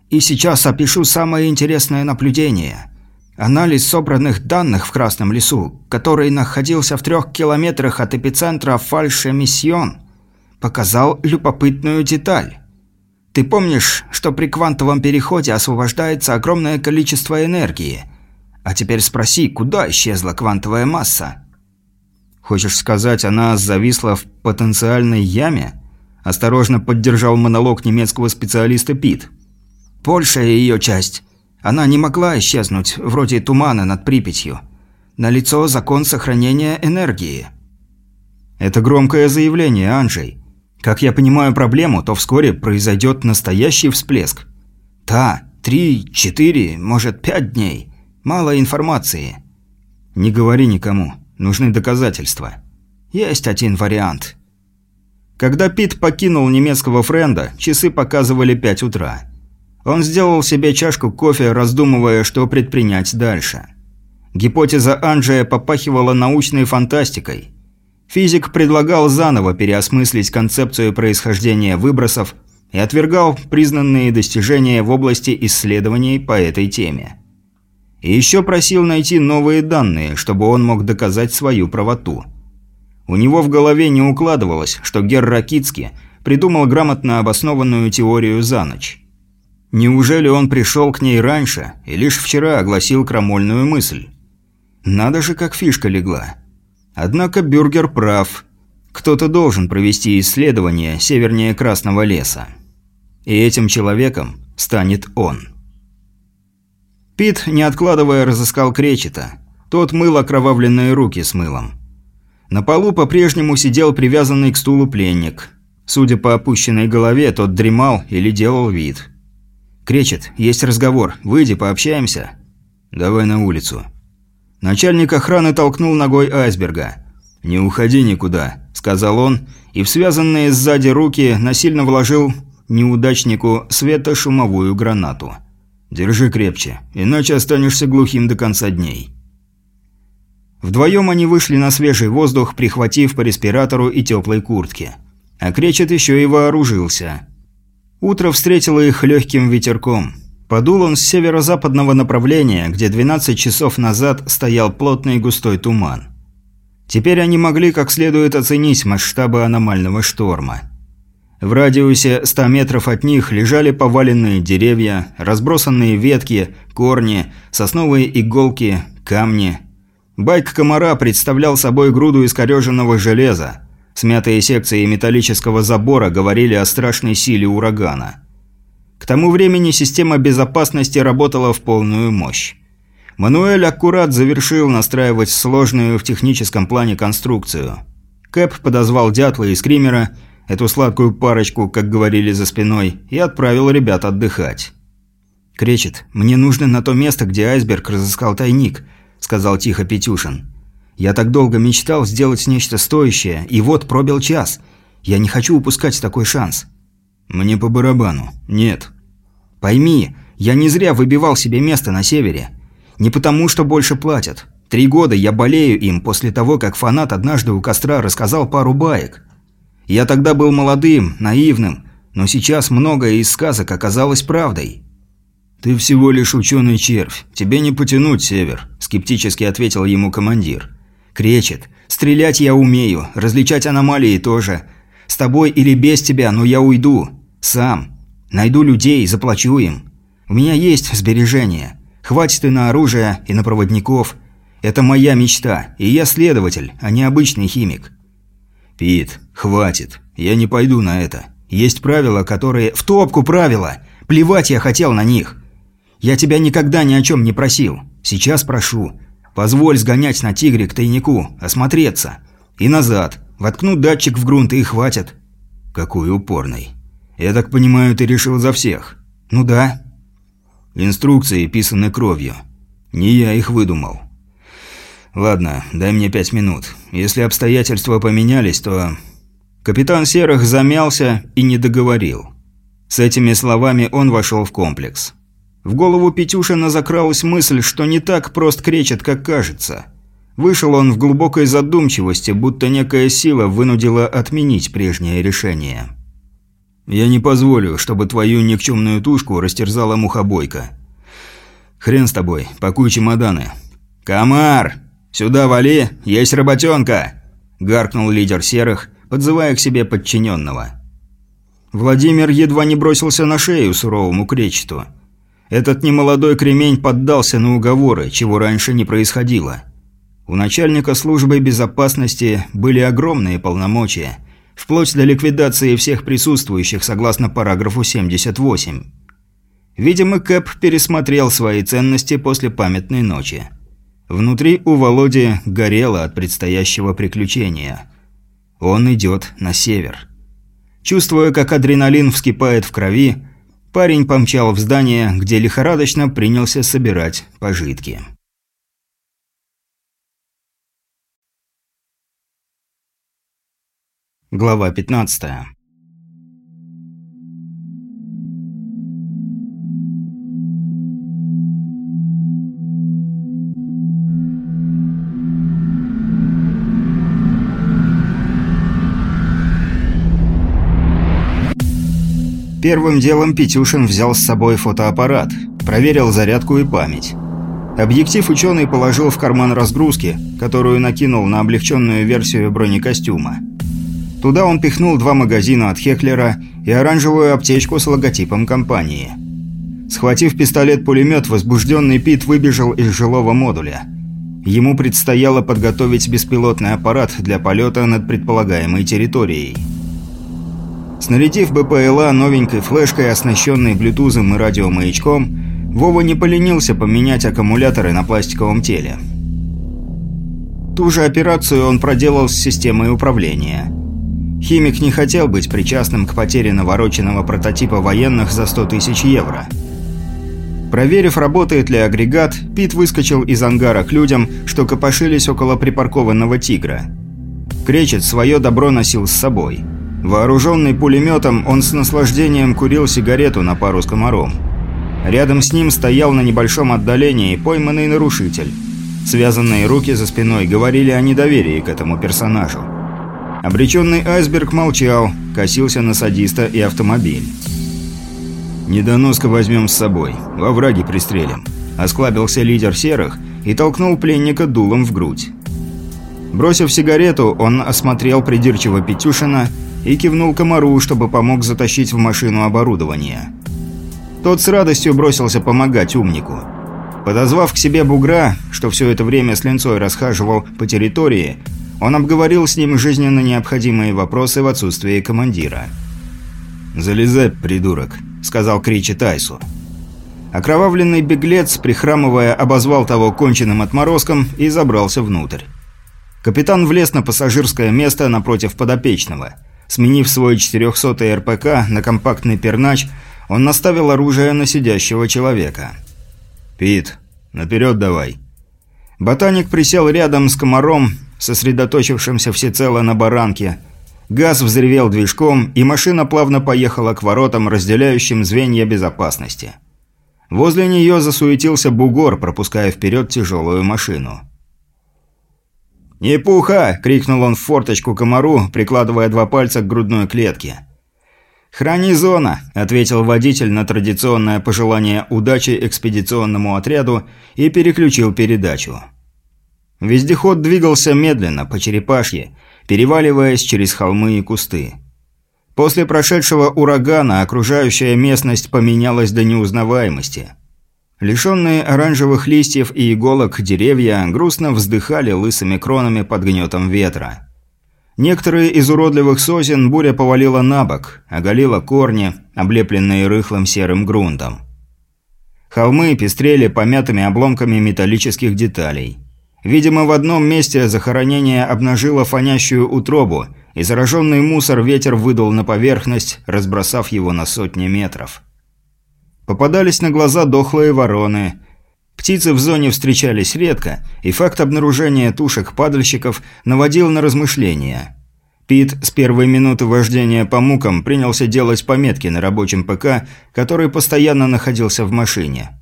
S2: И сейчас опишу самое интересное наблюдение – Анализ собранных данных в Красном лесу, который находился в трех километрах от эпицентра Фальше-Миссион, показал любопытную деталь. Ты помнишь, что при квантовом переходе освобождается огромное количество энергии? А теперь спроси, куда исчезла квантовая масса?
S1: Хочешь сказать, она зависла в потенциальной яме? Осторожно поддержал монолог немецкого специалиста Пит.
S2: Большая ее часть она не могла исчезнуть, вроде тумана над Припятью. Налицо закон сохранения энергии.
S1: Это громкое заявление, Анжей. Как я понимаю проблему, то вскоре произойдет настоящий всплеск.
S2: Да, три, четыре, может пять дней. Мало информации.
S1: Не говори никому. Нужны доказательства.
S2: Есть один вариант.
S1: Когда Пит покинул немецкого френда, часы показывали пять утра. Он сделал себе чашку кофе, раздумывая, что предпринять дальше. Гипотеза Анджея попахивала научной фантастикой. Физик предлагал заново переосмыслить концепцию происхождения выбросов и отвергал признанные достижения в области исследований по этой теме. И еще просил найти новые данные, чтобы он мог доказать свою правоту. У него в голове не укладывалось, что Герр Ракицки придумал грамотно обоснованную теорию за ночь. Неужели он пришел к ней раньше и лишь вчера огласил крамольную мысль? Надо же, как фишка легла. Однако Бюргер прав. Кто-то должен провести исследование севернее Красного леса. И этим человеком станет он. Пит, не откладывая, разыскал Кречета. Тот мыл окровавленные руки с мылом. На полу по-прежнему сидел привязанный к стулу пленник. Судя по опущенной голове, тот дремал или делал вид. «Кречет, есть разговор. Выйди, пообщаемся». «Давай на улицу». Начальник охраны толкнул ногой айсберга. «Не уходи никуда», – сказал он, и в связанные сзади руки насильно вложил неудачнику светошумовую гранату. «Держи крепче, иначе останешься глухим до конца дней». Вдвоем они вышли на свежий воздух, прихватив по респиратору и теплой куртке. А Кречет еще и вооружился. Утро встретило их легким ветерком. Подул он с северо-западного направления, где 12 часов назад стоял плотный густой туман. Теперь они могли как следует оценить масштабы аномального шторма. В радиусе 100 метров от них лежали поваленные деревья, разбросанные ветки, корни, сосновые иголки, камни – Байк комара представлял собой груду искореженного железа. Смятые секции металлического забора говорили о страшной силе урагана. К тому времени система безопасности работала в полную мощь. Мануэль аккурат завершил настраивать сложную в техническом плане конструкцию. Кэп подозвал Дятла и Скримера, эту сладкую парочку, как говорили за спиной, и отправил ребят отдыхать. «Кречет, мне нужно на то место, где айсберг разыскал тайник», сказал тихо Петюшин. «Я так долго мечтал сделать нечто стоящее, и вот пробил час. Я не хочу упускать такой шанс». «Мне по барабану. Нет». «Пойми, я не зря выбивал себе место на севере. Не потому, что больше платят. Три года я болею им после того, как фанат однажды у костра рассказал пару баек. Я тогда был молодым, наивным, но сейчас многое из сказок оказалось правдой». «Ты всего лишь ученый червь. Тебе не потянуть север», – скептически ответил ему командир. «Кречет. Стрелять я умею, различать аномалии тоже. С тобой или без тебя, но я уйду. Сам. Найду людей, заплачу им. У меня есть сбережения. Хватит и на оружие, и на проводников. Это моя мечта, и я следователь, а не обычный химик». «Пит, хватит. Я не пойду на это. Есть правила, которые...» «В топку правила! Плевать я хотел на них!» Я тебя никогда ни о чем не просил. Сейчас прошу. Позволь сгонять на тигре к тайнику, осмотреться. И назад. Воткнуть датчик в грунт и хватит. Какой упорный. Я так понимаю, ты решил за всех? Ну да. Инструкции писаны кровью. Не я их выдумал. Ладно, дай мне пять минут. Если обстоятельства поменялись, то... Капитан Серых замялся и не договорил. С этими словами он вошел в комплекс. В голову Петюшина закралась мысль, что не так прост кречет, как кажется. Вышел он в глубокой задумчивости, будто некая сила вынудила отменить прежнее решение. «Я не позволю, чтобы твою никчемную тушку растерзала мухобойка. Хрен с тобой, пакуй чемоданы». «Комар! Сюда вали, есть работенка!» – гаркнул лидер серых, подзывая к себе подчиненного. Владимир едва не бросился на шею суровому кречету – этот немолодой кремень поддался на уговоры, чего раньше не происходило. У начальника службы безопасности были огромные полномочия, вплоть до ликвидации всех присутствующих согласно параграфу 78. Видимо, Кэп пересмотрел свои ценности после памятной ночи. Внутри у Володи горело от предстоящего приключения. Он идет на север. Чувствуя, как адреналин вскипает в крови, Парень помчал в здание, где лихорадочно принялся собирать пожитки. Глава 15 Первым делом Петюшин взял с собой фотоаппарат, проверил зарядку и память. Объектив ученый положил в карман разгрузки, которую накинул на облегченную версию бронекостюма. Туда он пихнул два магазина от Хеклера и оранжевую аптечку с логотипом компании. Схватив пистолет-пулемет, возбужденный Пит выбежал из жилого модуля. Ему предстояло подготовить беспилотный аппарат для полета над предполагаемой территорией. Снарядив БПЛА новенькой флешкой, оснащенной блютузом и радиомаячком, Вова не поленился поменять аккумуляторы на пластиковом теле. Ту же операцию он проделал с системой управления. Химик не хотел быть причастным к потере навороченного прототипа военных за 100 тысяч евро – Проверив, работает ли агрегат, Пит выскочил из ангара к людям, что копошились около припаркованного «Тигра». Кречет свое добро носил с собой. Вооруженный пулеметом, он с наслаждением курил сигарету на пару с комаром. Рядом с ним стоял на небольшом отдалении пойманный нарушитель. Связанные руки за спиной говорили о недоверии к этому персонажу. Обреченный айсберг молчал, косился на садиста и автомобиль. «Недоноска возьмем с собой. Во враге пристрелим». Осклабился лидер серых и толкнул пленника дулом в грудь. Бросив сигарету, он осмотрел придирчиво Петюшина и кивнул комару, чтобы помог затащить в машину оборудование. Тот с радостью бросился помогать умнику. Подозвав к себе бугра, что все это время с линцой расхаживал по территории, он обговорил с ним жизненно необходимые вопросы в отсутствии командира. «Залезай, придурок», – сказал Кричи Тайсу. Окровавленный беглец, прихрамывая, обозвал того конченным отморозком и забрался внутрь. Капитан влез на пассажирское место напротив подопечного. Сменив свой 400-й РПК на компактный пернач, он наставил оружие на сидящего человека. «Пит, наперед давай». Ботаник присел рядом с комаром, сосредоточившимся всецело на баранке – Газ взревел движком, и машина плавно поехала к воротам, разделяющим звенья безопасности. Возле нее засуетился бугор, пропуская вперед тяжелую машину. «Не пуха!» – крикнул он в форточку комару, прикладывая два пальца к грудной клетке. «Храни зона!» – ответил водитель на традиционное пожелание удачи экспедиционному отряду и переключил передачу. Вездеход двигался медленно, по черепашье, переваливаясь через холмы и кусты. После прошедшего урагана окружающая местность поменялась до неузнаваемости. Лишенные оранжевых листьев и иголок деревья грустно вздыхали лысыми кронами под гнетом ветра. Некоторые из уродливых сосен буря повалила на бок, оголила корни, облепленные рыхлым серым грунтом. Холмы пестрели помятыми обломками металлических деталей – Видимо, в одном месте захоронение обнажило фонящую утробу, и зараженный мусор ветер выдал на поверхность, разбросав его на сотни метров. Попадались на глаза дохлые вороны. Птицы в зоне встречались редко, и факт обнаружения тушек падальщиков наводил на размышления. Пит с первой минуты вождения по мукам принялся делать пометки на рабочем ПК, который постоянно находился в машине.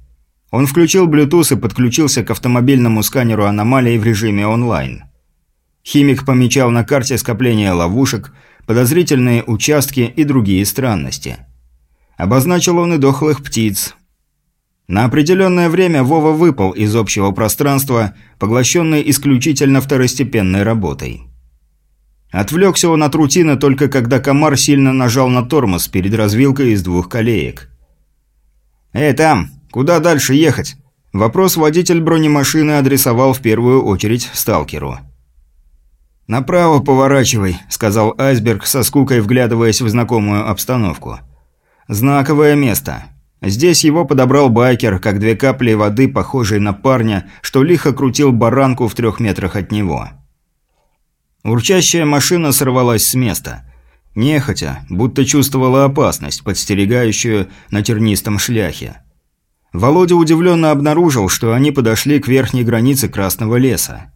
S1: Он включил Bluetooth и подключился к автомобильному сканеру аномалий в режиме онлайн. Химик помечал на карте скопление ловушек, подозрительные участки и другие странности. Обозначил он и дохлых птиц. На определенное время Вова выпал из общего пространства, поглощенный исключительно второстепенной работой. Отвлекся он от рутины только когда комар сильно нажал на тормоз перед развилкой из двух колеек. «Эй, там!» Куда дальше ехать? Вопрос водитель бронемашины адресовал в первую очередь сталкеру. «Направо поворачивай», – сказал Айсберг, со скукой вглядываясь в знакомую обстановку. «Знаковое место. Здесь его подобрал байкер, как две капли воды, похожие на парня, что лихо крутил баранку в трех метрах от него». Урчащая машина сорвалась с места. Нехотя, будто чувствовала опасность, подстерегающую на тернистом шляхе. Володя удивленно обнаружил, что они подошли к верхней границе Красного леса.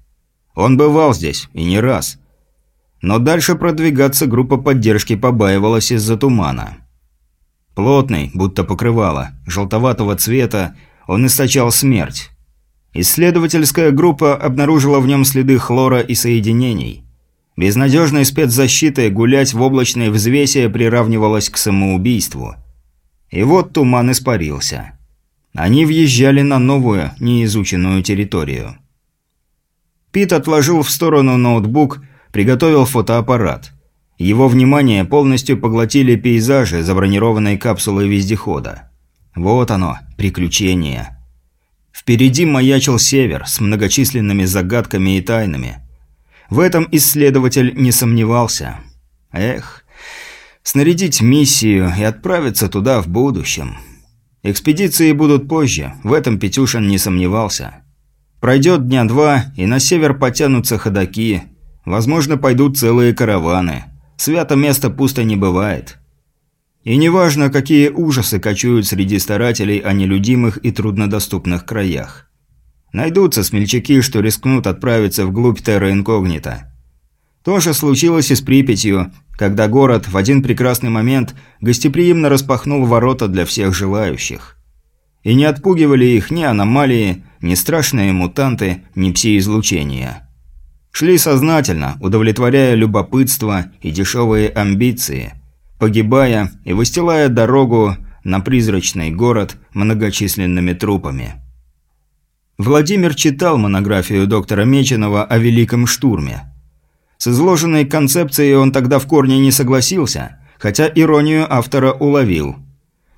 S1: Он бывал здесь, и не раз. Но дальше продвигаться группа поддержки побаивалась из-за тумана. Плотный, будто покрывало, желтоватого цвета, он источал смерть. Исследовательская группа обнаружила в нем следы хлора и соединений. Безнадежной спецзащитой гулять в облачной взвесе приравнивалось к самоубийству. И вот туман испарился. Они въезжали на новую, неизученную территорию. Пит отложил в сторону ноутбук, приготовил фотоаппарат. Его внимание полностью поглотили пейзажи забронированной капсулы вездехода. Вот оно, приключение. Впереди маячил север с многочисленными загадками и тайнами. В этом исследователь не сомневался. Эх, снарядить миссию и отправиться туда в будущем. Экспедиции будут позже, в этом Петюшин не сомневался. Пройдет дня два, и на север потянутся ходаки. Возможно, пойдут целые караваны. Свято место пусто не бывает. И неважно, какие ужасы кочуют среди старателей о нелюдимых и труднодоступных краях. Найдутся смельчаки, что рискнут отправиться вглубь терра инкогнито. То же случилось и с Припятью, когда город в один прекрасный момент гостеприимно распахнул ворота для всех желающих. И не отпугивали их ни аномалии, ни страшные мутанты, ни пси-излучения. Шли сознательно, удовлетворяя любопытство и дешевые амбиции – погибая и выстилая дорогу на призрачный город многочисленными трупами. Владимир читал монографию доктора Меченого о Великом штурме. С изложенной концепцией он тогда в корне не согласился, хотя иронию автора уловил.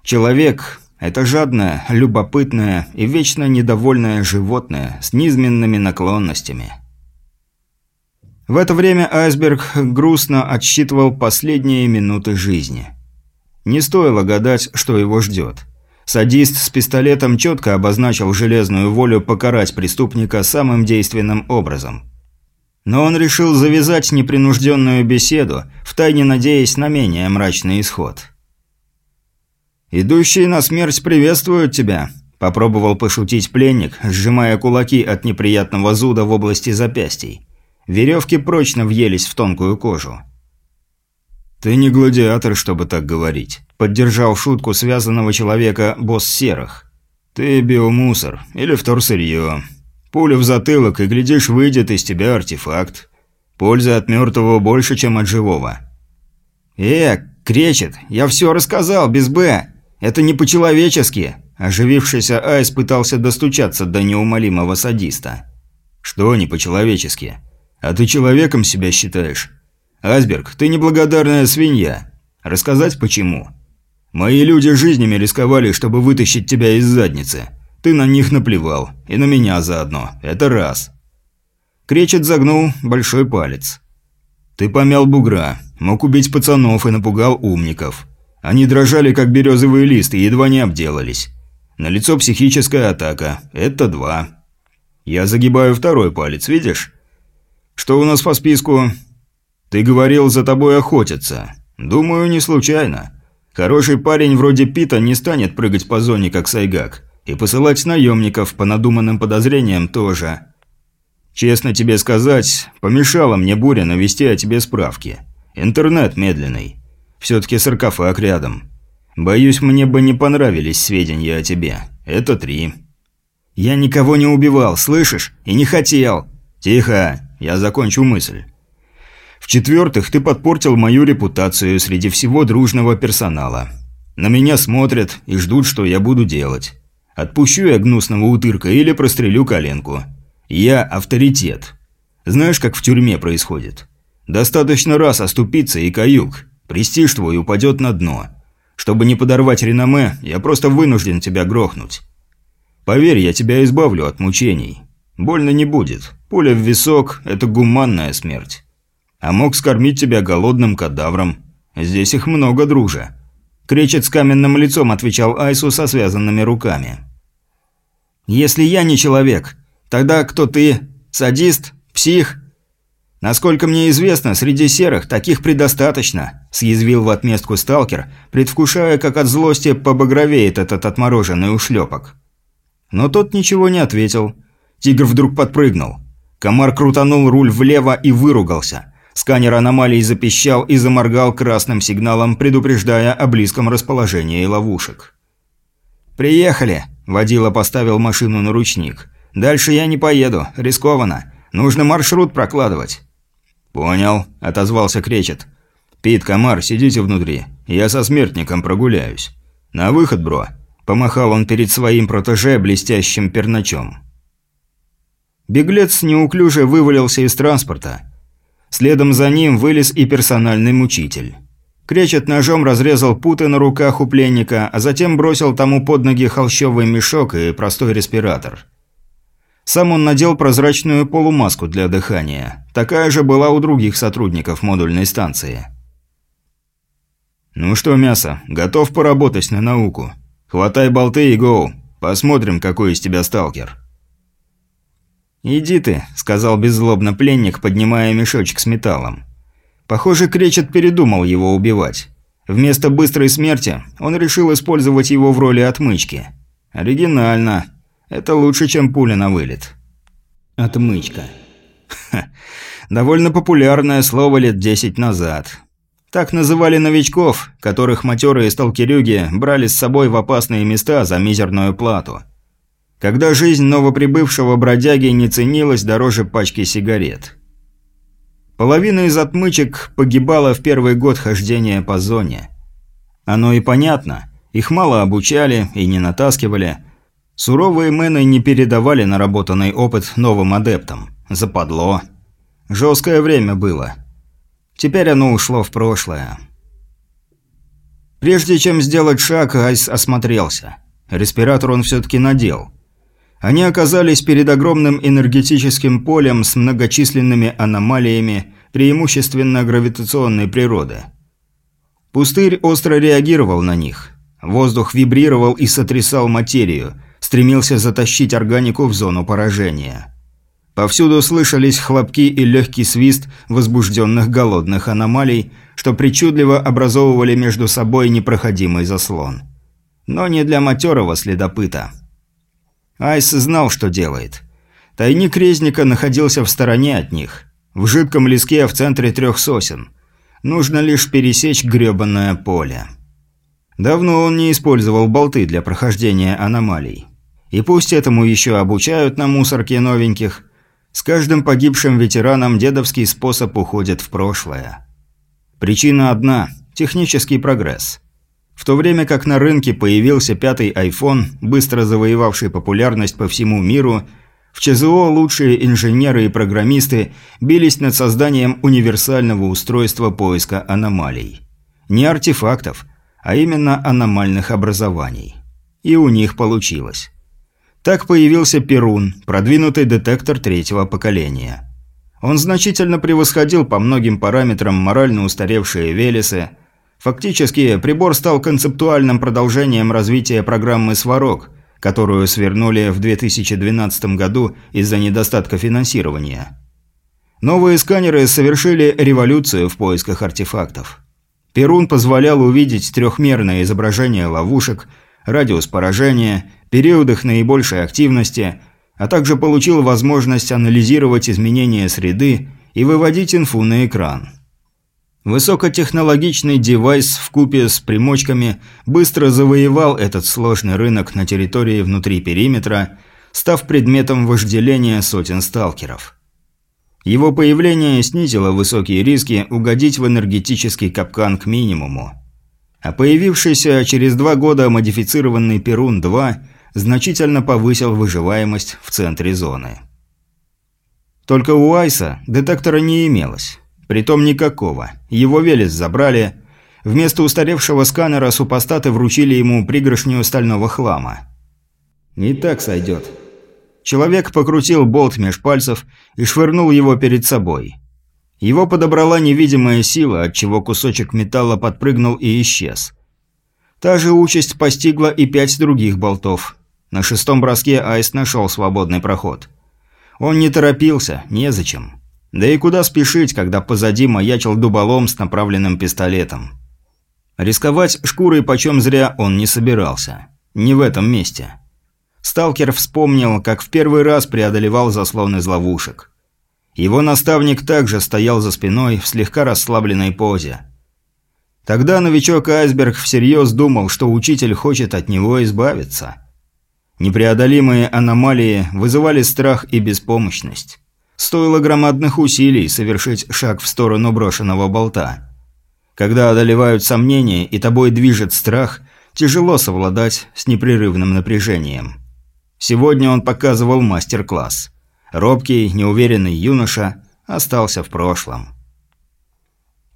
S1: Человек – это жадное, любопытное и вечно недовольное животное с низменными наклонностями – в это время айсберг грустно отсчитывал последние минуты жизни. Не стоило гадать, что его ждет. Садист с пистолетом четко обозначил железную волю покарать преступника самым действенным образом. Но он решил завязать непринужденную беседу, втайне надеясь на менее мрачный исход. «Идущие на смерть приветствуют тебя», – попробовал пошутить пленник, сжимая кулаки от неприятного зуда в области запястий. Веревки прочно въелись в тонкую кожу. «Ты не гладиатор, чтобы так говорить», – поддержал шутку связанного человека босс Серых. «Ты биомусор или вторсырье. Пуля в затылок, и, глядишь, выйдет из тебя артефакт. Пользы от мертвого больше, чем от живого». «Э, кречет, я все рассказал, без «Б». Это не по-человечески», – оживившийся Айс пытался достучаться до неумолимого садиста. «Что не по-человечески?» А ты человеком себя считаешь? Асберг, ты неблагодарная свинья. Рассказать почему? Мои люди жизнями рисковали, чтобы вытащить тебя из задницы. Ты на них наплевал. И на меня заодно. Это раз. Кречет загнул большой палец. Ты помял бугра, мог убить пацанов и напугал умников. Они дрожали, как березовый лист, и едва не обделались. На лицо психическая атака. Это два. Я загибаю второй палец, видишь? «Что у нас по списку?» «Ты говорил, за тобой охотятся. Думаю, не случайно. Хороший парень вроде Пита не станет прыгать по зоне, как Сайгак. И посылать наемников по надуманным подозрениям тоже. Честно тебе сказать, помешала мне буря навести о тебе справки. Интернет медленный. Все-таки саркофаг рядом. Боюсь, мне бы не понравились сведения о тебе. Это три». «Я никого не убивал, слышишь? И не хотел!» «Тихо! Я закончу мысль. В-четвертых, ты подпортил мою репутацию среди всего дружного персонала. На меня смотрят и ждут, что я буду делать. Отпущу я гнусного утырка или прострелю коленку. Я авторитет. Знаешь, как в тюрьме происходит? Достаточно раз оступиться и каюк. Престиж твой упадет на дно. Чтобы не подорвать реноме, я просто вынужден тебя грохнуть. Поверь, я тебя избавлю от мучений. Больно не будет. Пуля в висок – это гуманная смерть. А мог скормить тебя голодным кадавром. Здесь их много, друже. Кречет с каменным лицом отвечал Айсу со связанными руками. «Если я не человек, тогда кто ты? Садист? Псих?» «Насколько мне известно, среди серых таких предостаточно», – съязвил в отместку сталкер, предвкушая, как от злости побагровеет этот отмороженный ушлепок. Но тот ничего не ответил – Тигр вдруг подпрыгнул. Комар крутанул руль влево и выругался. Сканер аномалии запищал и заморгал красным сигналом, предупреждая о близком расположении ловушек. «Приехали!» – водила поставил машину на ручник. «Дальше я не поеду. Рискованно. Нужно маршрут прокладывать». «Понял», – отозвался Кречет. «Пит, Комар, сидите внутри. Я со смертником прогуляюсь. На выход, бро!» – помахал он перед своим протеже блестящим перначом. Беглец неуклюже вывалился из транспорта. Следом за ним вылез и персональный мучитель. Кречет ножом разрезал путы на руках у пленника, а затем бросил тому под ноги холщовый мешок и простой респиратор. Сам он надел прозрачную полумаску для дыхания. Такая же была у других сотрудников модульной станции. «Ну что, мясо, готов поработать на науку? Хватай болты и гоу. Посмотрим, какой из тебя сталкер».
S2: «Иди ты», — сказал беззлобно пленник, поднимая мешочек с металлом. Похоже, Кречет передумал его убивать. Вместо быстрой смерти он решил использовать его в роли отмычки. Оригинально. Это лучше, чем пуля на вылет. Отмычка. Ха. Довольно популярное слово лет десять назад. Так называли новичков, которых матерые сталкерюги брали с собой в опасные места за мизерную плату. Когда жизнь новоприбывшего бродяги не ценилась дороже пачки сигарет. Половина из отмычек погибала в первый год хождения по зоне. Оно и понятно. Их мало обучали и не натаскивали. Суровые мэны не передавали наработанный опыт новым адептам. Западло. Жесткое время было. Теперь оно ушло в прошлое. Прежде чем сделать шаг, Айс осмотрелся. Респиратор он все-таки надел. Они оказались перед огромным энергетическим полем с многочисленными аномалиями, преимущественно гравитационной природы. Пустырь остро реагировал на них. Воздух вибрировал и сотрясал материю, стремился затащить органику в зону поражения. Повсюду слышались хлопки и легкий свист возбужденных голодных аномалий, что причудливо образовывали между собой непроходимый заслон. Но не для матерого следопыта – Айс знал, что делает. Тайник резника находился в стороне от них, в жидком леске в центре трех сосен. Нужно лишь пересечь гребанное поле. Давно он не использовал болты для прохождения аномалий. И пусть этому еще обучают на мусорке новеньких, с каждым погибшим ветераном дедовский способ уходит в прошлое. Причина одна – технический прогресс – в то время как на рынке появился пятый iPhone, быстро завоевавший популярность по всему миру, в ЧЗО лучшие инженеры и программисты бились над созданием универсального устройства поиска аномалий. Не артефактов, а именно аномальных образований. И у них получилось. Так появился Перун, продвинутый детектор третьего поколения. Он значительно превосходил по многим параметрам морально устаревшие Велесы – Фактически, прибор стал концептуальным продолжением развития программы «Сварог», которую свернули в 2012 году из-за недостатка финансирования. Новые сканеры совершили революцию в поисках артефактов. Перун позволял увидеть трехмерное изображение ловушек, радиус поражения, период их наибольшей активности, а также получил возможность анализировать изменения среды и выводить инфу на экран. Высокотехнологичный девайс в купе с примочками быстро завоевал этот сложный рынок на территории внутри периметра, став предметом вожделения сотен сталкеров. Его появление снизило высокие риски угодить в энергетический капкан к минимуму. А появившийся через два года модифицированный Перун-2 значительно повысил выживаемость в центре зоны. Только у Айса детектора не имелось. Притом никакого. Его Велес забрали. Вместо устаревшего сканера супостаты вручили ему пригоршню стального хлама. «Не так сойдет». Человек покрутил болт меж пальцев и швырнул его перед собой. Его подобрала невидимая сила, отчего кусочек металла подпрыгнул и исчез. Та же участь постигла и пять других болтов. На шестом броске Айс нашел свободный проход. Он не торопился, незачем. Да и куда спешить, когда позади маячил дуболом с направленным пистолетом. Рисковать шкурой почем зря он не собирался. Не в этом месте. Сталкер вспомнил, как в первый раз преодолевал заслон из ловушек. Его наставник также стоял за спиной в слегка расслабленной позе. Тогда новичок Айсберг всерьез думал, что учитель хочет от него избавиться. Непреодолимые аномалии вызывали страх и беспомощность. Стоило громадных усилий совершить шаг в сторону брошенного болта. Когда одолевают сомнения и тобой движет страх, тяжело совладать с непрерывным напряжением. Сегодня он показывал мастер-класс. Робкий, неуверенный юноша остался в прошлом.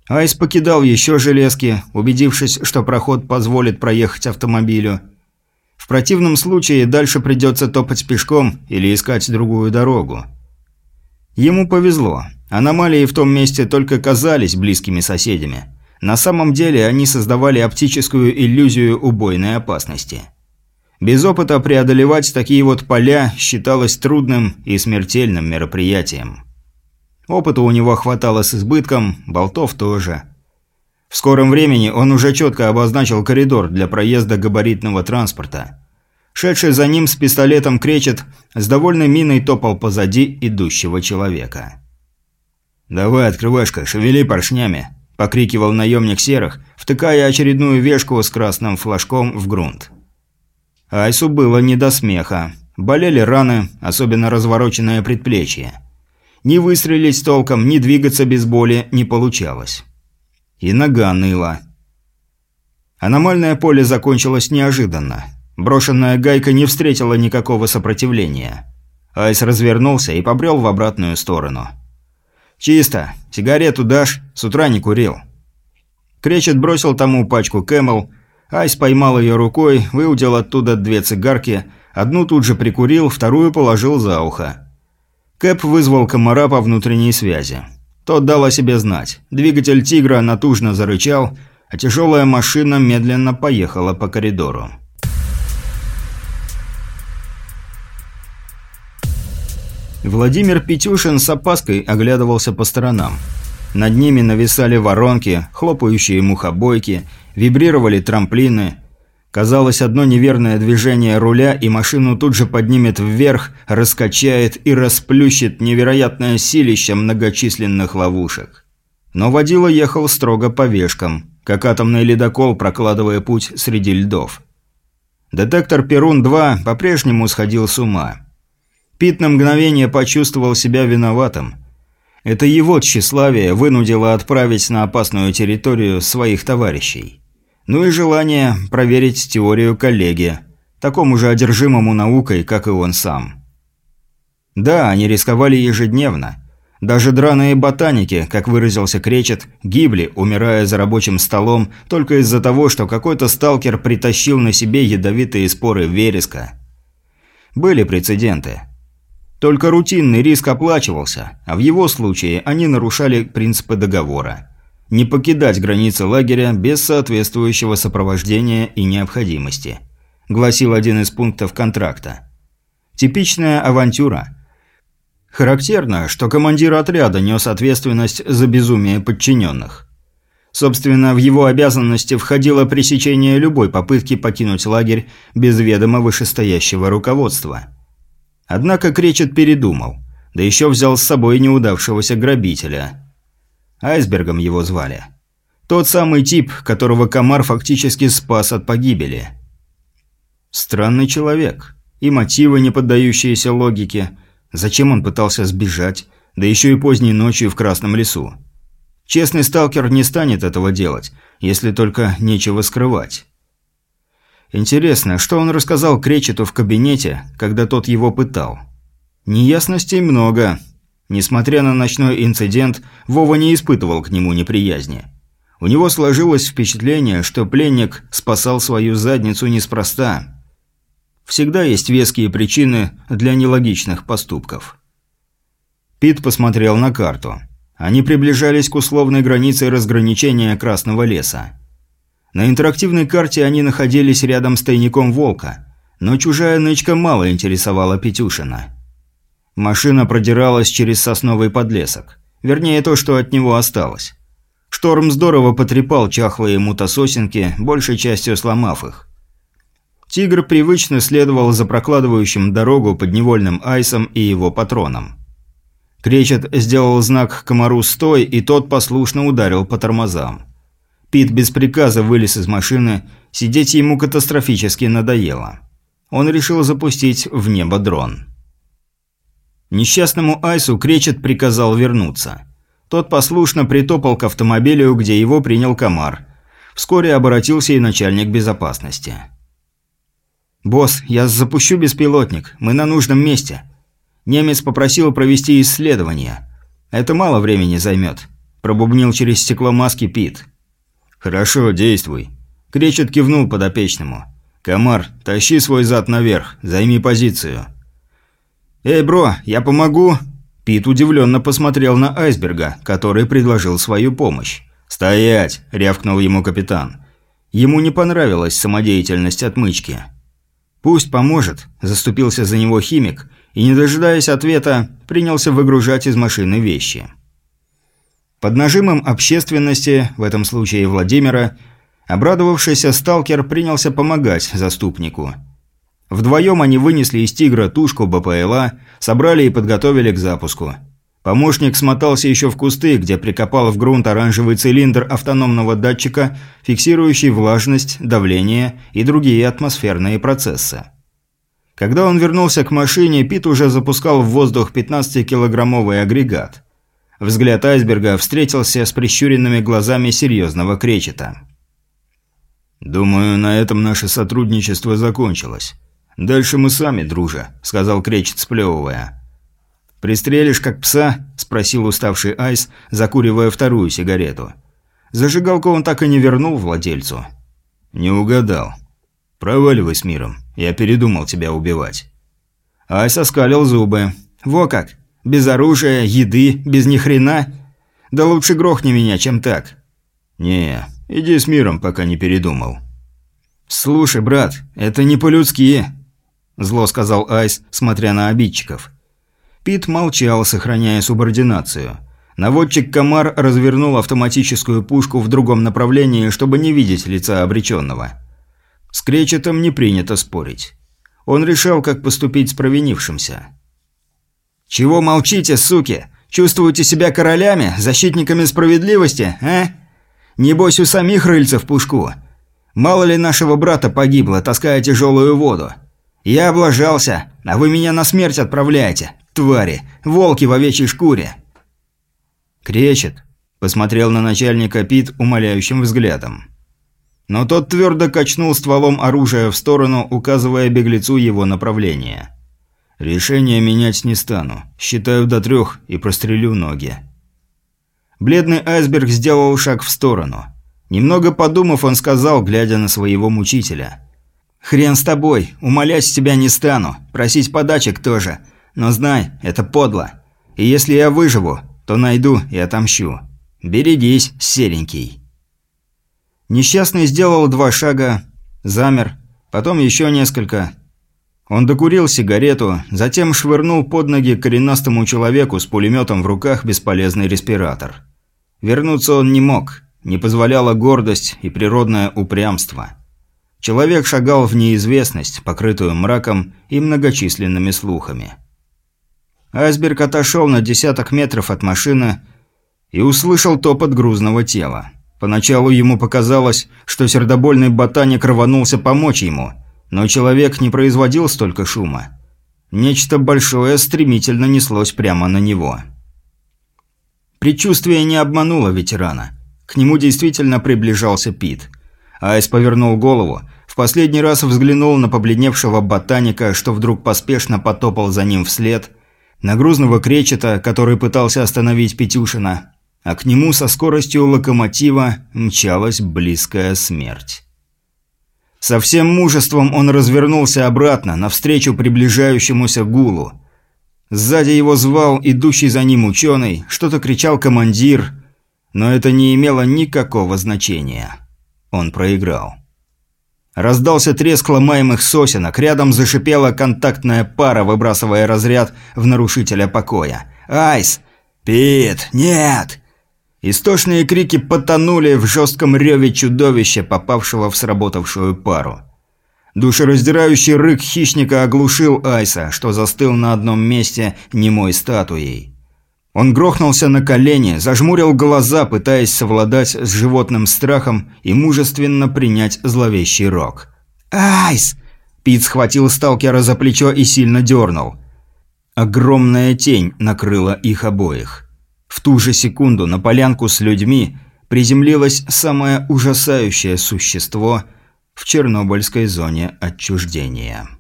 S1: Айс покидал еще железки, убедившись, что проход позволит проехать автомобилю. В противном случае дальше придется топать пешком или искать другую дорогу. Ему повезло. Аномалии в том месте только казались близкими соседями. На самом деле они создавали оптическую иллюзию убойной опасности. Без опыта преодолевать такие вот поля считалось трудным и смертельным мероприятием. Опыта у него хватало с избытком, болтов тоже. В скором времени он уже четко обозначил коридор для проезда габаритного транспорта. Шедший за ним с пистолетом кречет, с довольной миной топал позади идущего человека. «Давай, открывашка, шевели поршнями», – покрикивал наемник серых, втыкая очередную вешку с красным флажком в грунт. Айсу было не до смеха. Болели раны, особенно развороченное предплечье. Ни выстрелить толком, ни двигаться без боли не получалось. И нога ныла. Аномальное поле закончилось неожиданно. Брошенная гайка не встретила никакого сопротивления. Айс развернулся и побрел в обратную сторону. «Чисто. Сигарету дашь? С утра не курил». Кречет бросил тому пачку Camel. Айс поймал ее рукой, выудил оттуда две цигарки, одну тут же прикурил, вторую положил за ухо. Кэп вызвал комара по внутренней связи. Тот дал о себе знать. Двигатель «Тигра» натужно зарычал, а тяжелая машина медленно поехала по коридору. Владимир Петюшин с опаской оглядывался по сторонам. Над ними нависали воронки, хлопающие мухобойки, вибрировали трамплины – Казалось, одно неверное движение руля, и машину тут же поднимет вверх, раскачает и расплющит невероятное силище многочисленных ловушек. Но водила ехал строго по вешкам, как атомный ледокол, прокладывая путь среди льдов. Детектор Перун-2 по-прежнему сходил с ума. Пит на мгновение почувствовал себя виноватым. Это его тщеславие вынудило отправить на опасную территорию своих товарищей. Ну и желание проверить теорию коллеги, такому же одержимому наукой, как и он сам. Да, они рисковали ежедневно. Даже драные ботаники, как выразился Кречет, гибли, умирая за рабочим столом, только из-за того, что какой-то сталкер притащил на себе ядовитые споры вереска. Были прецеденты. Только рутинный риск оплачивался, а в его случае они нарушали принципы договора не покидать границы лагеря без соответствующего сопровождения и необходимости, гласил один из пунктов контракта. Типичная авантюра. Характерно, что командир отряда нес ответственность за безумие подчиненных. Собственно, в его обязанности входило пресечение любой попытки покинуть лагерь без ведома вышестоящего руководства. Однако Кречет передумал, да еще взял с собой неудавшегося грабителя – Айсбергом его звали. Тот самый тип, которого комар фактически спас от погибели. Странный человек. И мотивы, не поддающиеся логике. Зачем он пытался сбежать? Да еще и поздней ночью в Красном лесу. Честный сталкер не станет этого делать, если только нечего скрывать. Интересно, что он рассказал Кречету в кабинете, когда тот его пытал? Неясностей много, Несмотря на ночной инцидент, Вова не испытывал к нему неприязни. У него сложилось впечатление, что пленник спасал свою задницу неспроста. Всегда есть веские причины для нелогичных поступков. Пит посмотрел на карту. Они приближались к условной границе разграничения Красного леса. На интерактивной карте они находились рядом с тайником Волка, но чужая нычка мало интересовала Петюшина. Машина продиралась через сосновый подлесок. Вернее, то, что от него осталось. Шторм здорово потрепал чахлые мутососенки, большей частью сломав их. «Тигр» привычно следовал за прокладывающим дорогу подневольным айсом и его патроном. Кречет сделал знак комару «Стой», и тот послушно ударил по тормозам. Пит без приказа вылез из машины, сидеть ему катастрофически надоело. Он решил запустить в небо дрон. Несчастному Айсу Кречет приказал вернуться. Тот послушно притопал к автомобилю, где его принял комар. Вскоре обратился и начальник безопасности. «Босс, я запущу беспилотник. Мы на нужном месте. Немец попросил провести исследование. Это мало времени займет. – пробубнил через стекло маски Пит. «Хорошо, действуй». Кречет кивнул подопечному. «Комар, тащи свой зад наверх, займи позицию». «Эй, бро, я помогу?» Пит удивленно посмотрел на айсберга, который предложил свою помощь. «Стоять!» – рявкнул ему капитан. Ему не понравилась самодеятельность отмычки. «Пусть поможет», – заступился за него химик и, не дожидаясь ответа, принялся выгружать из машины вещи. Под нажимом общественности, в этом случае Владимира, обрадовавшийся сталкер принялся помогать заступнику. Вдвоем они вынесли из «Тигра» тушку БПЛА, собрали и подготовили к запуску. Помощник смотался еще в кусты, где прикопал в грунт оранжевый цилиндр автономного датчика, фиксирующий влажность, давление и другие атмосферные процессы. Когда он вернулся к машине, Пит уже запускал в воздух 15-килограммовый агрегат – Взгляд айсберга встретился с прищуренными глазами серьезного кречета. «Думаю, на этом наше сотрудничество закончилось. Дальше мы сами, дружа», — сказал кречет, сплевывая. «Пристрелишь, как пса?» – спросил уставший Айс, закуривая вторую сигарету. Зажигалку он так и не вернул владельцу. «Не угадал. Проваливай с миром. Я передумал тебя убивать». Айс оскалил зубы. «Во как! Без оружия, еды, без ни хрена? Да лучше грохни меня, чем так. Не, иди с миром, пока не передумал. Слушай, брат, это не по-людски. Зло сказал Айс, смотря на обидчиков. Пит молчал, сохраняя субординацию. Наводчик Комар развернул автоматическую пушку в другом направлении, чтобы не видеть лица обреченного. С Кречетом не принято спорить. Он решал, как поступить с провинившимся. «Чего молчите, суки? Чувствуете себя королями, защитниками справедливости, а? Небось, у самих рыльцев пушку. Мало ли нашего брата погибло, таская тяжелую воду. Я облажался, а вы меня на смерть отправляете. Твари, волки в овечьей шкуре». «Кречет», – посмотрел на начальника Пит умоляющим взглядом. Но тот твердо качнул стволом оружия в сторону, указывая беглецу его направление. Решение менять не стану. Считаю до трех и прострелю ноги. Бледный айсберг сделал шаг в сторону. Немного подумав, он сказал, глядя на своего мучителя. «Хрен с тобой, умолять тебя не стану, просить подачек тоже. Но знай, это подло. И если я выживу, то найду и отомщу. Берегись, серенький». Несчастный сделал два шага, замер, потом еще несколько, он докурил сигарету, затем швырнул под ноги коренастому человеку с пулеметом в руках бесполезный респиратор. Вернуться он не мог, не позволяла гордость и природное упрямство. Человек шагал в неизвестность, покрытую мраком и многочисленными слухами. Айсберг отошел на десяток метров от машины и услышал топот грузного тела. Поначалу ему показалось, что сердобольный ботаник рванулся помочь ему – но человек не производил столько шума. Нечто большое стремительно неслось прямо на него. Предчувствие не обмануло ветерана. К нему действительно приближался Пит. Айс повернул голову, в последний раз взглянул на побледневшего ботаника, что вдруг поспешно потопал за ним вслед, на грузного кречета, который пытался остановить Петюшина, а к нему со скоростью локомотива мчалась близкая смерть. Со всем мужеством он развернулся обратно, навстречу приближающемуся гулу. Сзади его звал идущий за ним ученый, что-то кричал командир, но это не имело никакого значения. Он проиграл. Раздался треск ломаемых сосенок, рядом зашипела контактная пара, выбрасывая разряд в нарушителя покоя. «Айс! Пит! Нет!» Истошные крики потонули в жестком реве чудовища, попавшего в сработавшую пару. Душераздирающий рык хищника оглушил Айса, что застыл на одном месте немой статуей. Он грохнулся на колени, зажмурил глаза, пытаясь совладать с животным страхом и мужественно принять зловещий рок. «Айс!» Пит схватил сталкера за плечо и сильно дернул. Огромная тень накрыла их обоих. В ту же секунду на полянку с людьми приземлилось самое ужасающее существо в Чернобыльской зоне отчуждения.